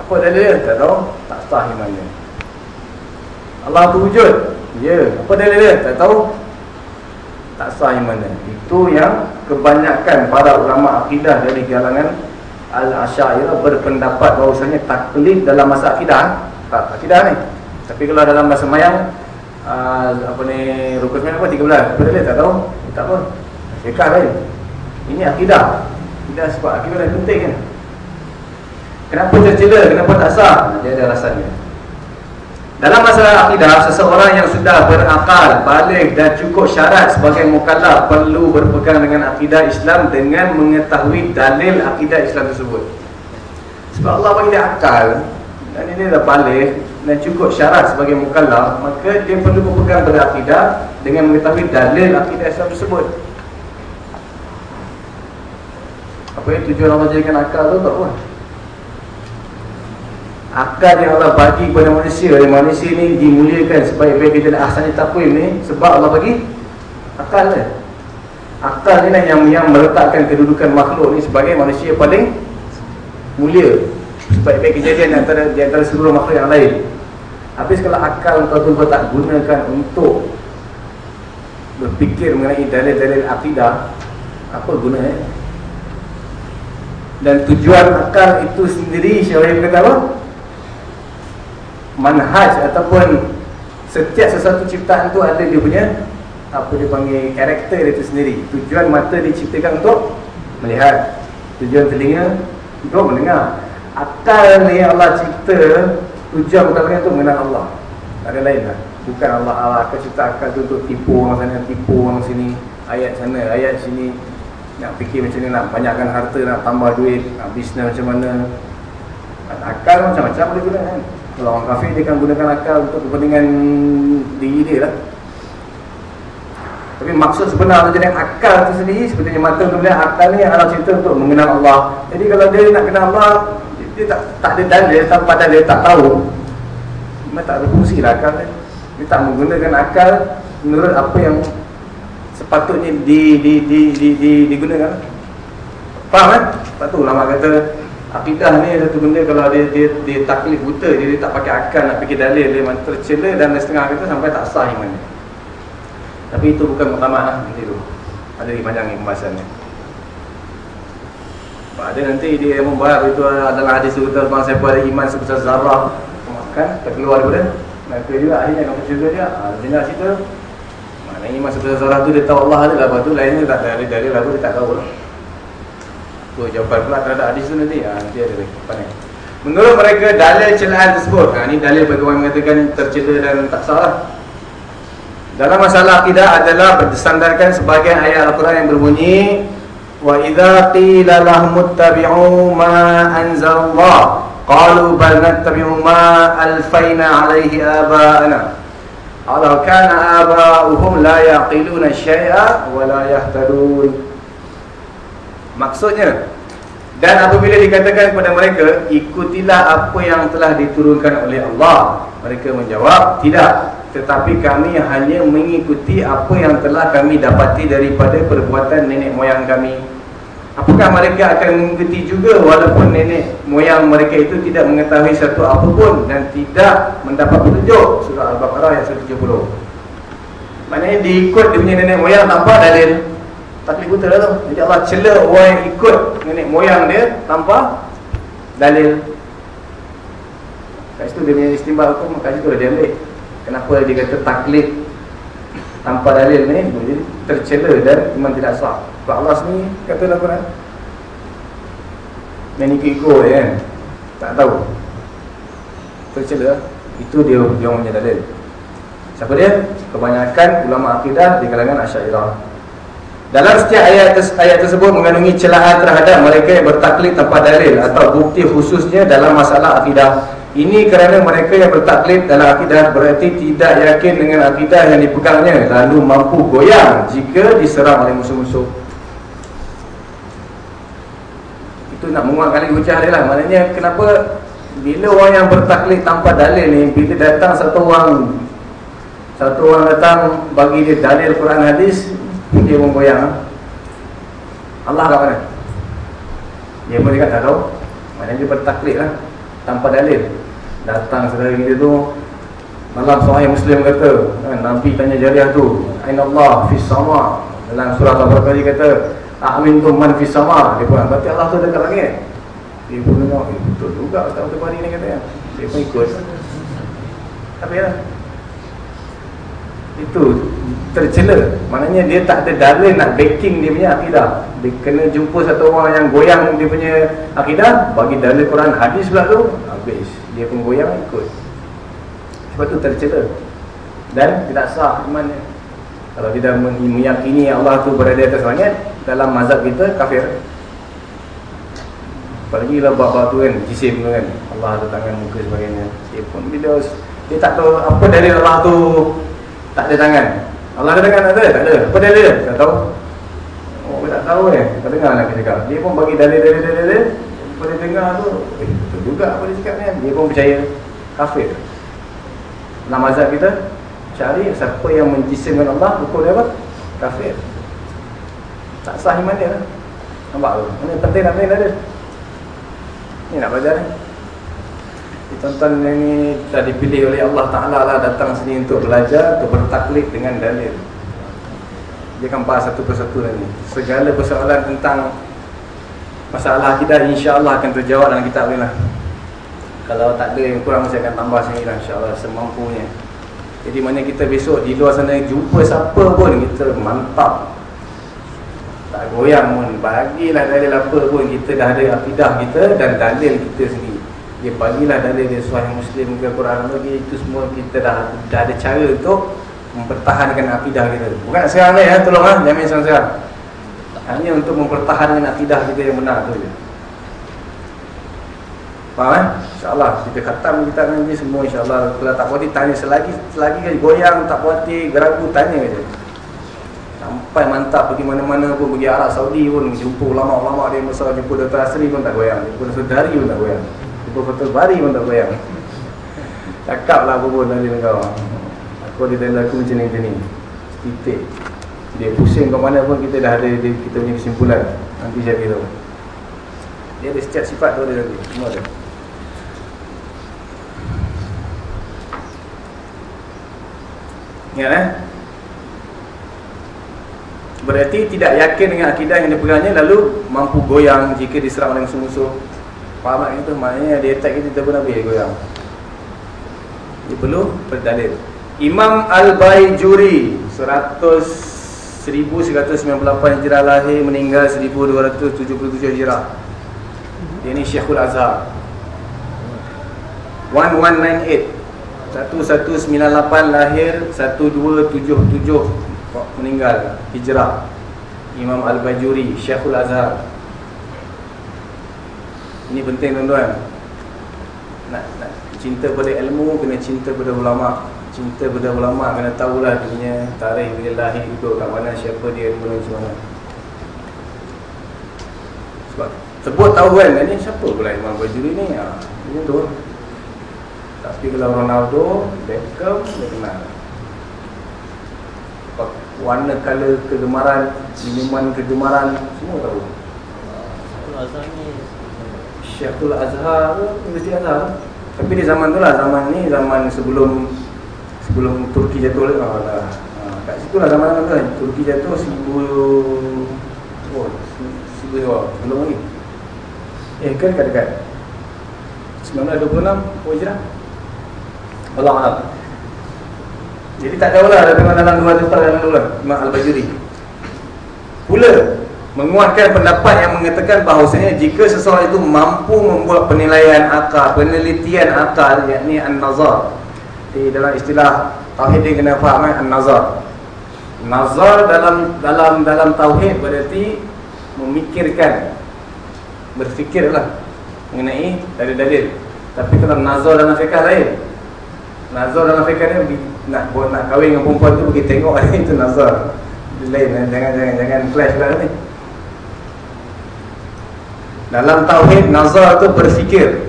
Apa dalil? Tak tahu, tak sah imannya. Allah tu wujud. Ya, apa dalil? Tak tahu. Tak sah imannya. Itu yang kebanyakan para ulama akidah dari kalangan Al-Asy'ariyah berpendapat bahawasanya taklid dalam masa akidah, tak akidah ni. Tapi kalau dalam bahasa mayang uh, apa ni rukun apa? 13 apa dia tak tahu? Tak apa. Dekat lain. Ini akidah. Akidah sebab akidah yang penting kan. Kenapa tercela? Kenapa tak sah? Dia ada alasannya dalam masalah akidah seseorang yang sudah berakal balik dan cukup syarat sebagai mukallaf perlu berpegang dengan akidah Islam dengan mengetahui dalil akidah Islam tersebut. Sebab Allah bagi dia akal dan ini dah balik dan cukup syarat sebagai mukallaf maka dia perlu berpegang pada akidah dengan mengetahui dalil akidah Islam tersebut. Apa yang tujuan Allah jadikan akal tu tak apa akal yang Allah bagi kepada manusia dan manusia ni dimuliakan supaya baik kita ahsan takwim ni sebab Allah bagi akal ni akal ni lah yang, yang meletakkan kedudukan makhluk ni sebagai manusia paling mulia sebaik-baik kejadian antara, di antara seluruh makhluk yang lain Habis kalau akal kau tu kau tak gunakan untuk berfikir mengenai dalil-dalil akidah, apa guna eh? Dan tujuan akal itu sendiri Syarif kata apa? Manhaj ataupun setiap sesuatu ciptaan tu ada dia punya apa dia panggil karakter itu sendiri. Tujuan mata diciptakan untuk melihat. Tujuan telinga untuk mendengar. Akal ni Allah cipta Tujuan lain untuk mengenal Allah Tak ada lain lah Bukan Allah Allah akan cipta akal tu untuk tipu orang sana Tipu orang sini Ayat sana, ayat sini Nak fikir macam ni nak banyakkan harta Nak tambah duit, nak bisnes macam mana Akal macam-macam boleh guna kan Kalau orang kafir dia akan gunakan akal Untuk kepentingan diri dia lah tapi maksud sebenar tu jadi akal tu sendiri Sepertinya mata tu melihat akal ni Allah cerita untuk mengenal Allah Jadi kalau dia nak kenal Allah dia tak, tak ada dalil tanpa dalil tak tahu memang tak berfungsi lah akal dia. dia tak menggunakan akal menurut apa yang sepatutnya di, di, di, di, di, digunakan faham kan? sebab tu lama kata akidah ni satu benda kalau dia, dia, dia taklif buta dia, dia tak pakai akal nak fikir dalil dia memang tercela dan setengah kata sampai tak sah iman tapi itu bukan muktamad lah nanti tu. Ada lagi panjang pembahasan ni. Ada nanti dia membahas itu adalah hadis betul bang siapa ada iman sebesar zarah kan terkeluar daripada maka juga akhirnya akan bercerita dia ha, dengar cerita mana iman sebesar zarah tu dia tahu Allah ada lah lepas tu lainnya tak ada dari lagu dia tak tahu lah So jawapan pula terhadap hadis tu nanti. Ha, Nanti ada lagi. Pada. Menurut mereka dalil celahan tersebut. Ah, ha, Ini dalil bagi orang mengatakan tercela dan tak salah Dalam masalah akidah adalah Berdesandarkan sebahagian ayat Al-Quran yang berbunyi Wa idha qila lahmuttabi'u ma anzallah Qalu bal nattabi'u ma alfayna alaihi aba'ana. Alakana aba'uhum la yaqiluna syai'a Wa la yahtaduna Maksudnya Dan apabila dikatakan kepada mereka Ikutilah apa yang telah diturunkan oleh Allah Mereka menjawab Tidak Tetapi kami hanya mengikuti apa yang telah kami dapati Daripada perbuatan nenek moyang kami Apakah mereka akan mengikuti juga walaupun nenek moyang mereka itu tidak mengetahui satu apapun dan tidak mendapat petunjuk surah Al-Baqarah ayat 170. Maknanya diikut dia punya nenek moyang tanpa dalil. Tapi betul lah tu. Jadi Allah cela orang yang ikut nenek moyang dia tanpa dalil. Kat situ dia punya istimbal hukum, kat situ dia ambil. Kenapa dia kata taklid tanpa dalil ni jadi tercela dan memang tidak sah. Sebab Allah sendiri kata dalam Quran Main ikut kan Tak tahu Tercela Itu dia dia punya dalil Siapa dia? Kebanyakan ulama akidah di kalangan Asyairah Dalam setiap ayat, ayat tersebut mengandungi celaan terhadap mereka yang bertaklid tanpa dalil Atau bukti khususnya dalam masalah akidah. Ini kerana mereka yang bertaklid dalam akidah berarti tidak yakin dengan akidah yang dipegangnya Lalu mampu goyang jika diserang oleh musuh-musuh. Itu nak menguatkan lagi hujah dia lah. Maknanya kenapa bila orang yang bertaklid tanpa dalil ni Bila datang satu orang Satu orang datang bagi dia dalil Quran hadis Dia pun goyang Allah kat mana? Dia pun cakap tak tahu. Maknanya dia bertaklid lah Tanpa dalil. Datang saudara kita tu Malam sahih Muslim kata kan, Nabi tanya jariah tu Aina Allah fis sama? Dalam surah Al-Baqarah kali kata Amin tu man fis sama? Dia pun berarti Allah tu dekat langit. Dia pun dengar eh, Betul juga Ustaz Betul Bari ni katanya Dia pun ikut. Tapi ya Itu tercela. Maknanya dia tak ada dalil nak backing dia punya akidah. Dia kena jumpa satu orang yang goyang dia punya akidah Bagi dalil Quran hadis pula tu Habis. Dia pun goyang ikut. Sebab tu tercela. Dan tidak sah imannya Kalau tidak meyakini Allah tu berada atas langit Dalam mazhab kita kafir. Apalagi lah bab-bab tu kan Jisim tu kan. Allah ada tangan muka sebagainya. Dia pun bila Dia tak tahu apa dalil Allah tu Tak ada tangan. Allah ada tangan ada? Tak ada. Apa dalil? Tak tahu. Oh tak tahu eh. Tak dengar nak cakap. Dia pun bagi dalil-dalil-dalil Apa dia dengar tu? Eh betul juga apa dia cakap ni Dia pun percaya. Kafir. Dalam mazhab kita Cari siapa yang menjisimkan Allah Hukum dia apa? Kafir. Tak sah iman dia lah. Nampak tu? Ini penting nak penting dalil Ni nak belajar ni Tuan-tuan ini dah dipilih oleh Allah Ta'ala lah datang sini untuk belajar Untuk bertaklid dengan dalil. Dia akan bahas satu persatu ni. Segala persoalan tentang Masalah akidah insyaAllah akan terjawab dalam kitab ni lah. Kalau tak ada yang kurang saya akan tambah sini lah insyaAllah semampunya. Jadi mana kita besok di luar sana jumpa siapa pun kita mantap. Tak goyang pun Bagilah dalil apa pun Kita dah ada akidah kita Dan dalil kita sendiri Dia bagilah dalil dia Suahih Muslim ke Quran lagi Itu semua kita dah, dah ada cara untuk Mempertahankan akidah kita Bukan sekarang ni ya Tolong lah Jamin sekarang Hanya untuk mempertahankan akidah kita yang benar tu je Faham kan? InsyaAllah Kita khatam kita nanti semua InsyaAllah Kalau tak puati tanya Selagi selagi goyang Tak puati Geragu tanya je Sampai mantap pergi mana-mana pun Pergi Arab Saudi pun Jumpa ulama-ulama dia Masa jumpa Dr. Asri pun tak goyang Jumpa. Dari pun tak goyang Dr. Bari pun tak goyang Cakap lah pun dari kau. Aku ada dalam aku macam ni macam ni. Titik. Dia pusing ke mana pun kita dah ada dia, Kita punya kesimpulan. Nanti saya beritahu Dia ada setiap sifat tu ada. Nanti Semua ada. Ingat eh? Berarti tidak yakin dengan akidah yang dipegangnya Lalu mampu goyang jika diserang oleh musuh-musuh Faham tak? Itu? Maknanya dia attack kita, kita pun habis goyang. Dia perlu berdalil. Imam Al-Bayjuri 100 1198 Hijrah lahir Meninggal 1277 Hijrah. Dia ni Syekhul Azhar. 1198 1198 lahir 1277 meninggal hijrah. Imam Al-Bajuri Syekhul Azhar ini penting tuan-tuan. Nak, nak cinta pada ilmu kena cinta pada ulama. Cinta pada ulama kena tahulah dia punya tarikh dia lahir duduk kat mana siapa dia mula macam mana. Sebab sebut tahu kan ni siapa pula Imam Al-Bajuri ni? Ha, macam tu. Tapi kalau Ronaldo Beckham dia kenal. Warna color kegemaran minuman kegemaran semua tahu. Azhar ni Syekhul Azhar Universiti Azhar. Tapi di zaman tu lah zaman ni zaman sebelum sebelum Turki jatuh lah oh, dah. Kat situ lah zaman tu kan. Turki jatuh seribu oh seribu oh, sebelum ni eh kan dekat-dekat 1926 oh Allah Allah jadi tak tahulah dengan dalam 200 tahun yang lalu lah Imam Al-Bajuri. Pula Menguatkan pendapat yang mengatakan bahawasanya Jika seseorang itu mampu membuat penilaian akal Penelitian akal Yakni An-Nazar Di dalam istilah Tauhid dia kena faham kan An-Nazar Nazar dalam dalam dalam Tauhid berarti Memikirkan Berfikirlah Mengenai dalil-dalil Tapi kalau Nazar dalam fiqah lain Nazar dalam fiqah ni nak buat nak kahwin dengan perempuan tu pergi tengok itu nazar. Lain eh. jangan jangan jangan flash lah ni. Dalam tauhid nazar tu berfikir.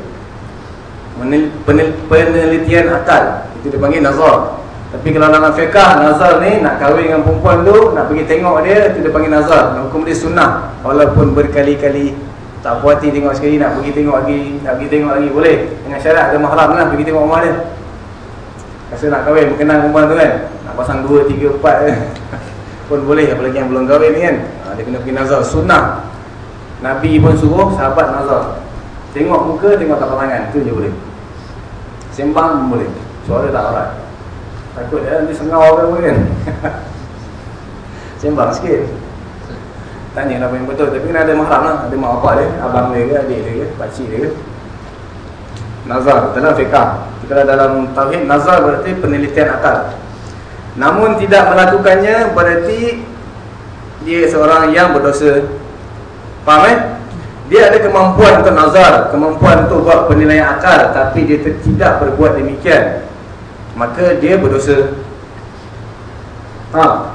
Penelitian akal itu dipanggil nazar. Tapi kalau dalam fiqah nazar ni nak kahwin dengan perempuan tu nak pergi tengok dia tu dia panggil nazar. Hukum dia sunnah walaupun berkali-kali tak puas hati tengok sekali nak pergi tengok lagi, nak pergi tengok lagi boleh. Dengan syarat ada mahram lah pergi tengok rumah dia. Rasa nak kahwin berkenan perempuan tu kan. Nak pasang 2 3 4 pun boleh apalagi yang belum kahwin ni kan. Ha, dia kena pergi nazar sunnah. Nabi pun suruh sahabat nazar. Tengok muka, tengok tapak tangan, tu je boleh. Sembang pun boleh. Suara tak aurat. Takut dia nanti sengau ke apa kan. Sembang sikit. Tanya apa yang betul Tapi kena ada mahram lah Ada mak bapak dia Abang dia ke Adik dia ke Pakcik dia ke Nazar Dalam fiqah Kalau dalam Tauhid Nazar berarti penelitian akal Namun tidak melakukannya Berarti Dia seorang yang berdosa Faham eh? Dia ada kemampuan untuk nazar Kemampuan untuk buat penilaian akal Tapi dia tidak berbuat demikian. Maka dia berdosa. Ha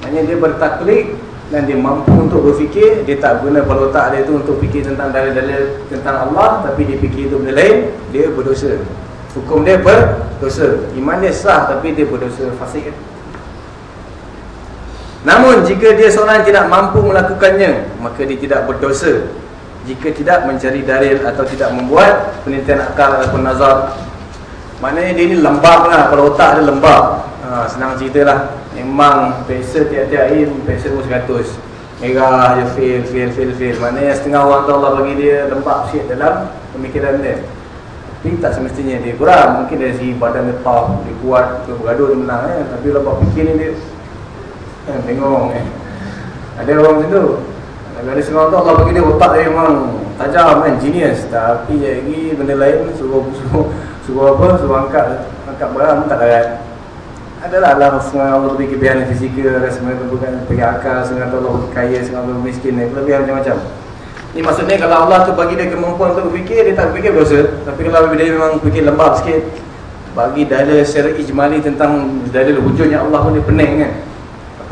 Maksudnya dia bertaklid dan dia mampu untuk berfikir dia tak guna kepala otak dia tu untuk fikir tentang dalil-dalil tentang Allah tapi dia fikir itu benda lain dia berdosa. Hukum dia berdosa. Iman dia sah tapi dia berdosa. Fasik namun jika dia seorang tidak mampu melakukannya maka dia tidak berdosa. Jika tidak mencari dalil atau tidak membuat penelitian akal ataupun nazar. Maknanya dia ni lembab lah kalau otak dia lembab ha, senang cerita lah. Memang pensel tiap-tiap air Pensel pun 100 Merah je fail, fail, fail, fail. Maknanya setengah orang tu Allah bagi dia lembab sikit dalam pemikiran dia. Tapi tak semestinya dia kurang. Mungkin dari segi badan dia top Dia kuat, dia bergaduh, dia menang eh. Tapi lembab fikir ni dia Tengok eh. Ada orang macam tu. Ada setengah orang tu Allah bagi dia otak dia memang tajam kan, genius. Tapi lagi benda lain suruh, suruh, suruh apa, suruh angkat Angkat barang tak darat adalah Allah Subhanahu Allah beri kelebihan fizikal dan bukan bagi akal sehingga Allah kaya sehingga Allah miskin ni kelebihan macam-macam. Ini maksudnya kalau Allah tu bagi dia kemampuan untuk berfikir dia tak berfikir berdosa. Tapi kalau dia memang fikir lembab sikit bagi dalil secara ijmali tentang dalil wujudnya Allah pun dia pening kan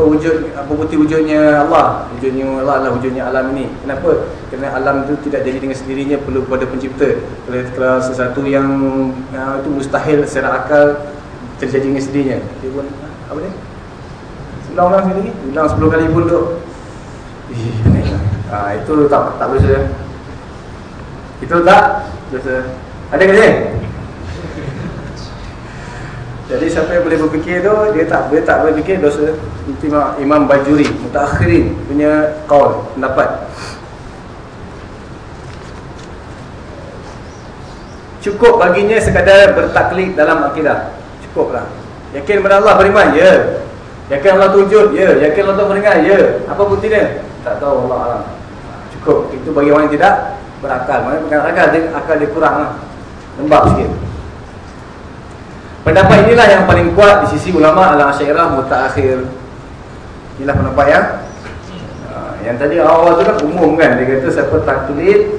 wujud apa bukti wujudnya Allah. Wujudnya Allah adalah wujudnya alam ini. Kenapa? Kerana alam itu tidak jadi dengan sendirinya perlu kepada pencipta. Kalau, kalau sesuatu yang uh, itu mustahil secara akal terjadi dengan sendirinya. Dia pun apa dia? Ulang ulang sekali ulang 10 kali pun duk. Ha, itu tak tak biasa itu tak biasa ada ke dia jadi siapa yang boleh berfikir tu dia tak boleh tak boleh fikir dosa Imam, Imam Bajuri mutakhirin punya kaul pendapat cukup baginya sekadar bertaklid dalam akidah Cukuplah. Yakin kepada Allah beriman? Ya. Yakin Allah tunjuk? Ya. Yakin Allah mendengar? Ya. Apa bukti dia? Tak tahu Allah alam. Cukup. Itu bagi orang yang tidak berakal. Maksudnya bukan akal, dia, akal dia kurang lah. Lembab sikit. Pendapat inilah yang paling kuat di sisi ulama ala asyairah mutaakhir. Inilah pendapat yang ha, yang tadi awal tu kan umum kan dia kata siapa taklid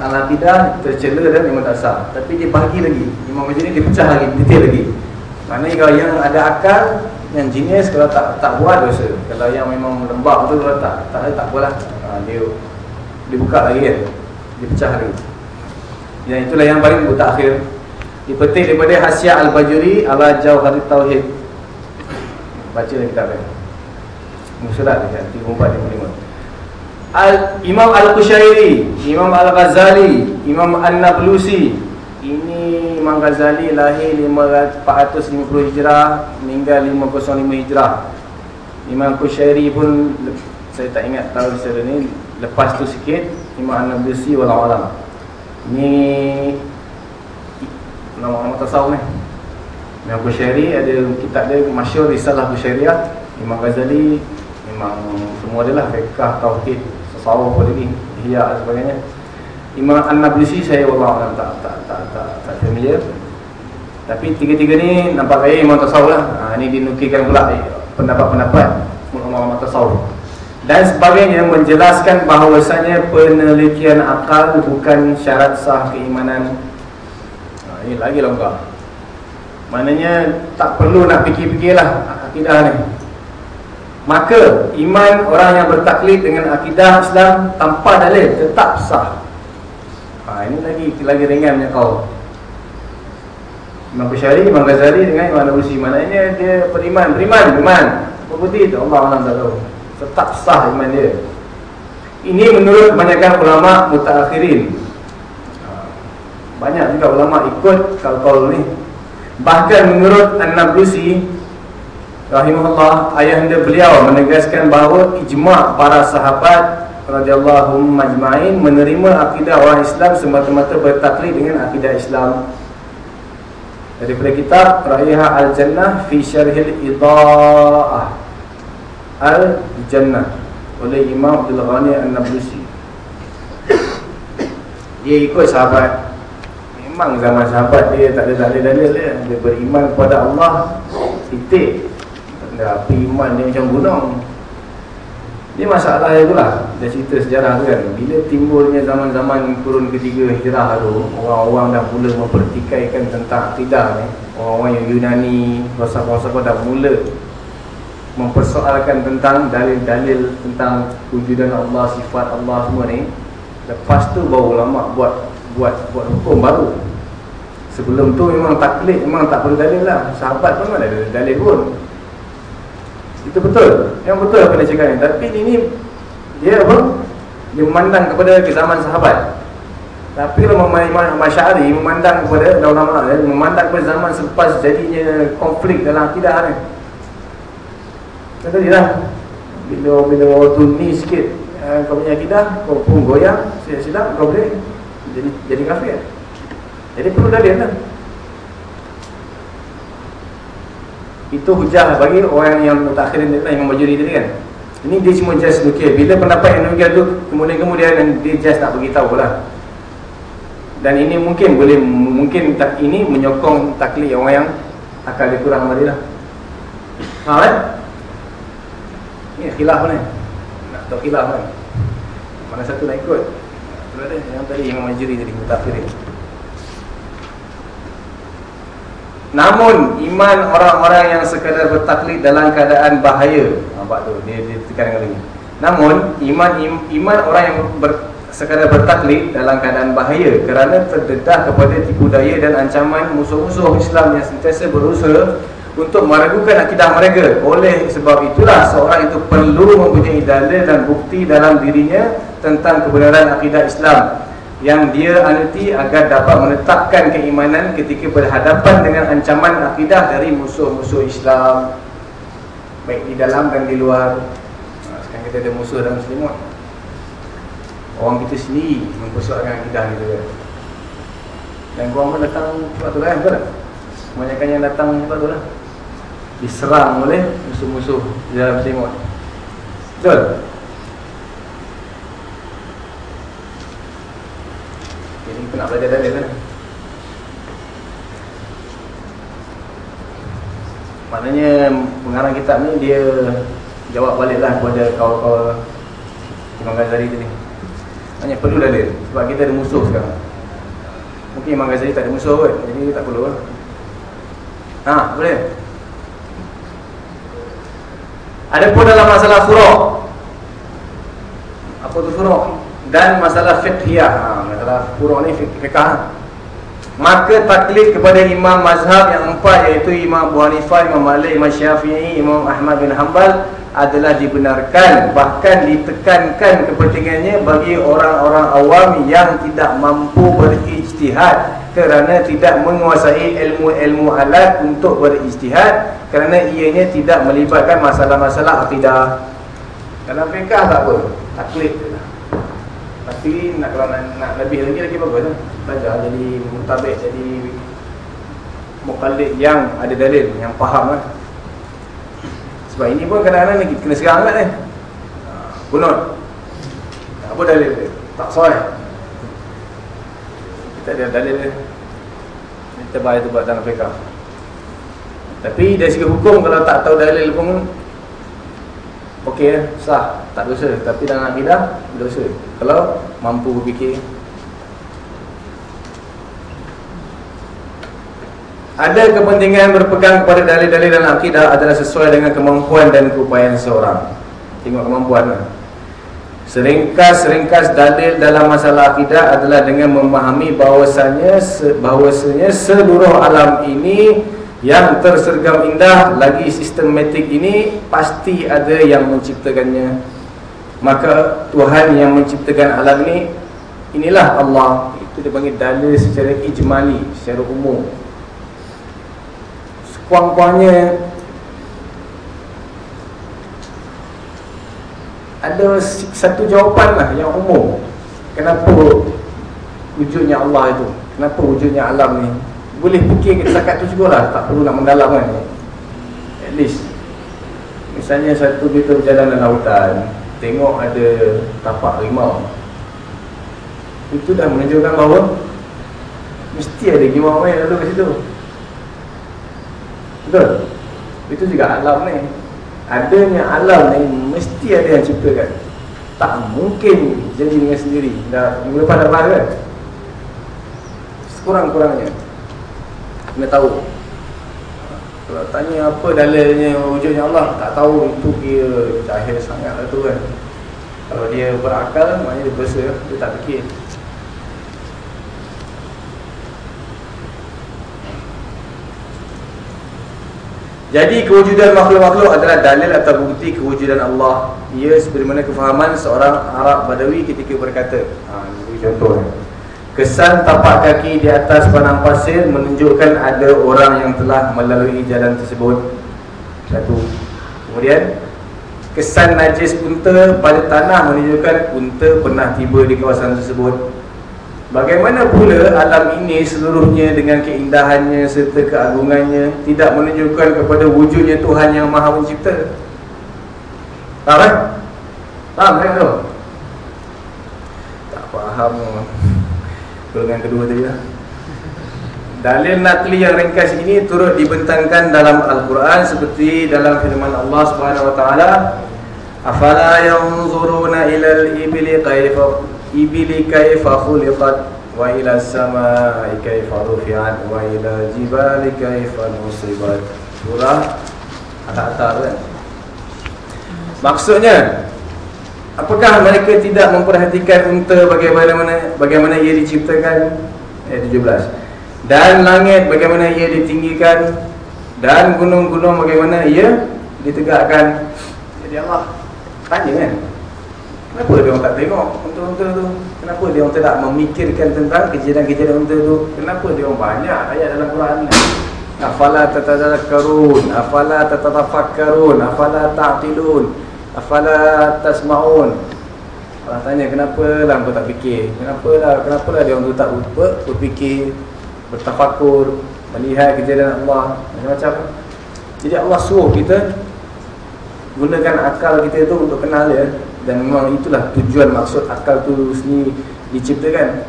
dalam tidak tercela dan memang tak sah. Tapi dia bagi lagi. Imam macam ni dia pecah lagi, detail lagi. Maknanya kalau yang ada akal Yang jenis kalau tak tak buat dosa Kalau yang memang lembab tu kalau tak tak, tak buat lah ha, dia, dia buka lagi kan Dia pecah lagi Yang itulah yang paling buta akhir Dipetik daripada Hasya Al-Bajuri Ala Jauhari Tauhid. Baca lagi kitab kan? Musulat dia kan 34-55 Al Imam Al-Qushairi Imam Al-Ghazali Imam An-Nablusi. Ini Imam Ghazali lahir 450 Hijrah Meninggal 505 Hijrah. Imam Qushairi pun Saya tak ingat tahun secara ni Lepas tu sikit Imam An-Nabisi Wallahualam Ini Nama-nama tasawuf ni Imam Qushairi ada kitab dia Masyur Risalah Qushairiyah Imam Ghazali Memang semua dia lah Fiqah, Tauhid, Tasawuf, Politik, Ihya dan sebagainya Imam An-Nablisi saya Allah alam tak tak tak tak, tak familiar. Tapi tiga-tiga ni nampak gaya Imam Tasawuf lah. Ha, ini dinukilkan pula eh, pendapat-pendapat ulama-ulama tasawuf. Dan sebagainya menjelaskan bahawasanya penelitian akal bukan syarat sah keimanan. Ini lagi longkar. Maknanya tak perlu nak fikir-fikirlah akidah ni. Maka iman orang yang bertaklid dengan akidah Islam tanpa dalil tetap sah. Ha, ini lagi lagi ringannya kau. Imam Bushari, Imam Ghazali dengan Imam Nawawi Maknanya dia beriman, beriman, beriman putih tu? Allah Allah tak tahu Tetap sah iman dia Ini menurut kebanyakan ulama mutakhirin. Banyak juga ulama ikut kalau ni. Bahkan menurut An-Nablusi Rahimahullah Ayahanda beliau menegaskan bahawa Ijma' para sahabat radhiyallahu majma'in menerima akidah orang Islam semata-mata bertaklid dengan akidah Islam. Daripada kitab Raiha Al-Jannah fi Syarhil Idha'ah Al-Jannah. Oleh Imam Abdul Ghani An-Nablusi dia ikut sahabat memang zaman sahabat dia tak ada dalil-dalil dia. Dia beriman kepada Allah titik. Ada iman dia macam gunung. Ini masalah itu lah Dia cerita sejarah kan. Bila timbulnya zaman-zaman kurun ketiga hijrah tu Orang-orang dah mula mempertikaikan tentang akidah ni. Orang-orang yang Yunani Rasul-Rasul dah mula Mempersoalkan tentang dalil-dalil Tentang wujudan Allah, sifat Allah semua ni. Lepas tu baru ulama buat Buat buat hukum baru Sebelum tu memang taklid Memang tak perlu dalil lah. Sahabat pun ada dalil pun. Itu betul. Yang betul apa dia cakap ni? Tapi ini Dia apa? Dia memandang kepada ke zaman sahabat. Tapi kalau Masyari memandang kepada Ulama-ulama Memandang kepada zaman selepas jadinya Konflik dalam akidah ni. Kan tadi lah. Bila bila waktu ni sikit uh, Kau punya akidah Kau pun goyang Silap kau boleh Jadi jadi kafir Jadi perlu dalil lah. Itu hujah bagi orang yang mutakhirin tadi Imam Bajuri tadi kan. Ini dia cuma just okay. Bila pendapat yang demikian tu Kemudian-kemudian dia just nak beritahu lah. Dan ini mungkin boleh Mungkin tak ini menyokong taklid orang yang Akal dia kurang sama lah. Ha kan Ini khilaf ni. Nak tahu khilaf kan Mana satu nak ikut? Yang tadi Imam Bajuri tadi Mutakhirin Namun iman orang-orang yang sekadar bertaklid dalam keadaan bahaya. Nampak tu dia dia tekan dengan ini. Namun iman iman orang yang ber, sekadar bertaklid dalam keadaan bahaya kerana terdedah kepada tipu daya dan ancaman musuh-musuh Islam yang sentiasa berusaha untuk meragukan akidah mereka. Oleh sebab itulah seorang itu perlu mempunyai dalil dan bukti dalam dirinya tentang kebenaran akidah Islam yang dia anuti agar dapat menetapkan keimanan ketika berhadapan dengan ancaman akidah dari musuh-musuh Islam. Baik di dalam dan di luar. Ha, sekarang kita ada musuh dalam selimut orang kita sendiri mempersoalkan akidah kita. Dan korang pun datang sebab tu lah betul tak? kebanyakan yang datang sebab tu lah diserang oleh musuh-musuh di dalam selimut betul? Kita nak belajar dalil kan? Maknanya pengarang kitab ni dia Jawab baliklah kepada kawan-kawan Imam Ghazali tadi. Maknanya perlu dalil Sebab kita ada musuh sekarang. Mungkin Imam Ghazali tak ada musuh kot. Jadi tak perlu lah. Ha boleh? Ada pun dalam masalah surah Apa tu surah Dan masalah fiqhiyah. Ha, Masalah furuk ni fiqah. Maka taklid kepada imam mazhab yang empat Iaitu Imam Abu Hanifah, Imam Malik, Imam Syafi'i, Imam Ahmad bin Hanbal Adalah dibenarkan. Bahkan ditekankan kepentingannya Bagi orang-orang awam yang tidak mampu berijtihad Kerana tidak menguasai ilmu-ilmu alat untuk berijtihad Kerana ianya tidak melibatkan masalah-masalah akidah. Dalam fiqah tak apa Taklid tapi nak kalau nak, nak lebih lagi lagi bagus lah. Belajar jadi mutabik jadi mukallid yang ada dalil, yang faham lah. Sebab ini pun kadang-kadang ni kena serang kan ni. Bunut. Apa dalil dia? Tak sahih. Kita ada dalil dia. Kita bayar tu buat dalam fiqah. Tapi dari segi hukum kalau tak tahu dalil pun Okey, sah, tak dosa. Tapi dalam akidah, dosa. Kalau mampu berfikir. Ada kepentingan berpegang kepada dalil-dalil dalam akidah adalah sesuai dengan kemampuan dan keupayaan seseorang. Tengok kemampuan lah. Seringkas-ringkas dalil dalam masalah akidah adalah dengan memahami bahawasanya bahawasanya seluruh alam ini yang tersergam indah lagi sistematik ini pasti ada yang menciptakannya. Maka Tuhan yang menciptakan alam ini inilah Allah. Itu dipanggil dalil secara ijmali, secara umum. Sekuang-kuangnya ada satu jawapan lah yang umum kenapa wujudnya Allah itu kenapa wujudnya alam ni boleh fikir setakat tu juga lah. Tak perlu nak mendalam kan. At least. Misalnya satu kita berjalan dalam lautan tengok ada tapak rimau. Itu dah menunjukkan bahawa mesti ada rimau main lalu kat situ. Betul? Itu juga alam ni. Adanya alam ni mesti ada yang ciptakan. Tak mungkin jadi dengan sendiri. Dah minggu lepas dah kan? Sekurang-kurangnya kena tahu kalau tanya apa dalilnya wujudnya Allah tak tahu itu dia jahil sangat lah tu kan kalau dia berakal maknanya dia berasa dia tak fikir Jadi kewujudan makhluk-makhluk adalah dalil atau bukti kewujudan Allah. Ia seperti mana kefahaman seorang Arab Badawi ketika berkata. Ha, contoh. Kesan tapak kaki di atas padang pasir menunjukkan ada orang yang telah melalui jalan tersebut. Satu. Kemudian, kesan najis unta pada tanah menunjukkan unta pernah tiba di kawasan tersebut. Bagaimana pula alam ini seluruhnya dengan keindahannya serta keagungannya tidak menunjukkan kepada wujudnya Tuhan yang maha mencipta? Faham kan? Faham kan tu? Tak faham Golongan kedua tadi lah. Dalil nakli yang ringkas ini turut dibentangkan dalam Al-Quran seperti dalam firman Allah Subhanahu Wa Taala, "Afala yanzuruna ilal ibli kaifa ibili kaifa khuliqat wa ila samai kaifa rufi'at wa ila jibali kaifa nusibat. Surah atas-atas kan? Maksudnya apakah mereka tidak memperhatikan unta bagaimana bagaimana ia diciptakan ayat 17 dan langit bagaimana ia ditinggikan dan gunung-gunung bagaimana ia ditegakkan jadi Allah tanya kan Kenapa dia orang tak tengok unta-unta tu? Kenapa dia orang tidak memikirkan tentang kejadian-kejadian unta tu? Kenapa dia orang banyak ayat dalam Quran ni? Afala tatadzakarun, afala tatatafakkarun, afala ta'qilun, afala tasma'un. Orang tanya kenapa lah kau tak fikir? Kenapa lah? Kenapa lah dia orang tu tak lupa berfikir, bertafakur, melihat kejadian Allah macam-macam. Jadi Allah suruh kita gunakan akal kita tu untuk kenal dia dan memang itulah tujuan maksud akal tu sendiri diciptakan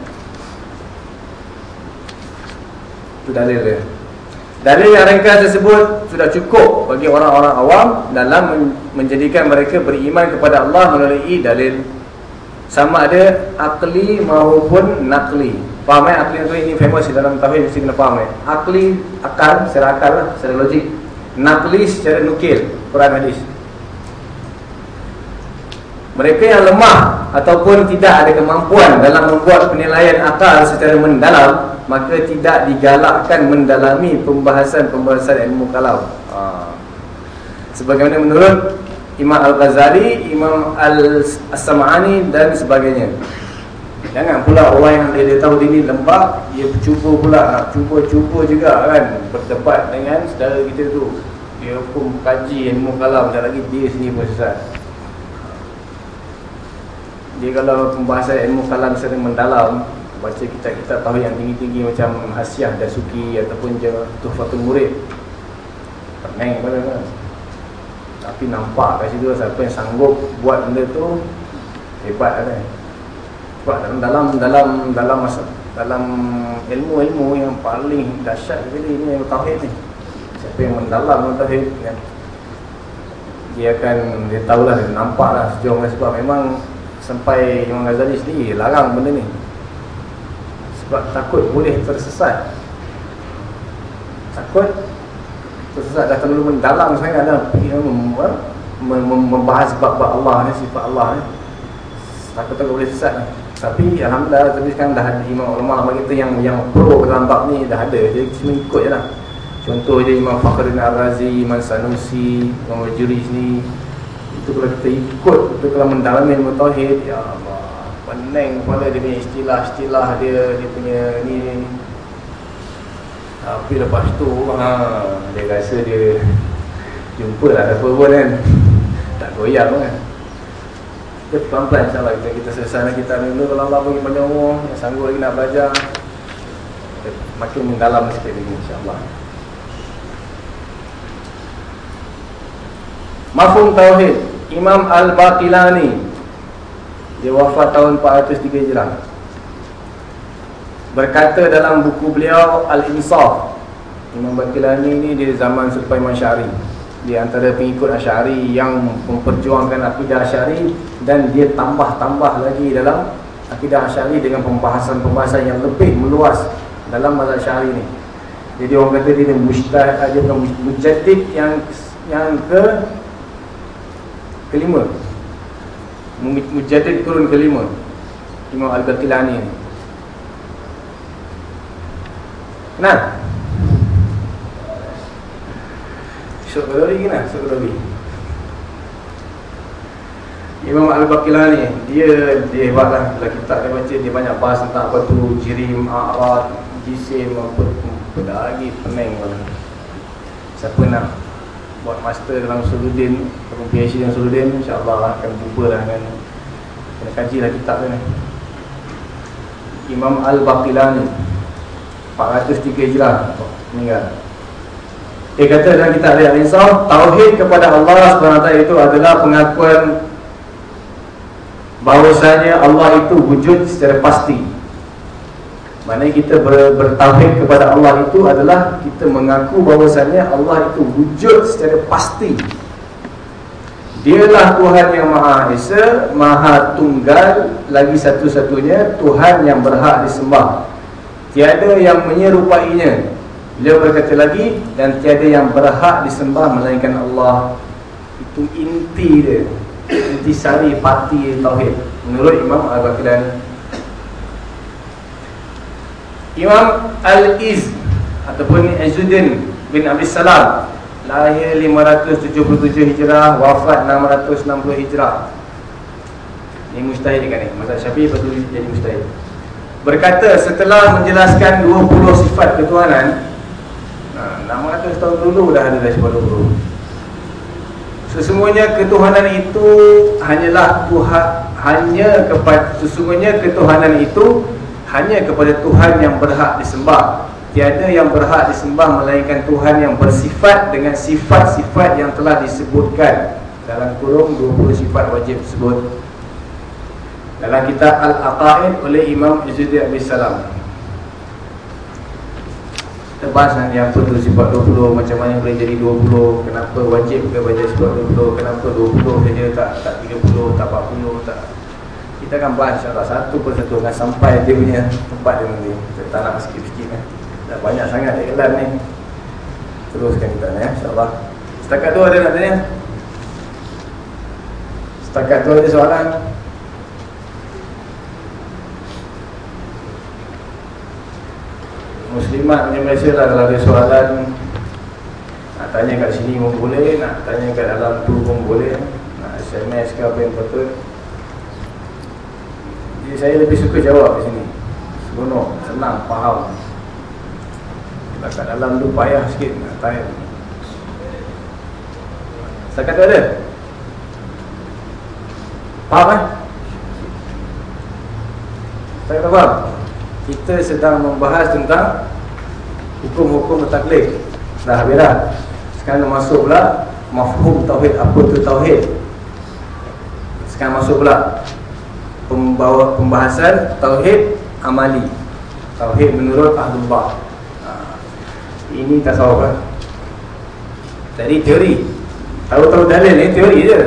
itu dalil dia dalil yang ringkas tersebut sudah cukup bagi orang-orang awam dalam menjadikan mereka beriman kepada Allah melalui dalil. Sama ada akli maupun nakli faham eh? Akli itu ini famous dalam tauhid mesti kena faham eh? Akli akal secara akal lah secara logik. Nakli secara nukil Quran hadis mereka yang lemah ataupun tidak ada kemampuan dalam membuat penilaian akal secara mendalam maka tidak digalakkan mendalami pembahasan-pembahasan ilmu kalam ha. sebagaimana menurut Imam Al-Ghazali, Imam Al-Sam'ani dan sebagainya. Jangan pula orang yang dia, dia tahu dia ni lembab dia cuba pula nak cuba-cuba juga kan berdebat dengan saudara kita tu. Dia pun kaji ilmu kalam dan lagi dia sendiri pun sesat dia kalau pembahasan ilmu kalam secara mendalam baca kitab-kitab tahu yang tinggi-tinggi macam Hasyah dan Suki ataupun je Tuhfatul Murid. Pening pada kan? Tapi nampak kat situ siapa yang sanggup buat benda tu hebat kan? Sebab dalam dalam dalam dalam masa dalam ilmu-ilmu yang paling dahsyat sekali ni yang tauhid ni. Siapa yang mendalam tauhid kan? Dia akan dia tahulah dia nampaklah sejauh mana. Sebab memang sampai Imam Ghazali sendiri larang benda ni sebab takut boleh tersesat takut tersesat dah terlalu mendalam sangat dah membahas bab-bab Allah ni sifat Allah ni takut-takut boleh sesat lah. Tapi Alhamdulillah tapi sekarang dah ada imam ulama kita yang yang pro dalam bab ni dah ada. Jadi cuma ikut je lah. Contoh je Imam Fakhruddin Al-Razi, Imam Sanusi, Imam Juris ni Itu kalau kita ikut, itu kalau mendalami ilmu Tauhid Ya Allah, pening kepala dia punya istilah-istilah dia, dia punya ni. Ni Tapi lepas tu, ha, dia rasa dia jumpa lah apa pun kan. Tak goyang kan. Dia pelan-pelan insyaAllah kita, kita selesai kita dulu Kalau Allah bagi banyak umur, yang sanggup lagi nak belajar Makin mendalam sikit lagi insyaAllah Mafhum Tauhid Imam Al-Baqilani. Dia wafat tahun 403 Hijrah. Berkata dalam buku beliau Al-Insaf Imam Baqilani ni dia zaman selepas Imam Syari Dia antara pengikut Asyari yang memperjuangkan akidah Asyari Dan dia tambah-tambah lagi dalam akidah Asyari Dengan pembahasan-pembahasan yang lebih meluas dalam mazhab Asyari ni. Jadi orang kata dia mustahil, dia mujadid yang yang ke kelima. Mujadid turun kelima. Imam Al-Baqilani ni Kenal? Syuk Qadari kenal? Syuk Qadari Imam Al-Baqilani Dia dia hebat lah Dalam kitab dia baca Dia banyak bahas tentang apa tu Jirim, A'rad, Jisim Apa lagi pening pun Siapa nak buat master dalam Suludin ataupun PhD dalam Suludin insyaAllah lah akan jumpa lah dengan kena kaji lah kitab ni. Imam Al-Baqilani 403 Hijrah meninggal. Dia kata dalam kitab dia Al-Insaf Tauhid kepada Allah SWT itu adalah pengakuan bahawasanya Allah itu wujud secara pasti mana kita ber, bertauhid kepada Allah itu adalah kita mengaku bahawasanya Allah itu wujud secara pasti. Dialah Tuhan yang Maha Esa, Maha Tunggal, lagi satu-satunya Tuhan yang berhak disembah. Tiada yang menyerupainya. Beliau berkata lagi dan tiada yang berhak disembah melainkan Allah. Itu inti dia. Inti sari pati tauhid menurut Imam Al-Baqilani. Imam Al-Iz ataupun Izzuddin bin Abi Salam lahir 577 Hijrah wafat 660 Hijrah. Ini mustahil kan ni? Mazhab Syafi'i betul jadi mustahil. Berkata setelah menjelaskan 20 sifat ketuhanan nah, 600 tahun dulu dah ada dah sifat 20 Sesungguhnya ketuhanan itu hanyalah Tuhan hanya kepada sesungguhnya ketuhanan itu hanya kepada Tuhan yang berhak disembah. Tiada yang berhak disembah melainkan Tuhan yang bersifat dengan sifat-sifat yang telah disebutkan dalam kurung 20 sifat wajib tersebut. Dalam kitab Al-Aqaid oleh Imam Izzuddin Abi Salam. Kita bahas nanti apa tu sifat 20 macam mana boleh jadi 20 kenapa wajib ke baca sifat 20 kenapa 20 saja tak tak 30 tak 40 tak kita akan bahas insyaAllah satu persatu akan sampai dia punya tempat dia nanti kita tak nak sikit-sikit kan. Dah banyak sangat iklan ni. Teruskan kita ya insyaAllah. Setakat tu ada nak tanya? Setakat tu ada soalan? Muslimat punya Malaysia lah kalau ada soalan. Nak tanya kat sini pun boleh nak tanya kat dalam tu pun boleh. Nak SMS ke apa yang betul jadi saya lebih suka jawab di sini. Seronok, senang, faham. Kalau kat dalam tu payah sikit nak tanya Saya kata ada? Faham kan? Saya kata faham? Kita sedang membahas tentang Hukum-hukum taklif Dah habis dah. Sekarang masuk pula Mafhum Tauhid. Apa tu Tauhid? Sekarang masuk pula pembawa pembahasan tauhid amali. Tauhid menurut Ahlullah. Ha. Ini tasawuf kan. Jadi teori. Tahu-tahu dalil ni teori je.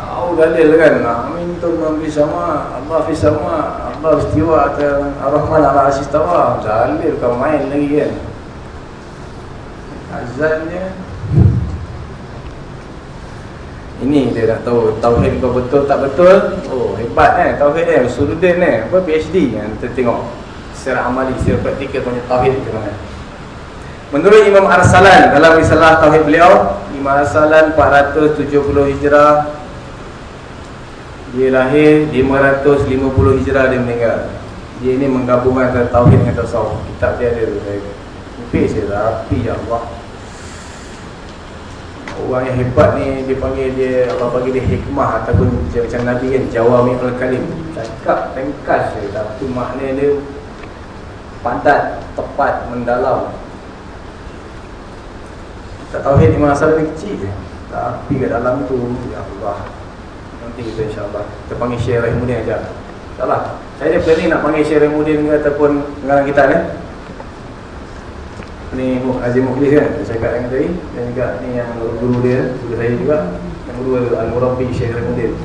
Tahu dalil kan. Amin tu nabi sama, Allah fi sama, Allah istiwa atas Ar-Rahman tawa. Dalil kau main lagi kan. Azannya ini dia nak tahu tauhid kau betul tak betul. Oh, hebat kan tauhid kan Surudin kan apa PhD kan kita tengok secara amali secara praktikal punya tauhid ke mana. Menurut Imam Arsalan dalam risalah tauhid beliau Imam Arsalan 470 Hijrah dia lahir 550 Hijrah dia meninggal. Dia ini menggabungkan tauhid dengan tasawuf. Kitab dia ada nipis dia rapi ya Allah orang yang hebat ni dia panggil dia Allah bagi dia hikmah ataupun dia macam Nabi kan jawami al-kalim. Cakap ringkas je tapi makna dia padat tepat mendalam. Tak tauhid Imam Asal ni kecil je. Tapi kat dalam tu ya Allah. Nanti kita insyaAllah kita panggil Syekh Rahimuddin aja taklah saya ni planning nak panggil Syekh Rahimuddin ataupun pengarang kita ni ni Muh Azim Mukhlis kan saya cakap dengan tadi dan juga ni yang guru dia guru saya juga yang guru Al-Murabbi Syekh Rahimuddin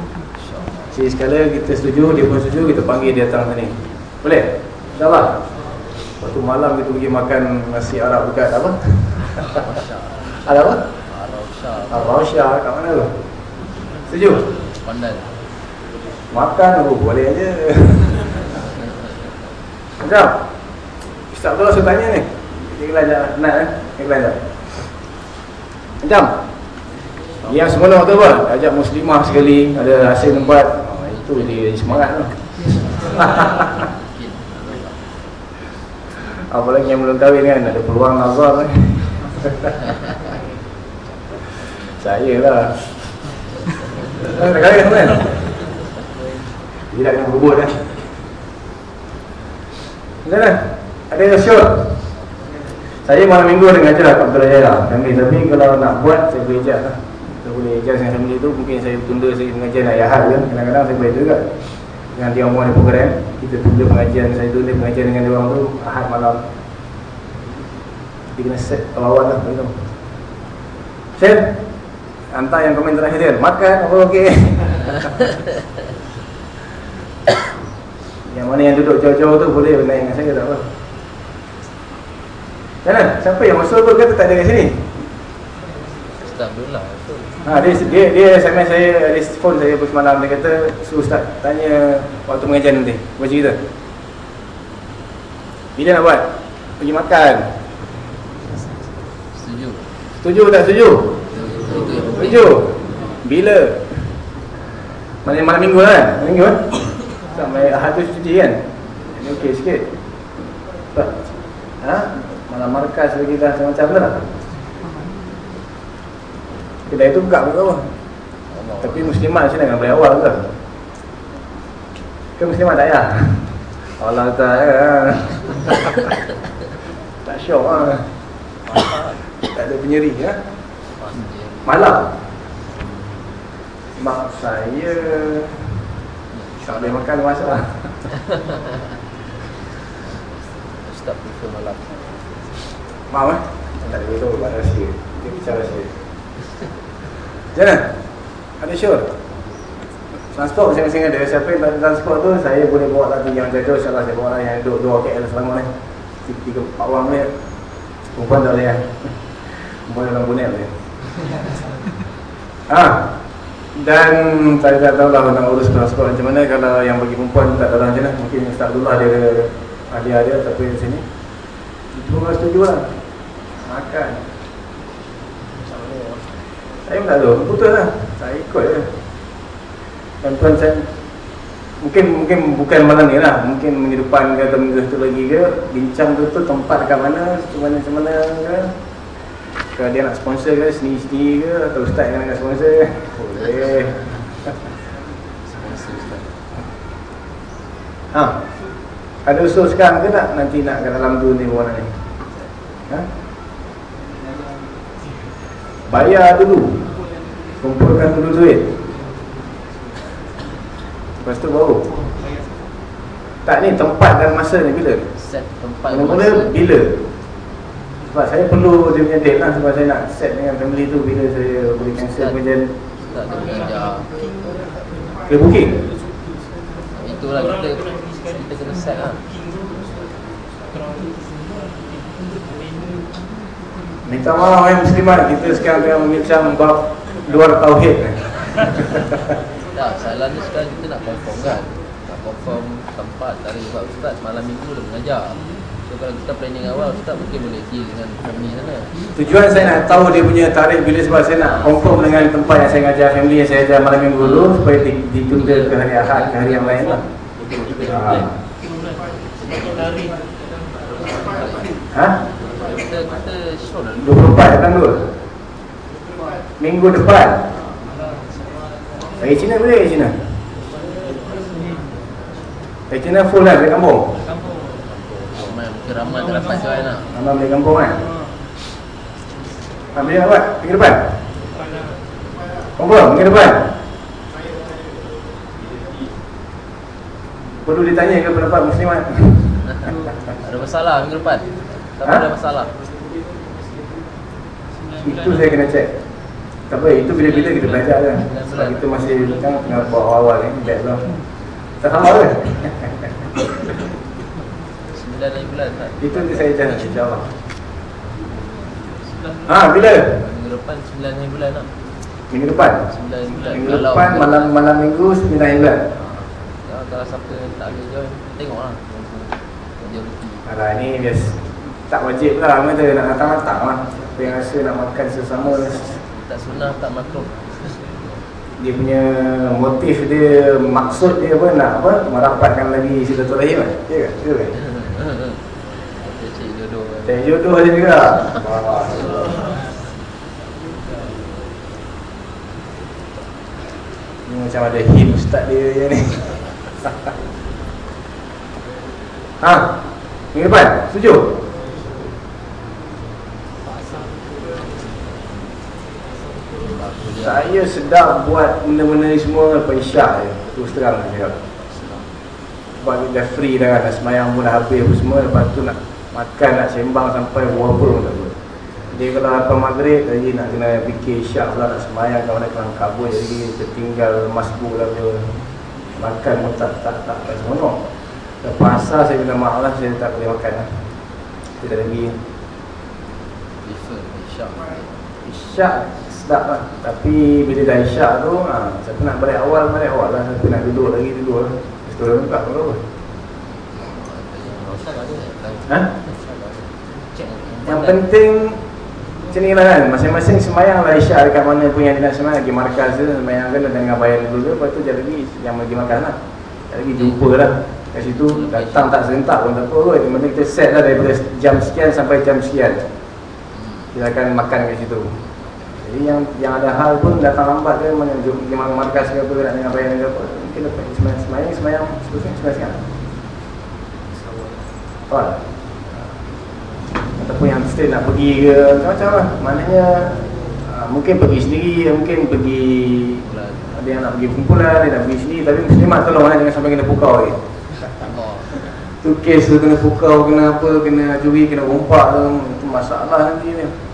Cik sekalian kita setuju, dia pun setuju, kita panggil dia datang sini Boleh? InsyaAllah Waktu malam kita pergi makan nasi Arab dekat apa? Ada apa? Arab Ar-Rasyah kat mana tu? Setuju? Pandan Makan tu boleh aja. Macam? Ustaz tu saya tanya ni. Dia belajar nak eh? Dia belajar. Macam? Yang semula tu apa? Ajak muslimah sekali, ada hasil tempat. Oh, itu dia semangat tu. Apalagi yang belum kahwin kan, ada peluang nazar kan. Saya lah. Dah kahwin kan? Dia nak kena berebut kan? Mana? Ada yang sure? Saya malam minggu ada ngajar kat Abdul Jaya family. Tapi kalau nak buat, saya boleh ejak lah. Saya boleh ejak dengan family tu Mungkin saya tunda saya pengajian ayat had kan. Kadang-kadang saya boleh juga. Dengan dia orang ada program Kita tunda pengajian, saya tunda pengajian dengan dia orang tu Ahad malam. Kita kena set kawan lah begitu. Set Hantar yang komen terakhir dia. Makan, apa okey Yang mana yang duduk jauh-jauh tu boleh naik dengan saya tak apa Mana? Siapa yang masuk tu kata tak ada kat sini? Ustaz Abdullah tu Ha, dia, dia, dia SMS saya, dia phone saya pun semalam Dia kata, suruh Ustaz tanya waktu mengajian nanti Buat cerita Bila nak buat? Pergi makan Setuju Setuju tak setuju? Setuju Bila? Malam, malam minggu kan? Malam minggu kan? Sampai Ahad tu cuti kan? Ini okey sikit? Ha? Malam markas lagi dah macam tu tak? Kedai tu buka pun apa? Tapi muslimat sini jangan boleh awal ke? Ke muslimat tak ya? Allah tak ya. tak syok lah. Tak ada penyeri ya. Malam. Mak saya tak boleh makan masalah. Ustaz prefer malam Maaf eh. Tak ada itu buat rahsia. Dia bicara rahsia. Mana? Ada sure? Transport masing-masing ada. Siapa yang tak ada transport tu, saya boleh bawa lagi yang jauh. InsyaAllah saya bawa lah yang duduk 2 KL Selangor ni. Tiga, empat orang boleh. Perempuan tak boleh kan? Perempuan dalam bonet boleh. Ha. Dan saya tak tahu lah tentang urus transport macam mana kalau yang bagi perempuan tak tahu lah macam mana. Mungkin Ustaz Abdullah dia ada dia tapi di sini. Itu pun setuju lah. Makan. Saya pun tak tahu. Betul lah. Saya ikut je. Dan tuan saya Mungkin mungkin bukan malam ni lah. Mungkin minggu depan ke atau minggu satu lagi ke Bincang tu tu tempat dekat mana Macam mana macam mana ke. Kalau dia nak sponsor ke sendiri-sendiri ke Atau ustaz yang nak sponsor. Boleh. Sponsor Ustaz. Ha. Ada usul sekarang ke tak? Nanti nak kat dalam tu ni orang ni? Ha Bayar dulu. Kumpulkan dulu duit. Lepas tu baru. Tak ni tempat dan masa ni bila? Set tempat Mula-mula bila? Sebab saya perlu dia punya date lah Sebab saya nak set dengan family tu Bila saya boleh cancel mengajar Dia booking? Itulah kita Kita kena set lah Minta maaf ya muslimat. Kita sekarang tengah membincang bab Luar Tauhid. Tak salah persoalan ni sekarang kita nak confirm kan? Nak confirm tempat tarikh sebab Ustaz malam minggu dah mengajar. So kalau kita planning awal Ustaz mungkin boleh deal dengan family sana. Tujuan saya nak tahu dia punya tarikh bila sebab saya nak confirm dengan tempat yang saya ngajar family yang saya ajar malam minggu dulu supaya di- ditunda ke hari Ahad ke hari yang lain lah. Ha. Kita kita dah 24 datang dulu. Minggu depan. Dari Cina boleh dari Cina? Dari Cina full lah dari kampung. kampung. Ramai mungkin ramai tak dapat join lah Abang balik kampung kan? Ha, boleh nak buat? Minggu depan? Confirm? Minggu depan? Perlu ditanya ke pendapat muslimat? Ada masalah minggu depan Tak Ha? ada masalah. Itu saya kena check. Tak apa, itu bila-bila kita belajar kan. Sebab kita masih kan, tengah buat awal-awal ni Background Tak sama ke? Sembilan hari bulan tak? Itu nanti saya jalan insyaAllah. Ha, bila? Minggu depan sembilan hari bulan lah Minggu depan? Sembilan hari bulan. Minggu depan, malam malam minggu 9 bulan. Kalau, kalau siapa tak ada join Tengok lah. Majority Alah ni bias tak wajib lah Mereka nak datang-datang lah Siapa yang rasa nak makan sesama Tak sunnah tak makruh Dia punya motif dia Maksud dia apa nak apa Merapatkan lagi silaturahim kan Ya ke? Ya jodoh kan. Cari jodoh dia juga Wah. Ni macam ada hint ustaz dia je ni Ha? Minggu depan? Setuju? Saya sedap buat benda-benda ni semua lepas isyak je Terus terang lah cakap. Sebab dah free dah kan Dah semayang pun dah habis apa semua Lepas tu nak makan nak sembang sampai berapa pun tak apa. Dia kalau apa maghrib Tadi nak kena fikir isyak pula Nak semayang kawan nak kelang kabut Jadi tertinggal masbuk lah apa Makan pun tak tak tak tak seronok. Lepas asal saya minta maaf lah Saya tak boleh makan lah. Tidak lagi. Isyak. Isyak sedap lah Tapi bila dah isyak tu ha, Siapa nak balik awal balik awal lah. Siapa nak duduk lagi duduk lah. Lepas tu tak? Ha? Ada Cek Yang penting Macam ni lah kan. Masing-masing semayang lah isyak Dekat mana pun yang dia nak semayang Lagi markaz je Semayang kan dengan bayar dulu je Lepas tu jangan lagi Yang lagi makan lah. Jangan lagi jumpa lah. Kat situ Datang tak serentak pun tak apa. Kot Yang penting kita set lah Daripada jam sekian sampai jam sekian. Kita akan makan kat situ Jadi yang yang ada hal pun datang lambat ke dia makan markaz ke apa Nak dengan bayar ke apa Mungkin dapat semayang Semayang semayang Seterusnya semayang sekian Faham? Ataupun yang stay nak pergi ke Macam-macam lah. Maknanya uh, Mungkin pergi sendiri Mungkin pergi Ada yang nak pergi kumpulan Dia nak pergi sendiri Tapi muslimat tolong lah Jangan sampai kena pukau lagi Oh Tu kes tu kena pukau Kena apa Kena curi Kena rompak tu Itu masalah nanti ni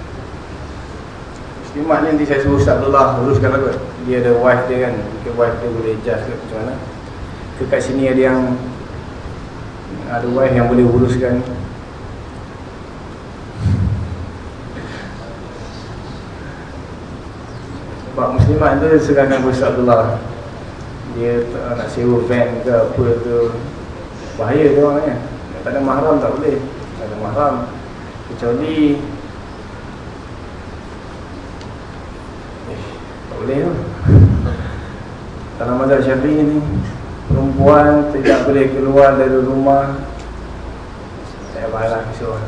Muslimat ni nanti saya suruh Ustaz Abdullah Uruskan lah kot Dia ada wife dia kan. Mungkin wife dia boleh adjust ke macam mana. Ke kat sini ada yang Ada wife yang boleh uruskan. Sebab muslimat tu serahkan ke Ustaz Abdullah. Dia tak nak sewa van ke apa tu Bahaya tu orang kan Tak ada mahram tak boleh. Tak ada mahram. Kecuali eh, Tak boleh tu Dalam mazhab syafi'i ni Perempuan tidak boleh keluar dari rumah Saya bahalah kisah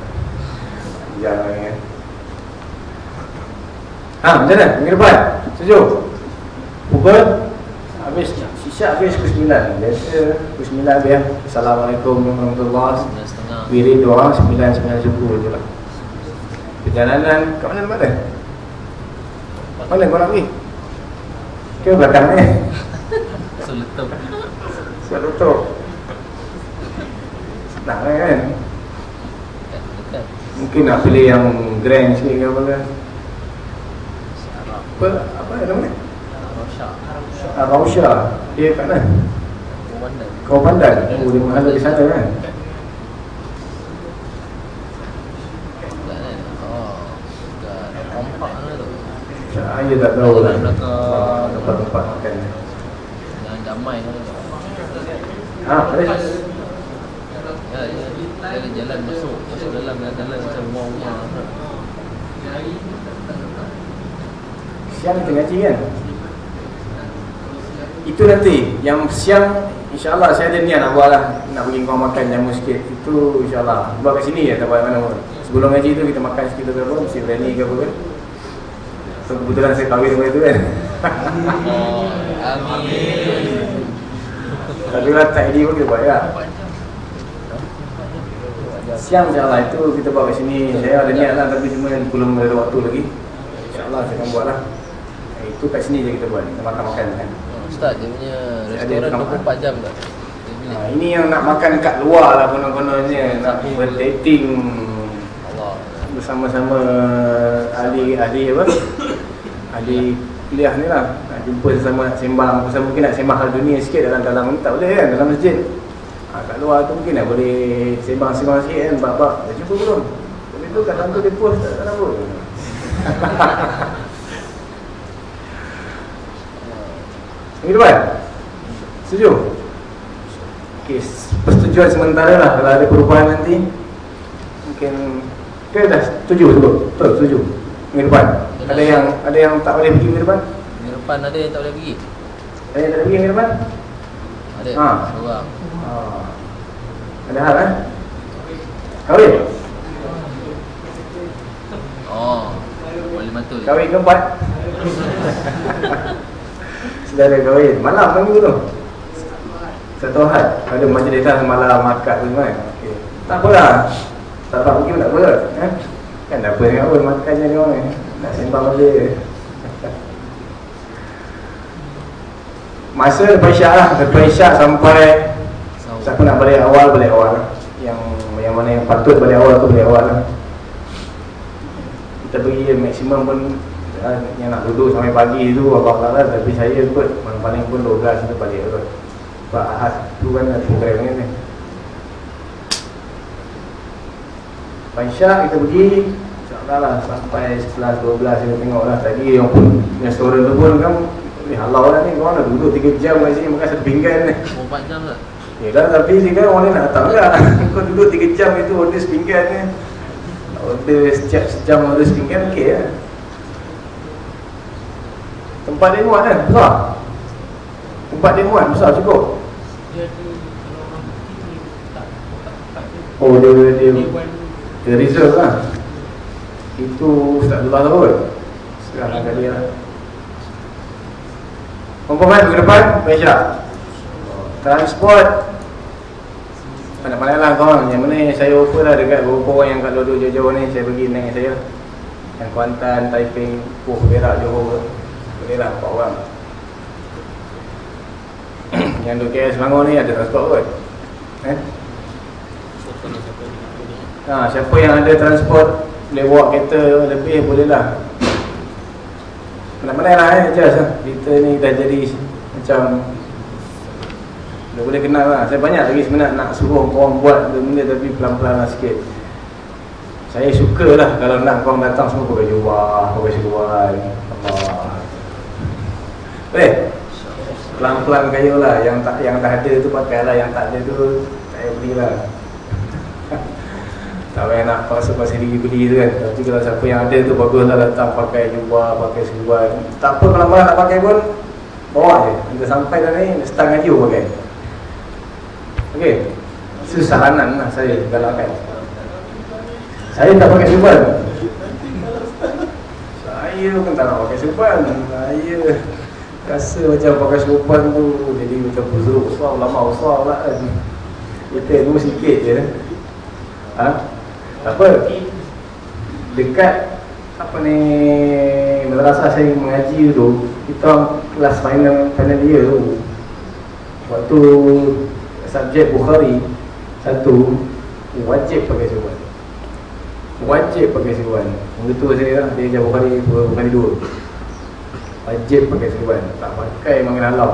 Jangan kan Ha, macam mana? Minggu depan? Setuju? Pukul? Habis Sisa habis pukul 9 Biasa pukul 9 habis ya. Assalamualaikum warahmatullahi Sembilan setengah Wirid doa 9-9 subuh je lah Perjalanan kat mana dia? Mana kau nak pergi? Ke belakang ni? So letup Sebab tutup Senang kan? Mungkin nak pilih yang grand sikit ke apa kan? Apa? Apa nama ni? Ah, Rausha Dia kat mana? Komandan Kau pandang? Oh, dia mahal di sana kan? Dekat kan Oh Dekat Kompak mana tu Saya tak tahu lah. Tempat-tempat makan. Dengan damai kan Ha, boleh. Ya, ya. Ada jalan masuk. Masuk dalam jalan macam rumah-rumah Siang kita ngaji kan? Itu nanti. Yang siang InsyaAllah saya ada niat nak buat lah. Nak bagi kau makan jamu sikit. Itu insyaAllah. Buat kat sini je tak buat mana pun. Sebelum ngaji tu kita makan sikit ke apa Mesti berani ke apa kan So kebetulan saya kahwin dengan itu kan. Oh, Amin. Tapi lah tak ID pun kita buat ya. Siang insyaAllah itu kita buat kat sini. Saya ada niat lah tapi cuma belum ada waktu lagi. InsyaAllah saya akan buat lah. Itu kat sini je kita buat Kita makan-makan kan. Ustaz dia punya restoran tempat. 24 jam tak? Ha, ini yang nak makan kat luar lah konon-kononnya Nak berdating bersama-sama ahli ahli apa? Ahli kuliah ni lah Nak jumpa sesama nak sembang Pasal mungkin nak sembang hal dunia sikit dalam dalam ni tak boleh kan dalam masjid ha, Kat luar tu mungkin nak boleh sembang-sembang sikit kan Bab-bab dah jumpa belum? Tapi tu kat dalam tu dia post tak tahu Minggu depan? Setuju? Okey, persetujuan sementara lah Kalau ada perubahan nanti Mungkin Ke dah setuju tu? Betul, setuju Minggu depan Ada yang ada yang tak boleh pergi minggu depan? Minggu depan ada yang tak boleh pergi? Ada yang tak boleh pergi minggu depan? Ada Ha. seorang Oh. Ada hal kan? Kahwin? Oh Boleh mantul Kahwin keempat? Saudara kahwin Malam kan minggu tu? Satu hal Ada majlis dah malam akad tu kan okay. Tak apalah Tak dapat pergi pun tak apa? Kan tak apa dengan apa Makannya dia orang eh? Nak sembang benda Masa lepas isyak lah Lepas isyak sampai. Siapa nak balik awal balik awal Yang yang mana yang patut balik awal tu balik awal lah. Kita pergi maksimum pun ah, Yang nak duduk sampai pagi tu tak lah Tapi saya kot Paling-paling pun 12 kita balik kot Sebab Ahad tu kan ada program ni Pansyak kita pergi InsyaAllah lah Sampai 11, 12 Saya tengok lah Tadi yang pun Restoran tu pun kan Eh halau lah ni Korang dah duduk 3 jam kat sini Makan satu pinggan ni 24 jam tak? Ya kan tapi sini kan orang lain nak datang tak Kau duduk 3 jam itu order sepinggan ni Order setiap sejam order sepinggan okey lah Tempat dia muat kan? Besar? Tempat dia muat besar cukup? Dia ada kalau orang pergi dia tak dia. Oh dia dia, dia, dia reserve lah. Itu Ustaz Abdullah kot Sekarang kali lah Confirm kan minggu depan? Besok Transport. Pandai-pandai lah kawan Yang mana yang saya offer lah Dekat beberapa orang yang kat duduk jauh-jauh ni Saya pergi naik saya. Yang Kuantan, Taiping, Puh, Perak, Johor. Boleh lah 4 orang. Yang duduk KL Selangor ni ada transport kot. Eh? Ha, siapa yang ada transport Boleh bawa kereta lebih boleh lah Pandai-pandai lah eh Just lah. Kita ni dah jadi Macam Dah boleh kenal lah. Saya banyak lagi sebenarnya nak suruh korang buat benda Tapi pelan-pelan lah sikit. Saya suka lah Kalau nak korang datang semua pakai jubah Pakai Allah Boleh? Pelan-pelan kayu lah Yang tak yang dah ada tu pakai lah Yang tak ada tu Saya belilah tak payah nak paksa-paksa diri beli tu kan. Tapi kalau siapa yang ada tu baguslah datang pakai jubah, pakai seluar Tak apa kalau malah nak pakai pun Bawa je, kita sampai dah ni Stang ngaji pun pakai. Okey. Itu saranan lah saya galakkan. Saya tak pakai seluar Saya pun tak nak pakai seluar Saya rasa macam pakai seluar tu Jadi macam buzuk besar, lama besar lah kan. Kita dulu sikit je. Ha? Apa? Dekat apa ni madrasah saya mengaji tu, kita orang kelas final final year tu. Waktu subjek Bukhari satu wajib pakai seluar. Wajib pakai seluar. Betul saya lah, dia ajar Bukhari Bukhari dua. Wajib pakai seluar. Tak pakai memang halau.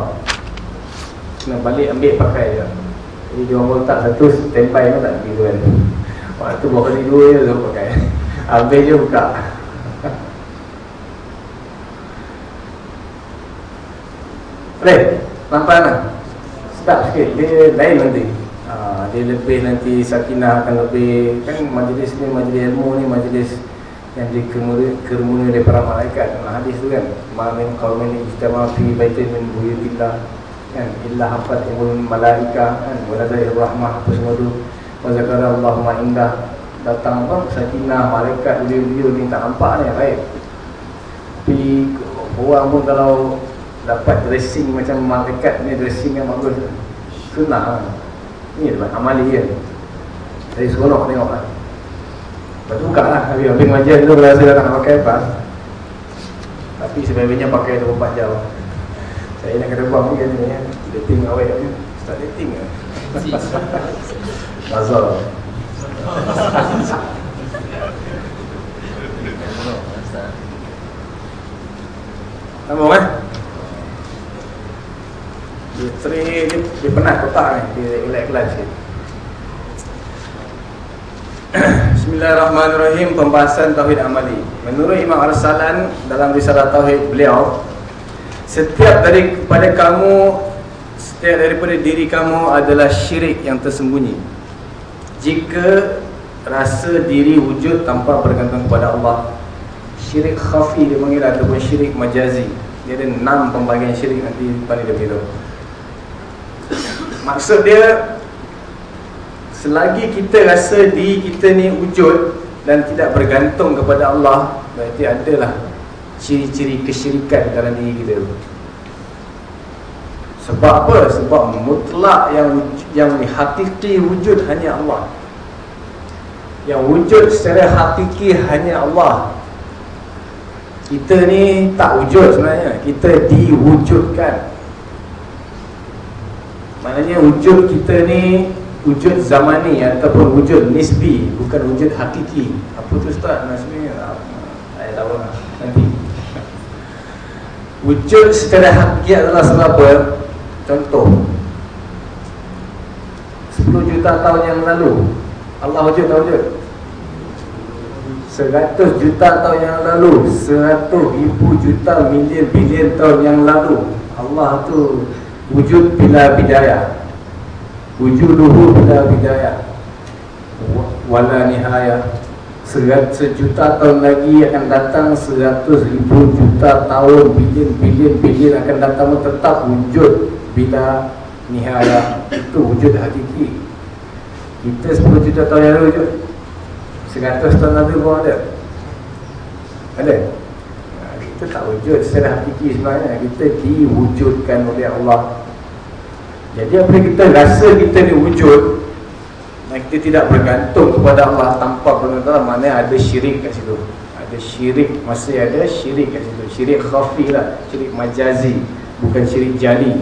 Kena balik ambil pakai je. Jadi dia orang letak satu standby pun tak pergi kan. Waktu bawa kali dua je tu pakai. Habis je buka. Boleh? Nampak tak? Sedap sikit, dia lain nanti. Ha, Dia lebih nanti sakinah akan lebih Kan majlis ni, majlis ilmu ni, majlis yang dikermuni oleh para malaikat. Hadis tu kan. Ma min qaumin ijtama fi baitin min buyutillah. Kan illa hafat ibul malaika kan wa nadai rahmah apa semua tu wa zakara Allahumma indah. Datang apa? Sakinah malaikat beliau-beliau ni tak nampak ni baik. Tapi orang pun kalau dapat dressing macam malaikat ni dressing yang bagus senang. Ni dapat amali kan dari seronok tengok kan Lepas tu buka lah. Habis habis mengajar dulu Rasa dah nak pakai apa Tapi sebenarnya pakai 24 jam. Saya nak kena buang ni kan ya. Dating awet ni. Start dating ke Mazal Sambung eh Dia teri dia, dia penat kotak ni. Dia relax-relax sikit. Bismillahirrahmanirrahim. Pembahasan Tauhid Amali. Menurut Imam Arsalan Dalam risalah Tauhid beliau Setiap daripada kamu Setiap daripada diri kamu Adalah syirik yang tersembunyi Jika Rasa diri wujud tanpa bergantung kepada Allah. Syirik khafi dia panggil Ataupun syirik majazi. Dia ada enam pembagian syirik Nanti paling dia beritahu. Maksud dia Selagi kita rasa diri kita ni wujud Dan tidak bergantung kepada Allah Berarti adalah Ciri-ciri kesyirikan dalam diri kita Sebab apa? Sebab mutlak yang yang hakiki wujud hanya Allah. Yang wujud secara hakiki hanya Allah. Kita ni tak wujud sebenarnya. Kita diwujudkan. Maknanya wujud kita ni wujud zamani ataupun wujud nisbi bukan wujud hakiki. Apa tu ustaz? Nasbi saya tahu lah. Nanti. Wujud secara hakiki adalah sebab apa contoh. 10 juta tahun yang lalu. Allah wujud tak wujud? 100 juta tahun yang lalu. 100 ribu juta milion bilion tahun yang lalu. Allah tu wujud bila bidayah. Wujuduhu bila bidayah. Wala nihayah. Sejuta tahun lagi akan datang. Seratus ribu juta tahun bilion bilion bilion akan datang. Tetap wujud bila nihayah itu wujud hakiki kita 10 juta tahun yang lalu wujud seratus tahun lalu pun ada ada kita tak wujud secara hakiki sebenarnya kita diwujudkan oleh Allah jadi apabila kita rasa kita ni wujud dan kita tidak bergantung kepada Allah tanpa bergantung mana ada syirik kat situ. Ada syirik, masih ada syirik kat situ. Syirik khafi lah, syirik majazi, bukan syirik jali.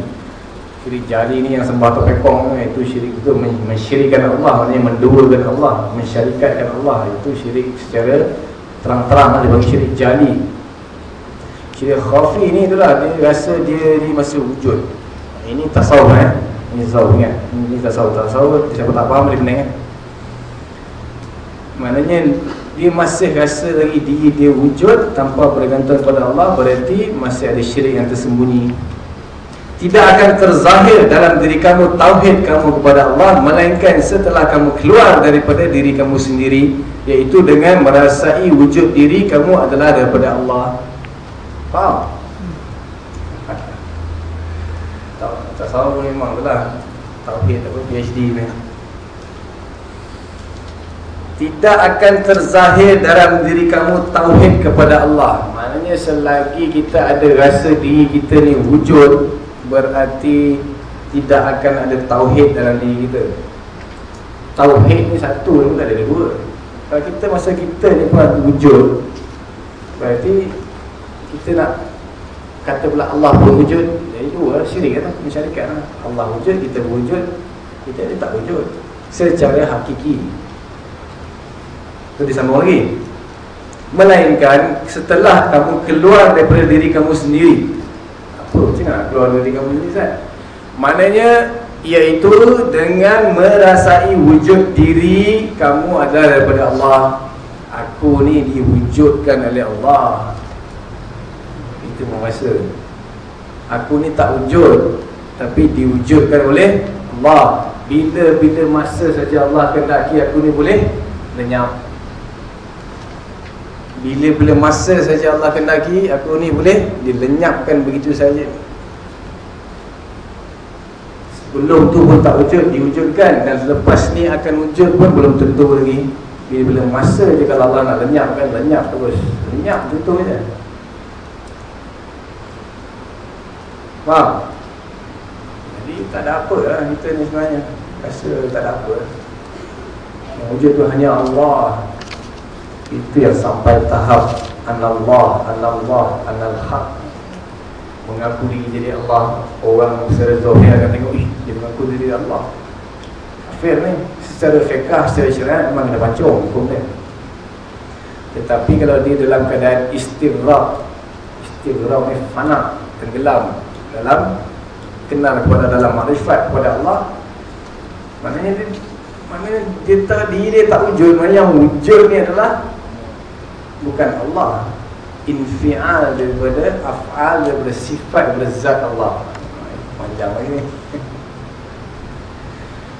Syirik jali ni yang sembah topekong itu syirik itu mensyirikkan Allah, maknanya menduakan Allah, mensyarikatkan Allah. Itu syirik secara terang-terang ada bagi syirik jali. Syirik khafi ni itulah dia rasa dia ni masih wujud. Ini tasawuf eh. Ini tasawuf kan. Ini tasawuf tasawuf. Siapa tak faham boleh pening kan. Maknanya dia masih rasa lagi diri dia wujud tanpa bergantung kepada Allah berarti masih ada syirik yang tersembunyi. Tidak akan terzahir dalam diri kamu tauhid kamu kepada Allah melainkan setelah kamu keluar daripada diri kamu sendiri iaitu dengan merasai wujud diri kamu adalah daripada Allah. Faham? tasawuf memang itulah tauhid apa PhD ni tidak akan terzahir dalam diri kamu tauhid kepada Allah maknanya selagi kita ada rasa diri kita ni wujud berarti tidak akan ada tauhid dalam diri kita. Tauhid ni satu ni tak ada dua. Kalau kita masa kita ni pun wujud berarti kita nak kata pula Allah pun wujud itu lah syirik kan Masyarakat lah. Allah wujud, kita wujud Kita ni tak wujud. Secara hakiki. Itu disambung lagi. Melainkan setelah kamu keluar daripada diri kamu sendiri Apa? Macam nak keluar dari kamu sendiri Zat? Maknanya Iaitu dengan merasai wujud diri Kamu adalah daripada Allah. Aku ni diwujudkan oleh Allah. Itu merasa aku ni tak wujud Tapi diwujudkan oleh Allah. Bila-bila masa saja Allah kendaki aku ni boleh lenyap Bila-bila masa saja Allah kendaki aku ni boleh dilenyapkan begitu saja. Sebelum tu pun tak wujud, diwujudkan. Dan selepas ni akan wujud pun belum tentu lagi. Bila-bila masa je kalau Allah nak lenyapkan, lenyap terus. Lenyap tentu je. Faham? Jadi tak ada apa lah kita ni sebenarnya. Rasa tak ada apa. Yang wujud tu hanya Allah Itu yang sampai tahap Anallah, Anallah, Analhaq. Mengaku diri jadi Allah. Orang secara zohir akan tengok Ih, dia mengaku diri Allah. Kafir ni Secara fiqah, secara syariat Memang kena pancung hukum dia. Tetapi kalau dia dalam keadaan istirraq Istirraq ni fana Tenggelam dalam kenal kepada dalam makrifat kepada Allah maknanya dia maknanya dia tak diri dia tak wujud maknanya yang wujud ni adalah bukan Allah. Infial daripada af'al daripada sifat daripada zat Allah. Panjang lagi ni.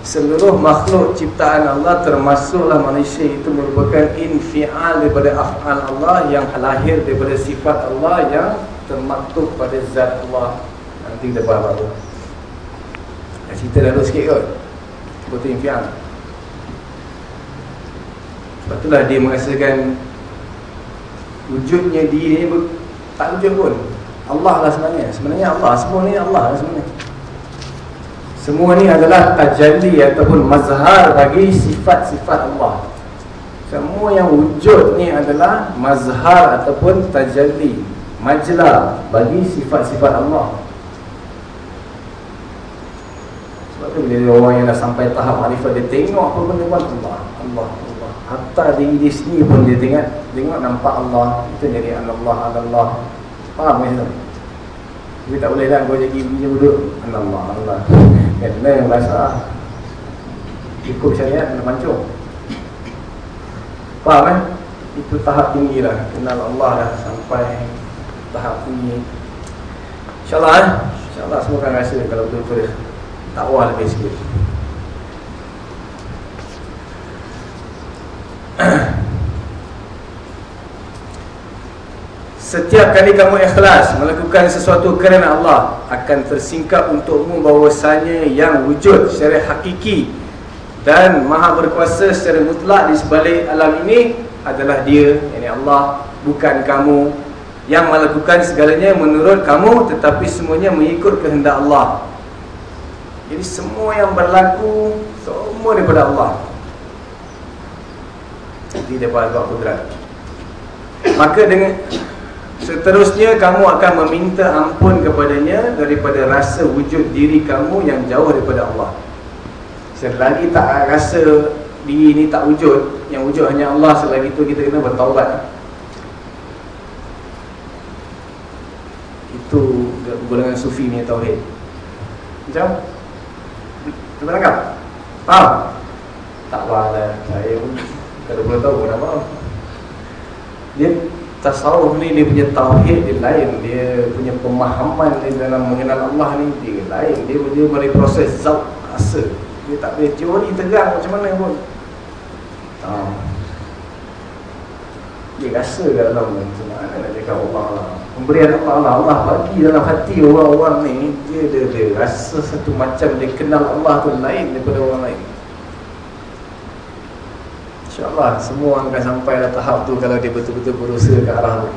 Seluruh makhluk ciptaan Allah termasuklah manusia itu merupakan infial daripada af'al Allah yang lahir daripada sifat Allah yang termaktub pada zat Allah. Nanti kita faham apa Nak cerita lalu sikit kot. Betul impian Sebab itulah dia merasakan Wujudnya dia ni Tak wujud pun. Allah lah sebenarnya. Sebenarnya Allah. Semua ni Allah lah sebenarnya. Semua ni adalah tajalli Ataupun mazhar bagi sifat-sifat Allah. Semua yang wujud ni adalah Mazhar ataupun tajalli Majlah bagi sifat-sifat Allah. Sebab tu bila orang yang dah sampai tahap marifat dia tengok apa benda pun Allah, Allah, Hatta diri dia sendiri pun dia tengok, tengok nampak Allah. Itu jadi Allah, Allah. Faham ke tu? Tapi tak boleh lah kau jadi dia duduk Allah, Allah. Kena yang bahasa Ikut syariat kena pancung. Faham kan? Itu tahap tinggi lah. Kenal Allah dah sampai tahap tinggi. InsyaAllah eh? InsyaAllah semua akan rasa kalau betul-betul dakwah lebih sikit Setiap kali kamu ikhlas melakukan sesuatu kerana Allah akan tersingkap untukmu bahawasanya yang wujud secara hakiki dan maha berkuasa secara mutlak di sebalik alam ini adalah dia, yakni Allah, bukan kamu yang melakukan segalanya menurut kamu tetapi semuanya mengikut kehendak Allah. Jadi semua yang berlaku Semua daripada Allah Jadi daripada Allah Kudrat. Maka dengan Seterusnya kamu akan meminta ampun kepadanya Daripada rasa wujud diri kamu yang jauh daripada Allah. Selagi tak rasa diri ini tak wujud Yang wujud hanya Allah Selagi itu kita kena bertaubat. Itu golongan sufi punya tauhid. Macam? Cuba tangkap Faham? Tak lah Saya pun Kalau boleh tahu pun apa. Dia Tasawuf ni dia punya tauhid dia lain. Dia punya pemahaman dia dalam mengenal Allah ni Dia lain. Dia, dia boleh proses zauk rasa. Dia tak boleh teori tegang macam mana pun. Ha. Dia rasa kat dalam Macam mana nak cakap Allah lah. Pemberian Allah lah Allah bagi dalam hati orang-orang ni Dia ada, dia rasa satu macam Dia kenal Allah tu lain daripada orang lain InsyaAllah semua akan sampai dah tahap tu Kalau dia betul-betul berusaha ke arah tu.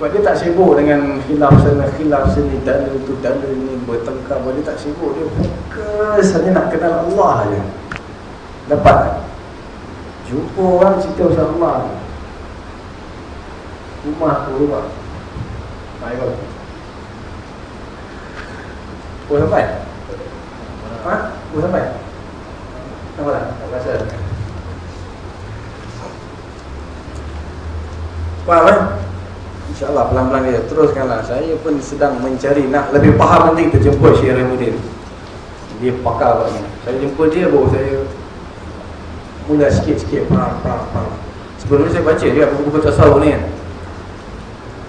Sebab dia tak sibuk dengan khilaf sana, khilaf sini Dalil tu, dalil ni, bertengkar. Dia tak sibuk, dia fokus hanya nak kenal Allah je. Dapat. Jumpa orang cerita pasal Allah Rumah tu rumah. Baik kau Oh sampai? Ha? Oh sampai? Nampak tak? Tak rasa Faham kan? InsyaAllah pelan-pelan dia. Teruskanlah. Saya pun sedang mencari Nak lebih faham nanti kita jemput Syekh Rahimudin Dia pakar ni Saya jemput dia baru saya Mula sikit-sikit Sebelum ni saya baca dia Buku-buku tasawuf ni kan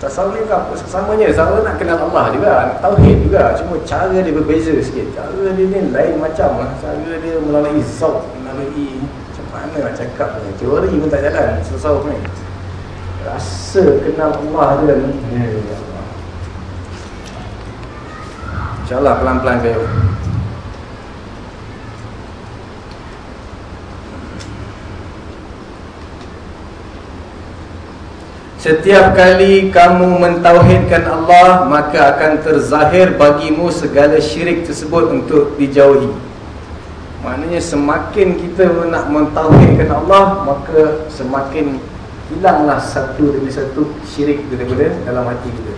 Tasawuf ni apa? Samanya Sama nak kenal Allah juga tauhid juga. Cuma cara dia berbeza sikit. Cara dia ni lain macam lah. Cara dia melalui zauk Melalui Macam mana nak cakap ni. Teori pun tak jalan Tasawuf ni. Rasa kenal Allah dia Ya Allah InsyaAllah pelan-pelan kayu Setiap kali kamu mentauhidkan Allah Maka akan terzahir bagimu segala syirik tersebut untuk dijauhi. Maknanya semakin kita nak mentauhidkan Allah Maka semakin hilanglah satu demi satu syirik daripada dalam hati kita.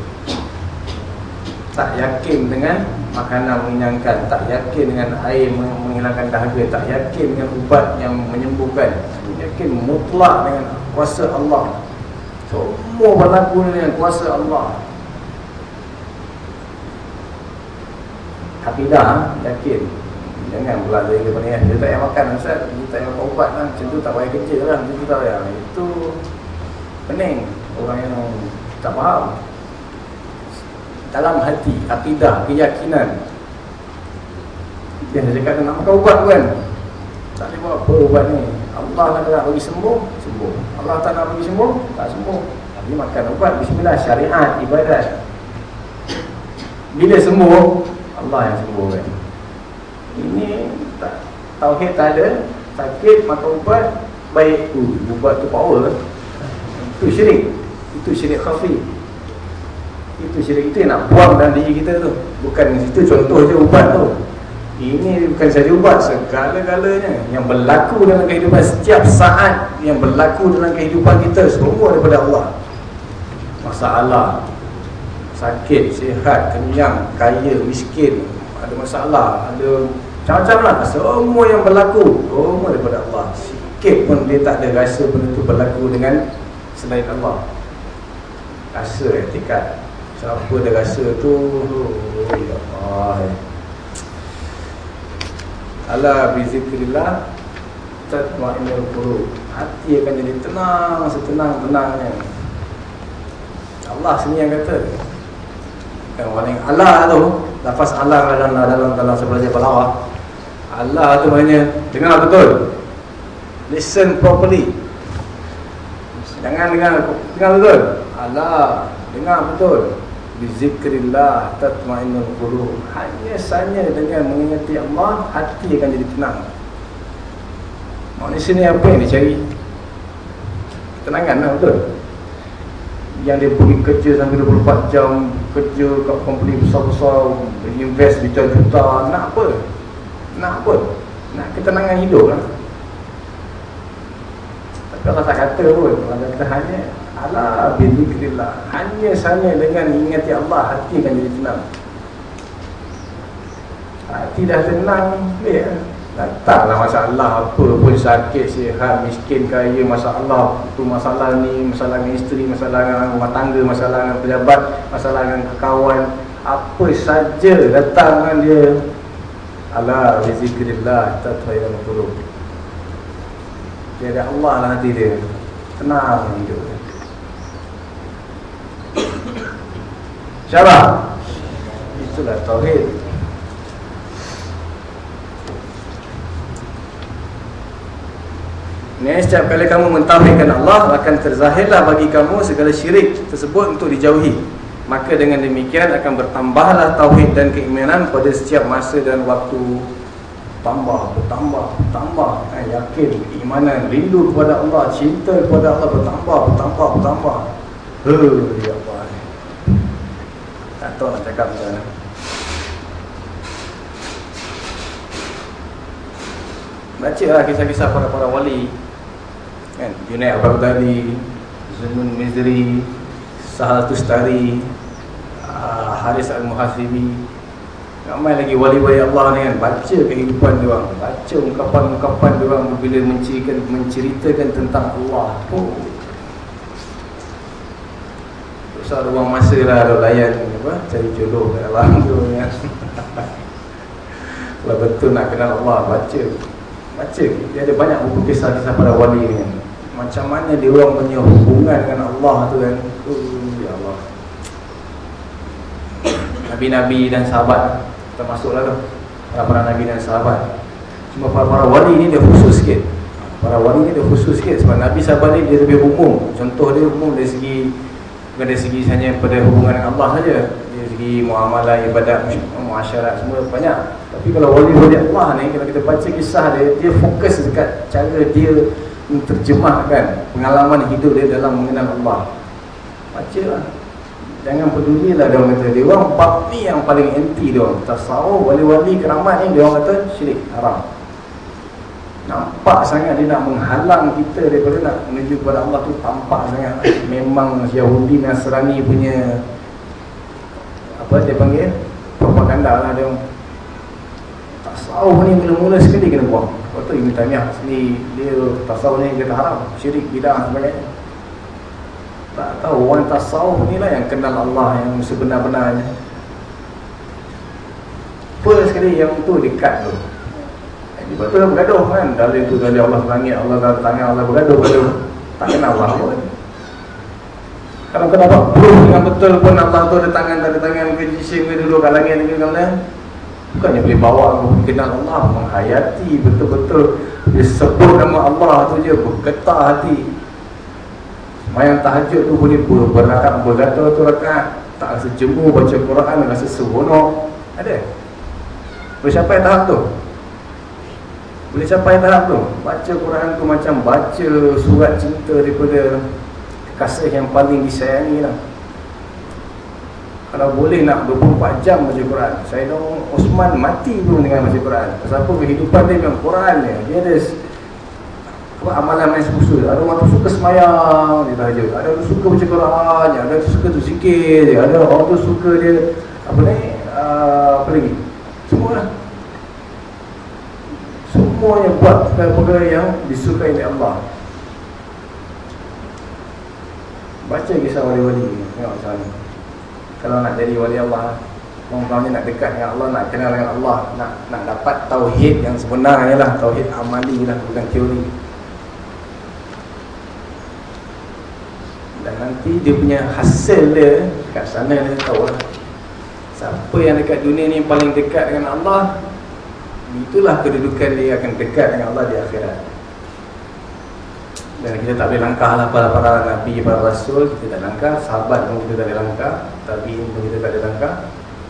Tak yakin dengan makanan mengenyangkan Tak yakin dengan air menghilangkan dahaga Tak yakin dengan ubat yang menyembuhkan Yakin mutlak dengan kuasa Allah semua berlaku dengan kuasa Allah. Tapi dah yakin. Jangan pula kata ni Dia tak payah makan Ustaz. Dia tak payah makan ubat lah. Macam tu tak payah kerja lah. Macam tu tak payah. Itu Pening. Orang yang tak faham. Dalam hati Akidah Keyakinan. Dia cakap nak makan ubat kan Tak boleh buat apa ubat ni. Allah nak bagi sembuh Sembuh Allah tak nak bagi sembuh Tak sembuh Tapi makan ubat Bismillah syariat Ibadat. Bila sembuh Allah yang sembuh kan Ini tak, Tauhid tak ada. Sakit makan ubat Baik. Uh, Ubat tu power. Itu syirik. Itu syirik khafi. Itu syirik Itu yang nak buang dalam diri kita tu. Bukan itu contoh je ubat tu ini bukan saja ubat segala-galanya yang berlaku dalam kehidupan setiap saat yang berlaku dalam kehidupan kita semua daripada Allah. Masalah sakit, sihat, kenyang, kaya, miskin, ada masalah, ada macam-macam lah semua yang berlaku semua daripada Allah. Sikit pun dia tak ada rasa benda itu berlaku dengan selain Allah. Rasa etikat. Siapa ada rasa tu, oh, ya Allah. Ala bizikrillah tatma'innul qulub. Hati akan jadi tenang setenang-tenangnya. Allah sini yang kata. Kan orang Allah tu, lafaz Allah dalam dalam dalam sebelah balawah. Allah tu maknanya dengar betul. Listen properly. Jangan dengar dengar betul. Allah dengar betul bizikrillah tatmainnul qulub. Hanya saja dengan mengingati Allah hati akan jadi tenang. Manusia ni apa yang dia cari? Tenangan lah betul? Yang dia pergi kerja sampai 24 jam kerja kat company besar-besar invest juta-juta nak apa? Nak apa? Nak ketenangan hidup lah. Tapi Allah tak kata pun Allah kata hanya Ala bidzikrillah. Hanya saja dengan ingati Allah hati akan jadi tenang. Hati dah tenang, ya. Taklah masalah apa pun sakit, sihat, miskin, kaya, masalah tu masalah ni, masalah dengan isteri, masalah dengan rumah tangga, masalah dengan pejabat, masalah dengan kawan, apa saja datang dengan dia. Ala bidzikrillah tatma'innul qulub. Jadi Allah lah hati dia. Tenang hidup dia. Syarah Itulah Tauhid. Ini setiap kali kamu mentauhidkan Allah Akan terzahirlah bagi kamu segala syirik tersebut untuk dijauhi. Maka dengan demikian akan bertambahlah Tauhid dan keimanan pada setiap masa dan waktu. Tambah, bertambah, bertambah. Eh, Yakin, keimanan, rindu kepada Allah Cinta kepada Allah bertambah, bertambah, bertambah. Ya tahu nak cakap macam mana? Baca lah kisah-kisah para-para wali. Kan? Junaid Al-Baghdadi Zunun Mizri Sahal Tustari uh, Haris Al-Muhasibi Ramai lagi wali-wali Allah ni kan? Baca kehidupan dia orang. Baca ungkapan-ungkapan dia orang Bila menceritakan, menceritakan tentang Allah. Oh Ada buang masa lah Ada layan apa, Cari jodoh kat dalam tu ya. Kalau betul nak kenal Allah Baca. Baca. Dia ada banyak buku kisah-kisah pada wali ni kan. Macam mana dia orang punya hubungan dengan Allah tu kan. Uh, Ya Allah. Nabi-Nabi dan sahabat Termasuklah tu. Para-para Nabi dan sahabat. Cuma para-para wali ni dia khusus sikit. Para wali ni dia khusus sikit Sebab Nabi sahabat ni dia lebih umum. Contoh dia umum dari segi Bukan dari segi hanya pada hubungan dengan Allah saja. Dari segi muamalah, ibadat, masyarakat semua banyak. Tapi kalau wali-wali Allah ni Kalau kita baca kisah dia Dia fokus dekat cara dia Terjemahkan pengalaman hidup dia dalam mengenal Allah. Baca lah. Jangan pedulilah dia orang kata. Dia orang bab ni yang paling anti dia orang. Tasawuf, wali-wali, keramat ni Dia orang kata syirik, haram Nampak sangat dia nak menghalang kita Daripada nak menuju kepada Allah tu Tampak sangat. Memang Yahudi Nasrani punya Apa dia panggil? Propaganda lah dia. Tasawuf ni mula-mula sekali kena buang. Lepas tu Ibn Taymiyah sendiri Dia tasawuf ni kata haram. Syirik, bidah sebagainya. Tak tahu orang tasawuf ni lah yang kenal Allah yang sebenar-benarnya. First sekali yang tu dekat tu Jadi betul lah bergaduh kan? Dari tu dari Allah langit, Allah dalam tangan, Allah bergaduh bergaduh. Tak kenal Allah pun Kalau kau dapat proof dengan betul pun Allah tu ada tangan, ada tangan ke jisim ke dulu kat langit ke mana. Bukannya boleh bawa kenal Allah Menghayati betul-betul. Dia sebut nama Allah tu je Bergetar hati. Mayang tahajud tu boleh ber berakat bergatal tu rakaat. Tak rasa jemu baca Quran rasa seronok. Ada? Boleh capai tahap tu? Boleh capai tahap tu? Baca Quran tu macam baca surat cinta daripada kasih yang paling disayangi lah. Kalau boleh nak 24 jam baca Quran. Saya tahu Osman mati pun dengan baca Quran. Sebab kehidupan dia memang Quran dia. Dia ada apa amalan main susu. Ada orang tu suka semayang dia tahajud ada orang tu suka baca Quran ada orang suka tu zikir ada orang tu suka dia apa ni uh, apa lagi? Semua lah semua yang buat perkara yang disukai oleh Allah. Baca kisah wali-wali tengok macam mana. Kalau nak jadi wali Allah Orang nak dekat dengan Allah, nak kenal dengan Allah Nak nak dapat tauhid yang sebenarnya lah Tauhid amali lah, bukan teori. Dan nanti dia punya hasil dia Kat sana dia tahu lah Siapa yang dekat dunia ni paling dekat dengan Allah Itulah kedudukan dia akan dekat dengan Allah di akhirat. Dan kita tak boleh langkah lah para-para Nabi, para Rasul Kita tak langkah, sahabat pun kita tak boleh langkah. Tapi pun kita tak boleh langkah.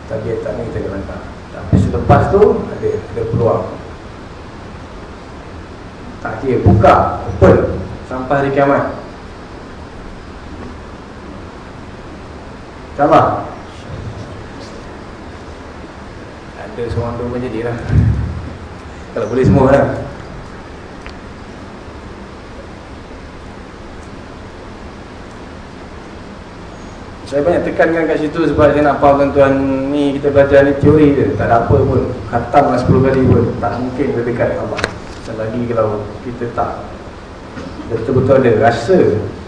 Tapi tak ni kita boleh langkah. Tapi selepas tu ada, ada peluang. Tak kira, buka, open Sampai hari kiamat. InsyaAllah. Ada seorang tu pun jadilah Kalau boleh semua lah Saya banyak tekankan kat situ sebab saya nak faham tuan ni kita belajar ni teori je. Tak ada apa pun. Khatam lah 10 kali pun. Tak mungkin kita dekat dengan Allah Selagi kalau kita tak Betul-betul ada rasa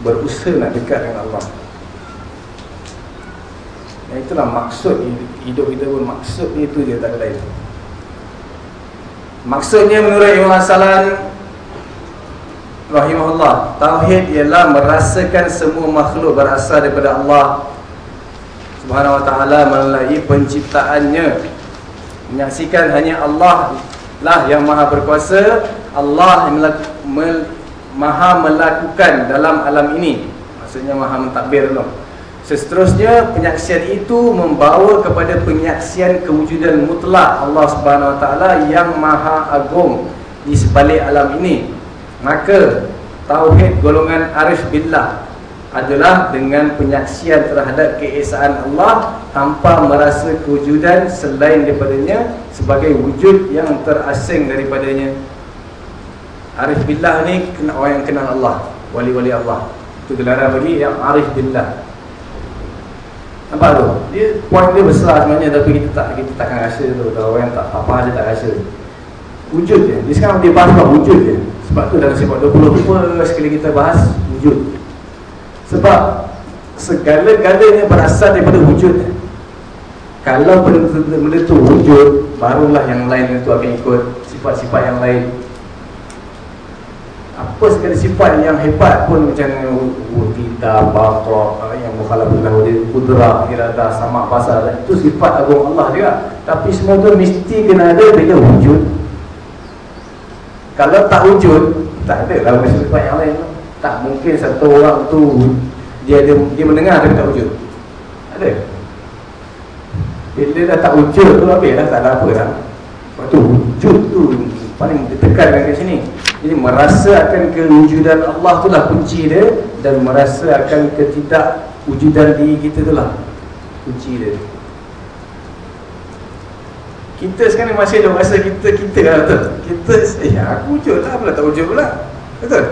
Berusaha nak dekat dengan Allah. Dan itulah maksud hidup kita pun. Maksud dia itu dia tak ada lain Maksudnya menurut Imam Hasalan Rahimahullah Tauhid ialah merasakan semua makhluk berasal daripada Allah Subhanahu wa ta'ala melalui penciptaannya. Menyaksikan hanya Allah lah yang maha berkuasa Allah yang maha melakukan dalam alam ini. Maksudnya maha mentadbir dulu Seterusnya penyaksian itu membawa kepada penyaksian kewujudan mutlak Allah Subhanahu Wa Taala yang maha agung di sebalik alam ini. Maka tauhid golongan arif billah adalah dengan penyaksian terhadap keesaan Allah tanpa merasa kewujudan selain daripadanya sebagai wujud yang terasing daripadanya. Arif billah ni orang yang kenal Allah, wali-wali Allah. Itu gelaran bagi yang arif billah. Nampak tu? Dia point dia besar sebenarnya tapi kita tak kita takkan rasa tu kalau orang tak apa dia tak rasa. Wujud dia. Dia sekarang dia bahas tentang wujud dia. Sebab tu dalam sifat 20 rupa sekali kita bahas wujud. Sebab segala-galanya berasal daripada wujud. Kalau benda tu wujud, barulah yang lain itu akan ikut sifat-sifat yang lain. apa sekali sifat yang hebat pun macam kita baqa yang mukhalafah dia kudra irada sama pasal. Itu sifat agung Allah juga. Tapi semua tu mesti kena ada bila wujud. Kalau tak wujud tak ada lah sifat yang lain tak mungkin satu orang tu dia dia, dia mendengar tapi tak wujud. Ada. Bila dah tak wujud tu habis lah tak ada apa lah waktu wujud tu paling ditekankan kat sini. Jadi merasa akan kewujudan Allah tu lah kunci dia dan merasa akan ketidak wujudan diri kita tu lah. Kunci dia. Kita sekarang masih ada rasa kita kita lah betul? Kita eh aku wujud lah pula tak wujud pula. Betul?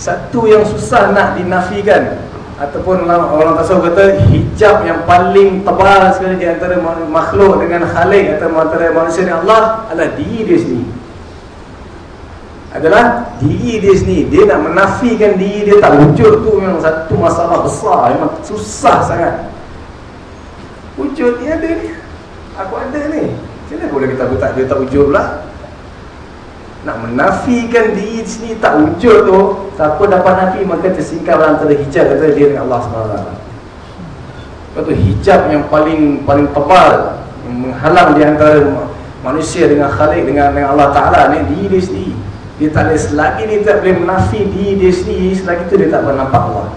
Satu yang susah nak dinafikan ataupun orang tasawuf kata hijab yang paling tebal sekali di antara makhluk dengan khalik atau antara manusia dengan Allah adalah diri dia sendiri adalah diri dia sendiri. Dia nak menafikan diri dia tak wujud tu memang satu masalah besar. Memang susah sangat. Wujud ni ada ni. Aku ada ni. Macam mana boleh kita tak dia tak wujud pula? Nak menafikan diri sini tak wujud tu siapa dapat nafi maka tersingkap antara hijab antara dia dengan Allah SWT lepas tu hijab yang paling paling tebal menghalang di antara manusia dengan khalik dengan, dengan Allah Ta'ala ni diri dia sendiri dia tak boleh selagi dia tak boleh menafi diri dia sendiri selagi tu dia tak pernah nampak Allah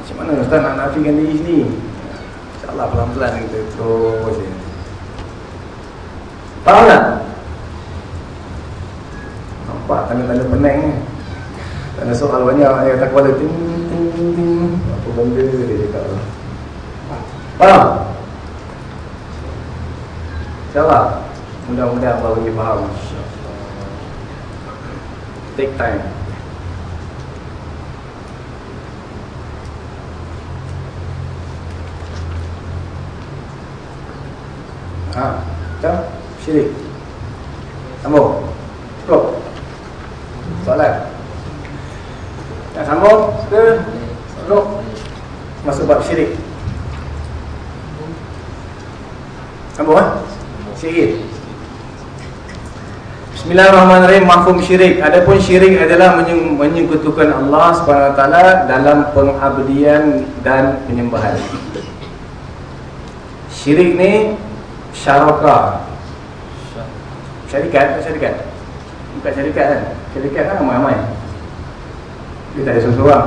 macam mana Ustaz nak nafikan diri sendiri InsyaAllah pelan-pelan kita terus Faham tak? Nampak tanda-tanda penang ni Tanda soal banyak Yang tak kepala ting, ting, ting. Apa benda dia cakap tu Faham? InsyaAllah Mudah-mudahan Allah bagi faham. Take time. Ha, macam syirik? Sambung? Cukup? Soalan? Nak sambung? Ke Cukup Masuk bab syirik? Sambung eh Syirik Bismillahirrahmanirrahim. Mahfum syirik. Adapun syirik adalah menyekutukan Allah SWT Dalam pengabdian dan penyembahan. Syirik ni Syarakah syarikat syarikat? Bukan syarikat kan? Syarikat kan ramai-ramai. Dia tak ada seorang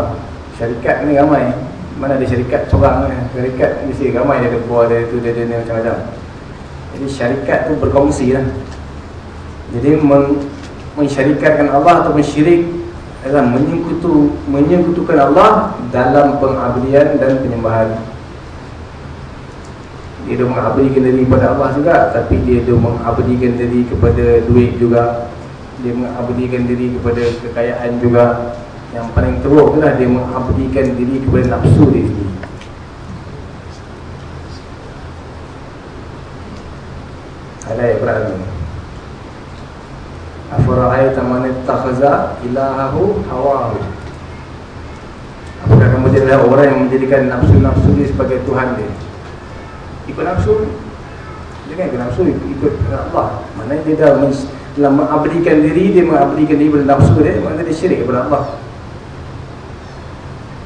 syarikat ni ramai. Mana ada syarikat seorang ni? Syarikat mesti ramai. Dia ada buah dia tu dia, dia, dia macam-macam. Jadi syarikat tu berkongsi lah jadi men, mensyarikatkan Allah atau syirik adalah menyekutu, menyekutukan Allah dalam pengabdian dan penyembahan. Dia dah mengabdikan diri kepada Allah juga tapi dia dah mengabdikan diri kepada duit juga. Dia mengabdikan diri kepada kekayaan juga. Yang paling teruk itulah dia mengabdikan diri kepada nafsu dia sendiri. Alay Ibrahim Afara'ayta man ittakhaza ilahahu hawahu. Apakah kamu jadilah orang yang menjadikan nafsu-nafsu dia sebagai Tuhan dia? Ikut nafsu? Jangan ikut nafsu ikut Allah. Mana dia dah dalam mengabdikan diri dia mengabdikan diri pada nafsu dia mana dia syirik kepada Allah.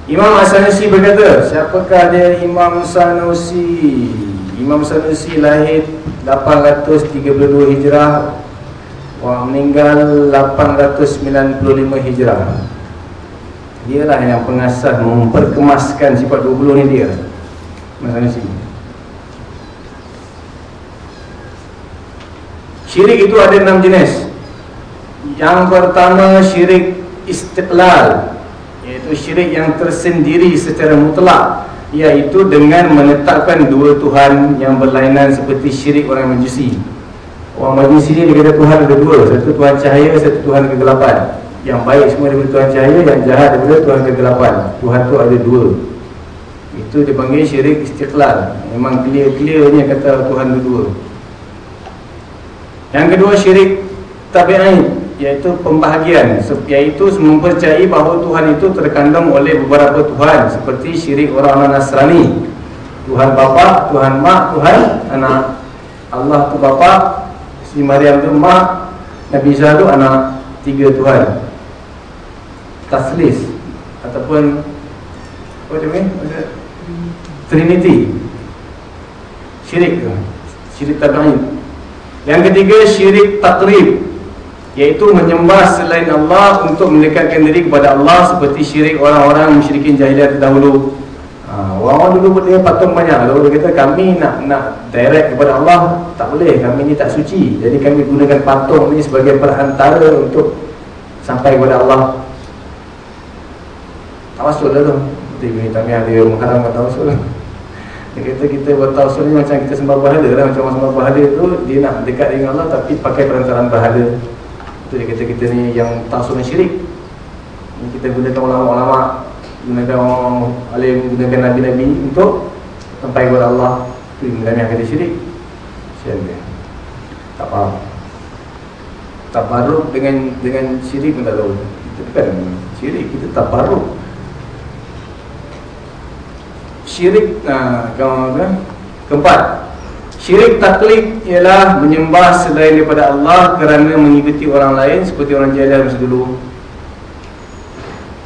Imam Sanusi berkata siapakah dia Imam Sanusi Imam Sanusi lahir 832 Hijrah Wah, meninggal 895 Hijrah. Dialah yang pengasas memperkemaskan sifat 20 ni dia. Imam Sanusi Syirik itu ada enam jenis. Yang pertama syirik istiqlal Iaitu syirik yang tersendiri secara mutlak Iaitu dengan menetapkan dua Tuhan yang berlainan seperti syirik orang majusi Orang majusi ni dia kata Tuhan ada dua Satu Tuhan cahaya, satu Tuhan kegelapan. Yang baik semua daripada Tuhan cahaya Yang jahat daripada Tuhan kegelapan. Tuhan tu ada dua. Itu dipanggil syirik istiqlal. Memang clear-clearnya kata Tuhan ada dua. Yang kedua syirik tabi'in iaitu pembahagian. Iaitu mempercayai bahawa Tuhan itu terkandung oleh beberapa Tuhan seperti syirik orang-orang Nasrani. Tuhan bapa, Tuhan mak, Tuhan anak. Allah tu bapa Si Maryam tu mak Nabi Isa tu anak tiga Tuhan. Taslis. Ataupun Apa dia main? Trinity. Syirik Syirik tabi'in. Yang ketiga syirik takrib Iaitu menyembah selain Allah Untuk mendekatkan diri kepada Allah Seperti syirik orang-orang musyrikin jahiliah terdahulu Orang-orang dulu dia patung banyak. Kalau dia kata kami nak nak direct kepada Allah. Tak boleh, kami ni tak suci. Jadi kami gunakan patung ni sebagai perantara Untuk sampai kepada Allah. Tak masuk dah tu. Seperti kami ada mengharamkan tawasul dia kata kita buat tawasul ni macam kita sembah bahala lah. Macam orang sembah bahala tu Dia nak dekat dengan Allah Tapi pakai perantaraan bahala Itu dia kata kita ni yang tawasul yang syirik. Ini Kita gunakan ulama-ulama Gunakan orang alim Gunakan Nabi-Nabi Untuk Sampai kepada Allah. Yang kami akan syirik. Sian dia. Tak faham. Tabaruk dengan dengan syirik pun tak tahu. Kita bukan syirik Kita tabaruk Syirik nah, kawan Keempat Syirik taklid ialah menyembah selain daripada Allah kerana mengikuti orang lain seperti orang masa dulu.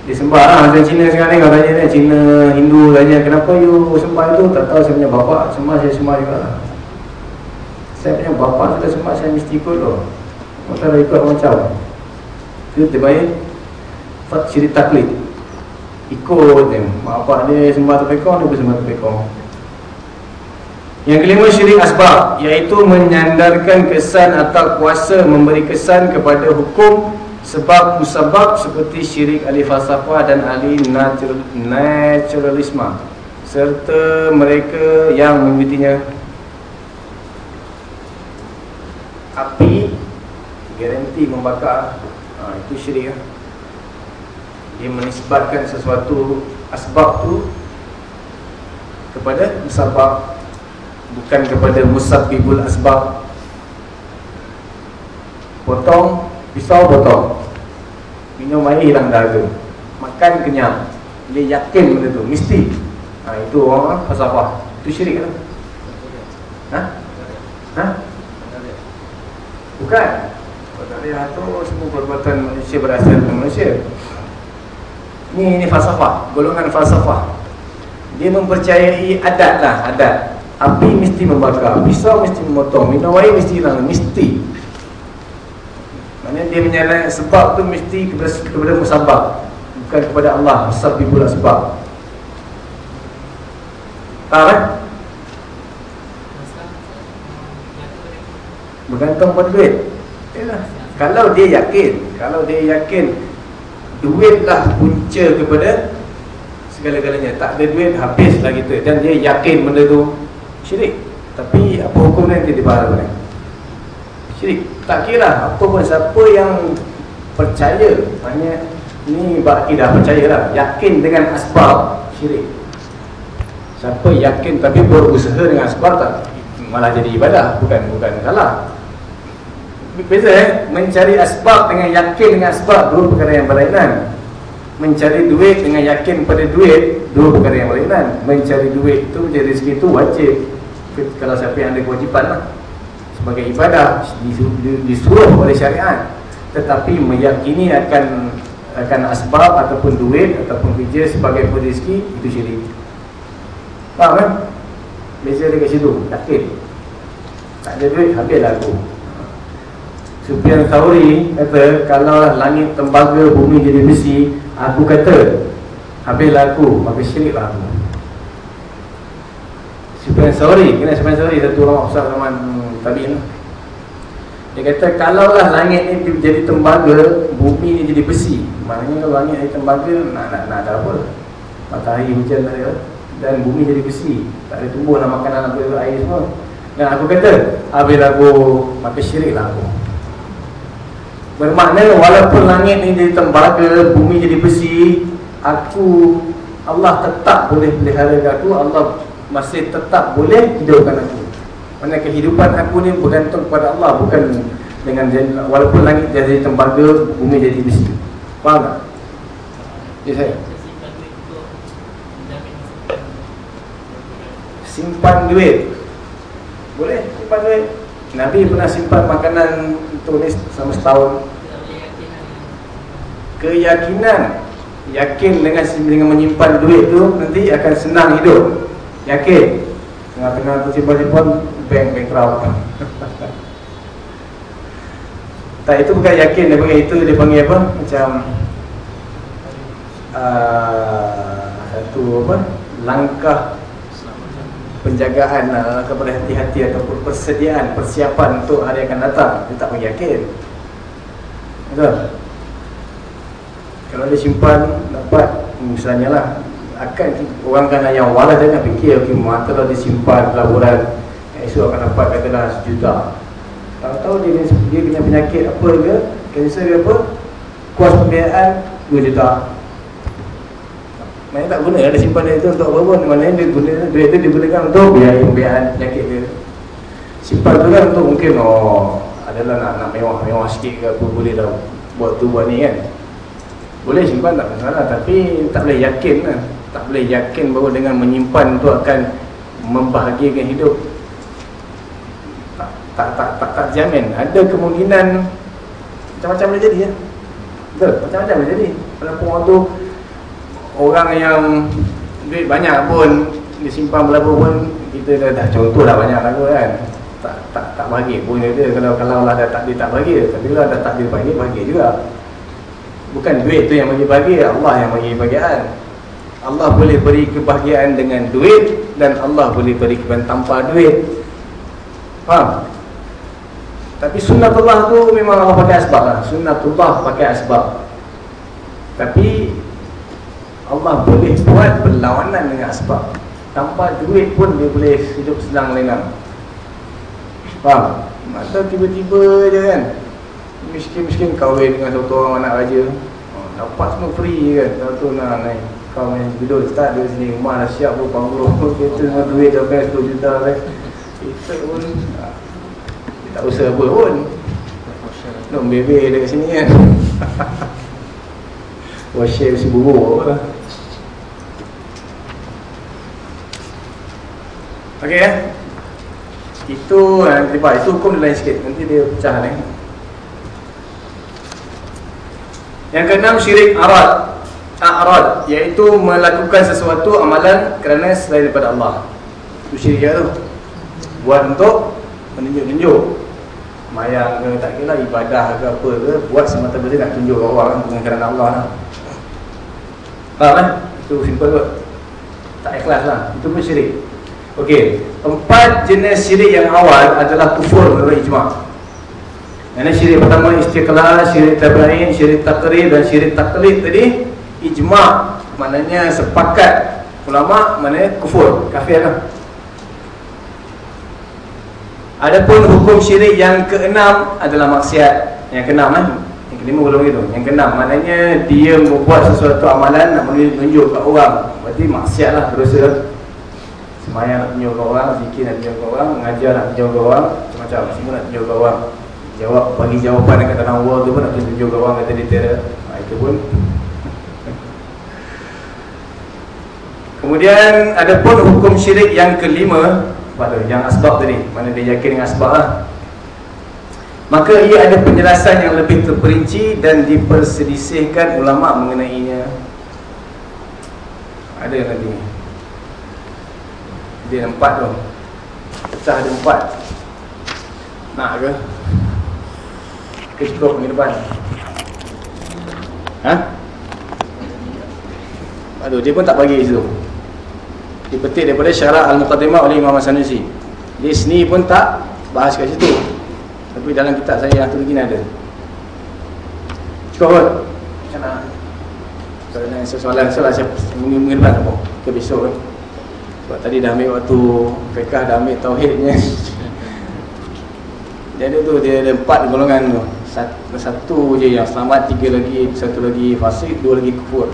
Dia sembah lah macam Cina sekarang ni kalau tanya ni Cina, Hindu tanya kenapa you sembah itu? Tak tahu saya punya bapa sembah saya sembah juga lah. Saya punya bapa sudah sembah saya mesti ikut tu. Maka ikut macam. Itu terbaik Syirik taklid. Ikut mak bapak dia sembah tepekong dia pun sembah tepekong yang kelima syirik asbab iaitu menyandarkan kesan atau kuasa memberi kesan kepada hukum sebab musabab seperti syirik ahli falsafah dan ahli natural, naturalisme serta mereka yang mengikutinya. Api garanti membakar ha, itu syirik lah dia menisbatkan sesuatu asbab tu kepada musabab bukan kepada musabbibul asbab. Potong pisau potong minum air hilang dahaga makan kenyang. Dia yakin benda tu. Mesti. Ha, itu orang falsafah. Itu syirik kan ha ha bukan. Qadariyah tu semua perbuatan manusia berasal dari manusia. Ni ini falsafah, golongan falsafah. Dia mempercayai adat lah, adat. Api mesti membakar, pisau mesti memotong, minum air mesti hilang, mesti. Maknanya dia menyalahkan sebab tu mesti kepada, kepada musabab. Bukan kepada Allah, musabibul sebab. Faham kan? Bergantung pada duit. Yalah. Kalau dia yakin Kalau dia yakin Duitlah punca kepada Segala-galanya. Tak ada duit habislah kita Dan dia yakin benda tu Syirik. Tapi apa hukum dia bahas apa Syirik. Tak kira apa pun siapa yang Percaya Maknanya Ni baki dah percaya lah. Yakin dengan asbab Syirik. Siapa yakin tapi berusaha dengan asbab tak Malah jadi ibadah Bukan bukan salah. Beza eh? Mencari asbab dengan yakin dengan asbab Dua perkara yang berlainan. Mencari duit dengan yakin pada duit Dua perkara yang berlainan. Mencari duit itu Mencari rezeki itu wajib. Kalau siapa yang ada kewajipan lah Sebagai ibadah Disuruh oleh syariat. Tetapi meyakini akan akan asbab ataupun duit Ataupun kerja sebagai rezeki Itu syirik. Faham kan? Beza dekat situ Yakin. Tak ada duit Habislah aku. Sufyan Thauri kata kalau langit tembaga bumi jadi besi aku kata habislah aku maka syiriklah aku Sufyan Thauri kena Sufyan Thauri satu orang besar zaman tadi ni dia kata kalaulah langit ni jadi tembaga bumi ni jadi besi. Maknanya kalau langit jadi tembaga nak nak nak ada apa. Matahari hujan ada dan bumi jadi besi. Tak ada tumbuh nak makanan apa air semua. Dan aku kata habislah aku maka syiriklah aku. Bermakna walaupun langit ini jadi tembaga, bumi jadi besi, aku Allah tetap boleh pelihara aku, Allah masih tetap boleh hidupkan aku. Mana kehidupan aku ni bergantung kepada Allah, bukan dengan walaupun langit jadi tembaga, bumi jadi besi. Faham tak? Ya saya. Simpan duit. Boleh simpan duit. Nabi pernah simpan makanan tulis selama setahun keyakinan yakin dengan dengan menyimpan duit tu nanti akan senang hidup yakin? Tengah-tengah tu simpan-simpan bank bankrupt. Tak itu bukan yakin. Dia panggil itu dia panggil apa? Macam uh, satu apa? Langkah penjagaan uh, kepada hati-hati ataupun persediaan persiapan untuk hari akan datang. Dia tak panggil yakin. Betul? Kalau dia simpan dapat misalnya lah akan orang kan yang waras jangan fikir okay, mata kalau disimpan pelaburan esok akan dapat katalah sejuta. Tahu-tahu dia, dia punya penyakit apa ke kanser ke apa kuas pembiayaan 2 juta. Maknanya tak guna ada simpan itu untuk apa pun Maknanya dia guna duit itu digunakan untuk biaya pembiayaan penyakit dia. Simpan tu kan untuk mungkin oh adalah nak nak mewah-mewah sikit ke apa boleh dah buat tu buat ni kan. Boleh simpan tak masalah Tapi tak boleh yakin lah Tak boleh yakin bahawa dengan menyimpan tu akan Membahagiakan hidup. Tak, tak, tak, tak, tak jamin. Ada kemungkinan Macam-macam boleh jadi ya. Betul, macam-macam boleh jadi. Walaupun orang tu Orang yang Duit banyak pun Disimpan berapa pun Kita dah, dah contoh dah banyak lagu kan. Tak tak tak bagi pun dia kalau kalau lah dah tak dia tak bagi tapi kalau dah tak dia bagi bagi juga. Bukan duit tu yang bagi bahagia Allah yang bagi kebahagiaan Allah boleh beri kebahagiaan dengan duit Dan Allah boleh beri kebahagiaan tanpa duit. Faham? Tapi sunnatullah tu memang Allah pakai asbab lah. Sunnatullah pakai asbab. Tapi Allah boleh buat berlawanan dengan asbab. Tanpa duit pun dia boleh hidup senang lenang. Faham? Masa tiba-tiba je kan miskin-miskin kahwin dengan satu orang anak raja. Oh, dapat semua free kan kalau tu nak naik kau main duduk start dari sini. Rumah dah siap pun banglo kereta semua duit dah best 10 juta kan kita pun. Tak usah apa pun. Nak bebe dekat sini kan. Wah share mesti buruk apa lah. Okay ya Itu nanti Itu hukum lain sikit. Nanti dia pecah ni. Yang keenam syirik arad A'rad Iaitu melakukan sesuatu amalan Kerana selain daripada Allah. Itu syirik tu. Buat untuk menunjuk-nunjuk. Mayang ke tak kira ibadah ke apa ke Buat semata-mata nak tunjuk orang Bukan kerana Allah lah. Faham kan? Itu simple kot. Tak ikhlas lah. Itu pun syirik. Okey Empat jenis syirik yang awal adalah kufur menurut ijma' Ini syirik pertama istiqlal, syirik tabi'in, syirik taqrir dan syirik taklid tadi ijma' maknanya sepakat ulama maknanya kufur, kafir lah. Adapun hukum syirik yang keenam adalah maksiat. Yang keenam kan? Yang kelima belum gitu. Yang keenam maknanya dia membuat sesuatu amalan nak menunjuk kat orang. Berarti maksiat lah dosa. Semayang nak tunjuk kat orang, zikir nak tunjuk kat orang, mengajar nak tunjuk kat orang, macam-macam semua nak tunjuk kat orang jawab bagi jawapan dekat dalam world tu pun nak tunjuk orang kata dia terror ha, itu pun kemudian ada pun hukum syirik yang kelima. Pada yang asbab tadi. Mana dia yakin dengan asbab lah maka ia ada penjelasan yang lebih terperinci dan diperselisihkan ulama mengenainya. Ada yang nanti dia empat tu. Pecah ada empat. Nak ke? Ke cukup minggu depan. Ha? Aduh, dia pun tak bagi situ Dipetik daripada syarat Al-Muqaddimah oleh Imam Sanusi Di sini pun tak bahas kat situ Tapi dalam kitab saya yang tu ada Cukup kot Macam mana? Soalan soalan saya depan apa? Ke besok kan? Sebab tadi dah ambil waktu Fiqah dah ambil Tauhidnya Jadi tu dia ada empat golongan tu satu, satu je yang selamat, tiga lagi, satu lagi fasik, dua lagi kufur.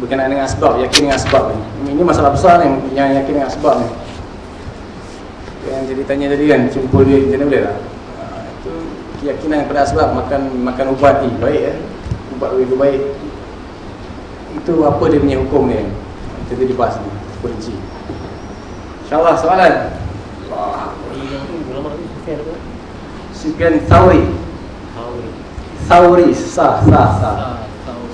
Berkenaan dengan asbab, yakin dengan asbab ni. Ini masalah besar ni, yang yakin dengan asbab ni. Yang jadi tanya tadi kan, jumpa dia macam mana boleh tak? Ha, itu keyakinan pada asbab, makan makan ubat ni, baik eh. Ubat lebih baik. Itu apa dia punya hukum ni? Kita dibahas ni, perinci. InsyaAllah soalan. Sufyan? Sufyan Thawri Hawi. Thawri sah sah sah Ah, tahu.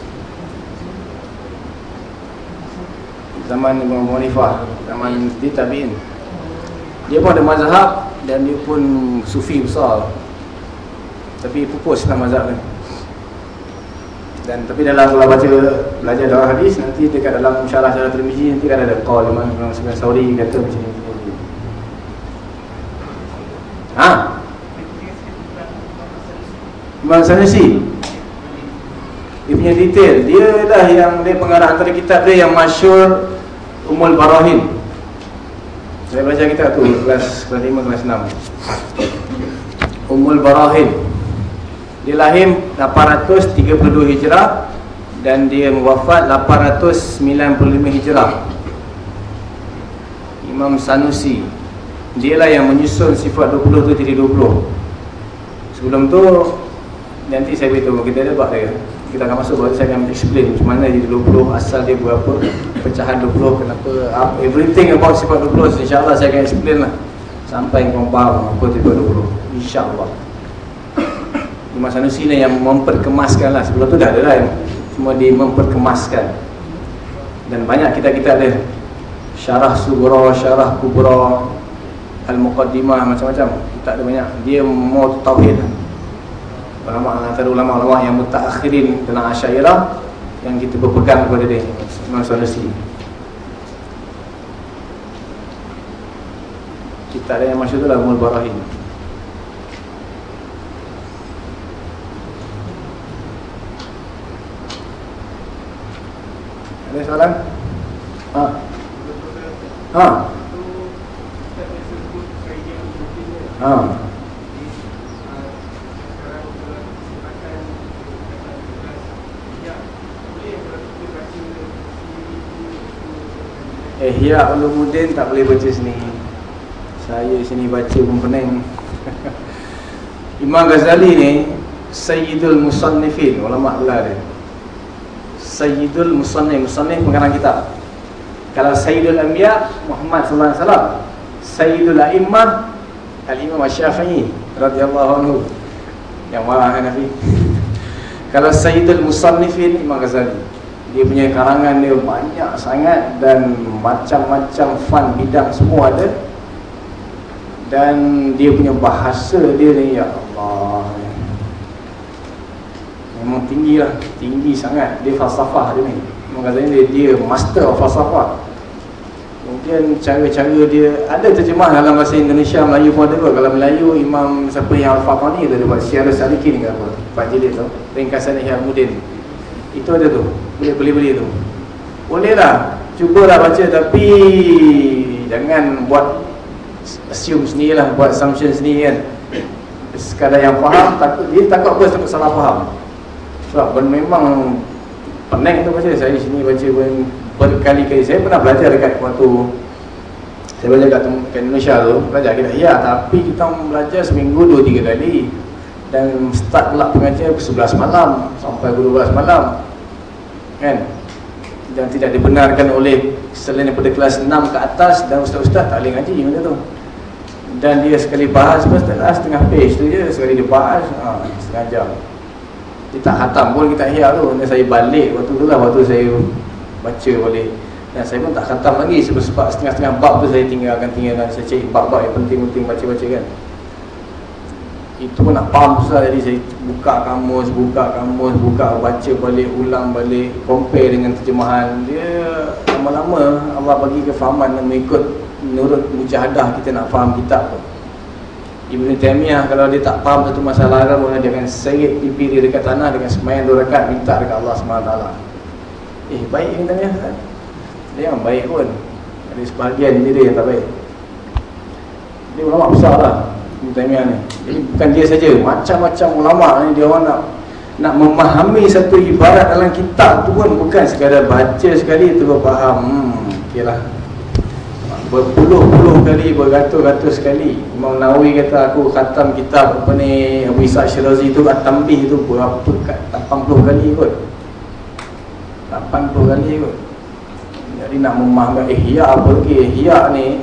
Zaman Imam Abu Hanifah zaman dia tabi'in. Dia pun ada mazhab dan dia pun sufi besar. Tapi pupus lah mazhab ni dan tapi dalam kalau baca belajar dalam hadis nanti dekat dalam syarah-syarah Tirmizi nanti kan ada qaul Imam Imam Sufyan Sauri kata macam ni. Ha? Imam Sanusi? Dia punya detail. Dia dah yang dia pengarah antara kitab dia yang masyur Umul Barahin. Saya baca kitab tu kelas kelas 5 kelas 6 Umul Barahin. Dia lahir 832 Hijrah dan dia wafat 895 Hijrah. Imam Sanusi. Dialah yang menyusun sifat 20 tu jadi 20 sebelum tu nanti saya beritahu kita ada bab dia kita akan masuk baru saya akan explain macam mana jadi 20 asal dia berapa pecahan 20 kenapa up, everything about sifat 20 insyaAllah saya akan explain lah. Sampai kau faham apa sifat 20 insyaAllah. Imam Sanusi ni yang memperkemaskan lah. Sebelum tu dah ada lah cuma dia memperkemaskan. Dan banyak kita-kita ada syarah subra, syarah kubra al-muqaddimah macam-macam. Kita ada banyak. Dia mau tauhid ulama antara ulama-ulama yang mutaakhirin dalam asyairah yang kita berpegang kepada dia Sanusi kita ada yang masyhur tu lah Mul Barahin ada soalan? Ha? Ha? Ha? Ihya Ulumuddin tak boleh baca sini. Saya sini baca pun pening. Imam Ghazali ni Sayyidul Musannifin Ulama' gelar dia. Sayyidul Musannif Musannif pengarang kitab. Kalau Sayyidul Anbiya Muhammad SAW Sayyidul A'immah Al-Imam Syafi'i radhiyallahu anhu. Yang marah Hanafi Kalau Sayyidul Musannifin Imam Ghazali dia punya karangan dia banyak sangat dan macam-macam fan bidang semua ada. Dan dia punya bahasa dia ni ya Allah memang tinggi lah tinggi sangat dia falsafah dia ni. Katanya dia, dia master of falsafah. Kemudian cara-cara dia ada terjemah dalam bahasa Indonesia Melayu pun ada kot. Kalau Melayu Imam siapa yang Al-Fatani tu dia buat Syiar Salikin ke apa Pak Jilid tu ringkasan Ihya Mudin. Itu ada tu boleh beli-beli tu. Boleh lah cubalah baca tapi jangan buat assume sendiri lah buat assumption sendiri kan. Sekadar yang faham takut dia takut apa takut salah faham. Sebab memang pening tu baca. Saya sini baca berkali-kali. Saya pernah belajar dekat waktu saya belajar kat, kat Indonesia tu belajar kita ya tapi kita belajar seminggu dua tiga kali dan start pula pengajian 11 malam sampai pukul 12 malam kan? Dan tidak dibenarkan oleh selain daripada kelas 6 ke atas dan ustaz-ustaz tak boleh ngaji benda tu. Dan dia sekali bahas setengah, setengah page tu je sekali dia bahas ha, setengah jam dia tak khatam pun kita hiyak tu. Dan saya balik waktu tu lah waktu saya baca balik. Dan saya pun tak khatam lagi sebab, setengah-setengah bab tu saya tinggalkan tinggalkan. Saya cari bab-bab yang penting-penting baca-baca kan itu pun nak faham susah. Jadi saya buka kamus, buka kamus, buka baca balik, ulang balik compare dengan terjemahan. Dia lama-lama Allah bagi kefahaman dan mengikut menurut mujahadah kita nak faham kitab tu. Ibn Taymiyah kalau dia tak faham satu masalah kan dia akan serit pipi dia dekat tanah dengan semayan dua rakat minta dekat Allah SWT eh baik Ibn Taymiyah kan? Dia yang baik pun. Ada sebahagian dia yang tak baik. Dia ulama besar lah Ibn ni. Jadi bukan dia saja Macam-macam ulama' ni Dia orang nak Nak memahami satu ibarat dalam kitab tu pun Bukan sekadar baca sekali tu faham. Hmm Okay lah. Berpuluh-puluh kali Beratus-ratus kali. Imam Nawawi kata aku khatam kitab Apa ni Abu Isa Syirazi tu At-Tambih tu Berapa 80 kali kot. 80 kali kot. Jadi nak memahami Ihya apa lagi Ihya ni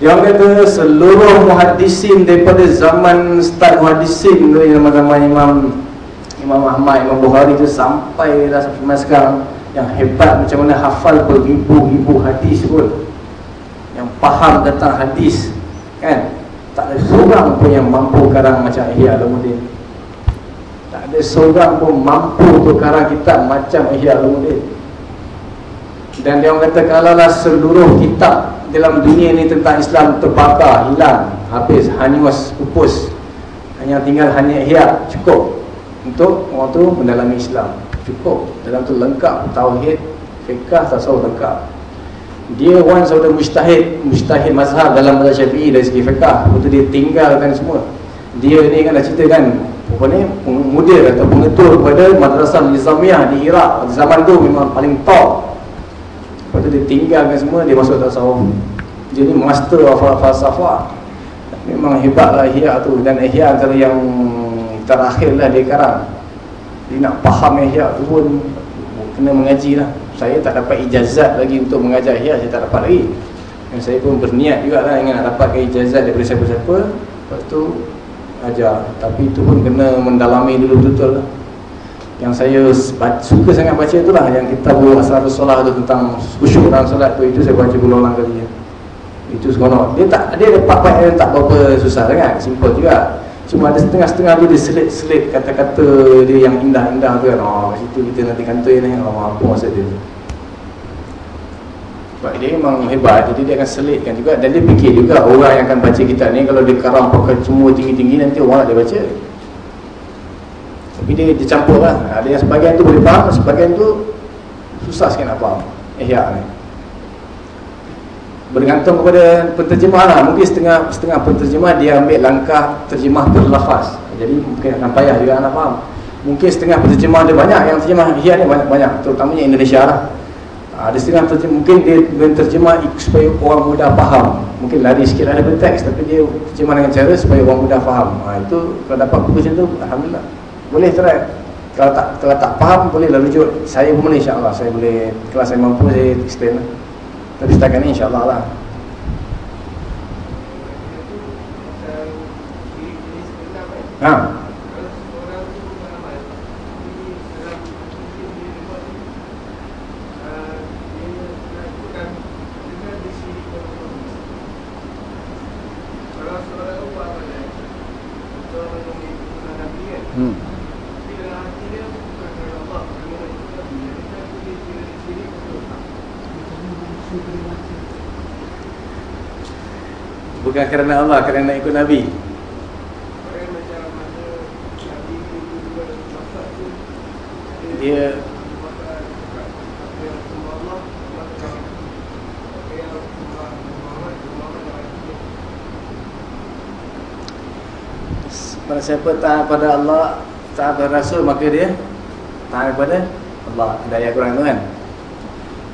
Orang kata seluruh muhadisin daripada zaman start muhadisin tu zaman-zaman Imam Imam Ahmad, Imam Bukhari tu sampai dah sampai sekarang yang hebat macam mana hafal beribu-ribu hadis pun. Yang faham tentang hadis kan? Tak ada seorang pun yang mampu karang macam Ihya Ulumuddin tak ada seorang pun mampu tu karang kitab macam Ihya Ulumuddin dan dia kata kalaulah seluruh kitab dalam dunia ni tentang Islam terbakar, hilang, habis, hanyus, pupus. Hanya tinggal hanya ihya, cukup. Untuk orang tu mendalami Islam. Cukup, dalam tu lengkap tauhid, fiqah, tasawuf lengkap. Dia one saudara mustahid mustahid mazhab dalam mazhab syafi'i dari segi fiqah. Lepas tu dia tinggalkan semua. Dia ni kan dah cerita kan apa ni, mudir atau pengetur kepada madrasah Nizamiyah di Iraq. Zaman tu memang paling top Lepas tu dia tinggalkan semua Dia masuk tasawuf. Ni master of falsafah Memang hebat lah Ihya tu. Dan Ihya antara yang Terakhir lah dia karang Dia nak faham Ihya tu pun Kena mengaji lah. Saya tak dapat ijazat lagi Untuk mengajar Ihya Saya tak dapat lagi. Dan saya pun berniat juga lah Ingin nak dapatkan ijazat Daripada siapa-siapa. Lepas tu Ajar. Tapi itu pun kena mendalami dulu betul-betul lah yang saya suka sangat baca itulah yang kita buat asal solat tu tentang khusyuk dalam solat tu itu saya baca berulang kali ya. itu seronok. Dia tak dia ada part-part yang tak berapa susah sangat simple juga. Cuma ada setengah-setengah tu dia selit-selit kata-kata dia yang indah-indah tu kan. Oh situ kita nanti kantoi ni oh, apa maksud dia. Sebab dia memang hebat jadi dia akan selitkan juga. Dan dia fikir juga orang yang akan baca kitab ni kalau dia karam pakai semua tinggi-tinggi nanti orang nak dia baca tapi dia dicampur lah. Ada yang sebagian tu boleh faham Sebagian tu Susah sikit nak faham. Ihya ni. Bergantung kepada penterjemah lah. Mungkin setengah setengah penterjemah Dia ambil langkah terjemah berlafaz Jadi mungkin akan payah juga nak faham. Mungkin setengah penterjemah dia banyak Yang terjemah Ihya ni banyak-banyak Terutamanya Indonesia lah. Ada setengah terjemah, mungkin dia terjemah supaya orang mudah faham. Mungkin lari sikit ada teks Tapi dia terjemah dengan cara supaya orang mudah faham. Ha, Itu kalau dapat buku macam tu Alhamdulillah boleh try kalau tak kalau tak faham boleh lah rujuk. Saya pun boleh insyaAllah. Saya boleh kalau saya mampu saya explain lah. Tapi setakat ni insyaAllah lah. Ha Hmm. Bukan kerana Allah, kerana ikut Nabi. Dia Pada siapa taat pada Allah Taat pada Rasul Maka dia Taat kepada Allah. Ada ayat Quran tu kan?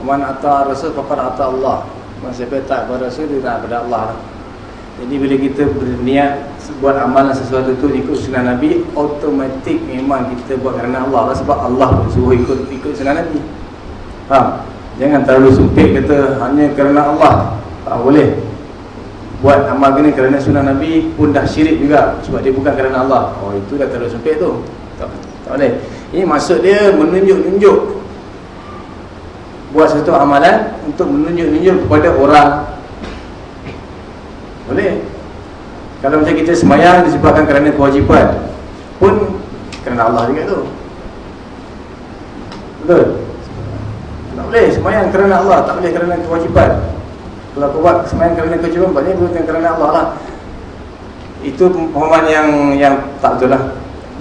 Man atta Rasul Fakat atta Allah. Pada siapa taat pada Rasul Dia taat pada Allah lah jadi bila kita berniat buat amalan sesuatu tu ikut sunnah Nabi, automatik memang kita buat kerana Allah lah sebab Allah pun suruh ikut ikut sunnah Nabi. Faham? Jangan terlalu sempit kata hanya kerana Allah. Tak boleh. Buat amal ni kerana sunnah Nabi pun dah syirik juga sebab dia bukan kerana Allah. Oh itu dah terlalu sempit tu. Tak, tak boleh. Ini maksud dia menunjuk-nunjuk buat satu amalan untuk menunjuk-nunjuk kepada orang boleh? Kalau macam kita semayang disebabkan kerana kewajipan Pun kerana Allah juga tu. Betul? Tak boleh semayang kerana Allah Tak boleh kerana kewajipan. Kalau kau buat semayang kerana kewajipan Banyak bukan kerana Allah lah. Itu pemahaman yang yang tak betul lah.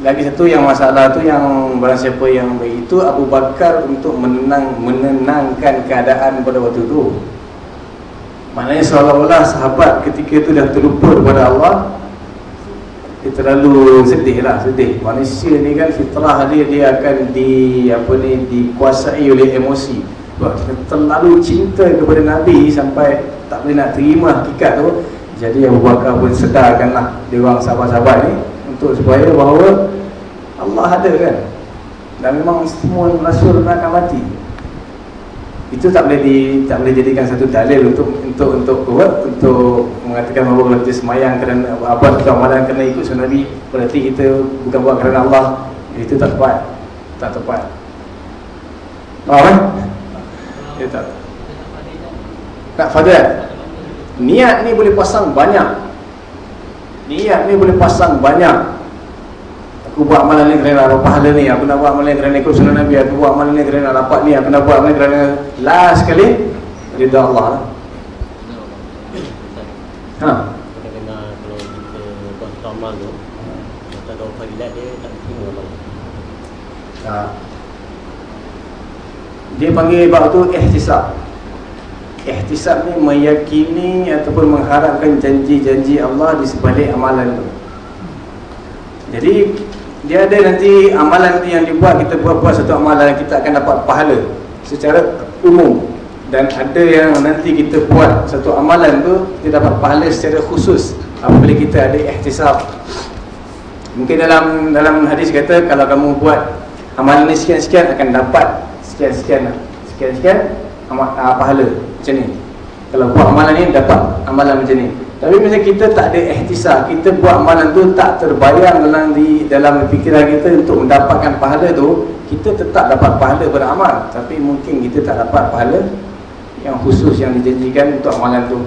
Lagi satu yang masalah tu yang barang siapa yang itu Abu Bakar untuk menenang menenangkan keadaan pada waktu tu Maknanya seolah-olah sahabat ketika itu dah terlupa kepada Allah Dia terlalu sedih lah, sedih. Manusia ni kan fitrah dia, dia akan di, apa ni, dikuasai oleh emosi. Sebab terlalu cinta kepada Nabi sampai tak boleh nak terima hakikat tu Jadi Abu Bakar pun sedarkanlah dia orang sahabat-sahabat ni Untuk supaya bahawa Allah ada kan. Dan memang semua Rasul akan mati itu tak boleh di tak boleh jadikan satu dalil untuk untuk untuk kuat untuk mengatakan bahawa kita semayang kerana apa atau amalan kerana ikut sunnah Nabi berarti kita bukan buat kerana Allah. Itu tak tepat. Tak tepat. Faham kan? ya tak tak fadil. Niat ni boleh pasang banyak. Niat ni boleh pasang banyak aku buat amalan ni kerana dapat pahala ni. Aku nak buat amalan ni kerana ikut sunnah Nabi. Aku buat amalan ni kerana dapat ni. Aku nak buat amalan ni kerana last sekali rida Allah. Lah. ha Kadang-kadang kalau kita buat amal tu Macam kalau fadilat dia tak terima ha. dia panggil bab tu ihtisab. Ihtisab ni meyakini ataupun mengharapkan janji-janji Allah di sebalik amalan tu. Jadi dia ada nanti amalan yang dibuat kita buat-buat satu amalan kita akan dapat pahala secara umum. Dan ada yang nanti kita buat satu amalan tu kita dapat pahala secara khusus apabila kita ada ihtisab. Mungkin dalam dalam hadis kata kalau kamu buat amalan ni sekian-sekian akan dapat sekian-sekian sekian-sekian uh, pahala macam ni. Kalau buat amalan ni dapat amalan macam ni tapi macam kita tak ada ihtisab, kita buat amalan tu tak terbayang dalam di dalam fikiran kita untuk mendapatkan pahala tu, kita tetap dapat pahala beramal, tapi mungkin kita tak dapat pahala yang khusus yang dijanjikan untuk amalan tu.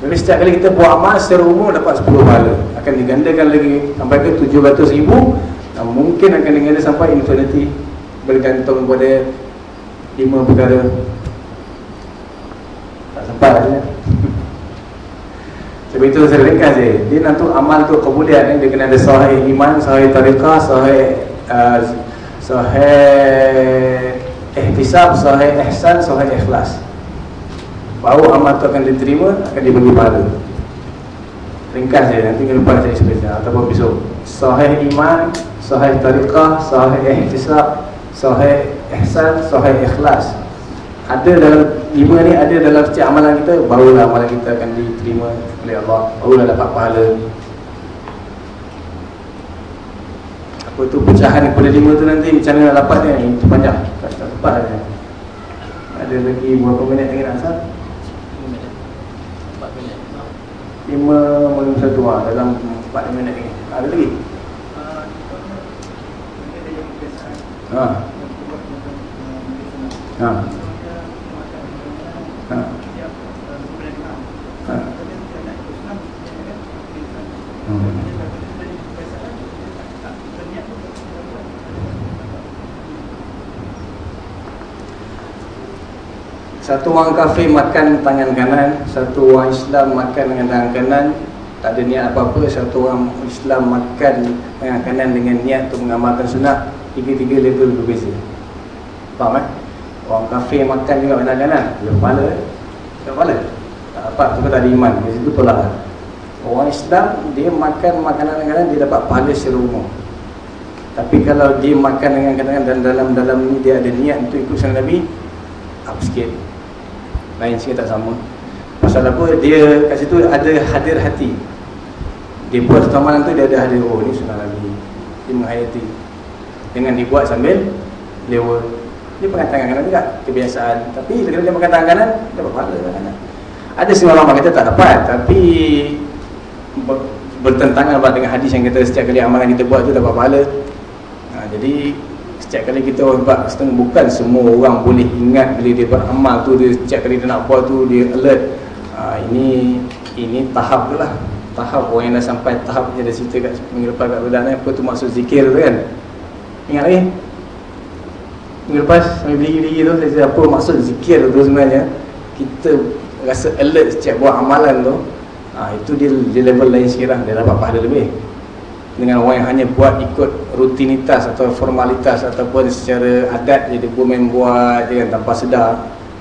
Jadi setiap kali kita buat amal secara umum dapat 10 pahala, akan digandakan lagi sampai ke 700 ribu dan mungkin akan diganda sampai infinity bergantung pada lima perkara. Tak sempat ya. Sebab itu saya ringkas je Dia nak tu amal tu kemudian eh, Dia kena ada sahih iman, sahih tariqah, sahih uh, Sahih ihtisab, sahih ihsan, sahih ikhlas. Baru amal tu akan diterima, akan diberi pahala. Ringkas je, nanti kena lupa cari sebenarnya Ataupun besok. Sahih iman, sahih tariqah, sahih ihtisab Sahih ihsan, sahih ikhlas. Ada dalam lima ni ada dalam setiap amalan kita barulah amalan kita akan diterima oleh Allah barulah dapat pahala apa tu pecahan kepada lima tu nanti macam mana nak dapat dia itu panjang tak, tak tepat dia ada lagi berapa minit lagi nak asal 5 minit 4 minit lima malam satu lah dalam empat minit lagi ada lagi ha ha Ha. Ha. Satu orang kafir makan tangan kanan Satu orang Islam makan dengan tangan kanan Tak ada niat apa-apa Satu orang Islam makan tangan kanan dengan niat untuk mengamalkan sunat Tiga-tiga level berbeza Faham eh? Orang kafir makan juga tangan kanan Dia kepala Dia kepala. Tak dapat, tu tak ada iman. Di situ tolak. Orang Islam Dia makan makanan kanan Dia dapat pahala secara umum. Tapi kalau dia makan dengan kanan Dan dalam-dalam ni dia ada niat untuk ikut sang Nabi Up sikit. Lain sikit tak sama pasal apa? Dia kat situ ada hadir hati. Dia buat satu amalan tu dia ada hadir oh ni sunnah Nabi. Dia menghayati. Dengan dibuat sambil lewa dia pakai tangan kanan juga kebiasaan tapi bila dia pakai tangan kanan dia tangan kanan ada semua ulama kata tak dapat tapi ber, bertentangan dengan hadis yang kata setiap kali amalan kita buat tu dapat pahala ha, jadi Setiap kali kita buat setengah bukan semua orang boleh ingat bila dia buat amal tu dia setiap kali dia nak buat tu dia alert. Ha, ini ini tahap tu lah. Tahap orang yang dah sampai tahap dia dah cerita kat minggu lepas kat Rudan apa tu maksud zikir tu kan. Ingat lagi? Minggu lepas sambil beli-beli tu saya apa maksud zikir tu sebenarnya. Kita rasa alert setiap buat amalan tu. Ha, itu dia, dia level lain sekarang dia dapat pahala lebih. Dengan orang yang hanya buat ikut rutinitas atau formalitas ataupun secara adat je dia main buat je kan tanpa sedar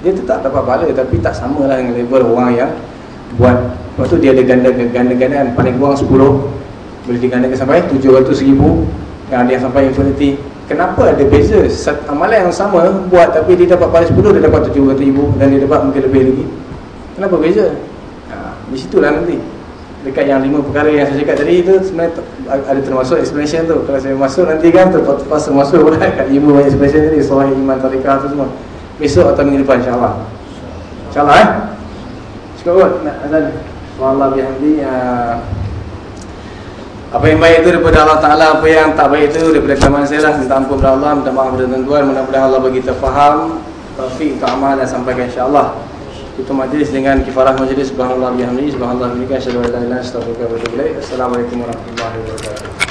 dia tetap dapat pahala. Tapi tak sama lah dengan level orang yang buat lepas tu dia ada ganda-gandaan paling kurang 10 boleh digandakan sampai 700 ribu. Yang ada yang sampai infinity kenapa ada beza? Amalan yang sama buat tapi dia dapat pahala 10 dia dapat 700 ribu dan dia dapat mungkin lebih lagi. Kenapa beza? Ha, di situlah nanti. Dekat yang lima perkara yang saya cakap tadi tu sebenarnya ada termasuk explanation tu. Kalau saya masuk nanti kan terpaksa masuk pula. Kat lima banyak explanation tadi soal iman tarikah tu semua. Besok atau minggu depan insyaAllah. InsyaAllah eh? Cukup kot nak azan. Wallah bihamdi uh, apa yang baik itu daripada Allah Ta'ala Apa yang tak baik itu daripada kelemahan saya lah. Minta ampun kepada Allah, minta maaf kepada tuan-tuan. Mudah-mudahan Allah bagi kita faham Taufik untuk amal dan sampaikan insyaAllah. Itu majlis dengan kifarah majlis. Subhanallah bihamdi Subhanallah bihamdi Assalamualaikum warahmatullahi wabarakatuh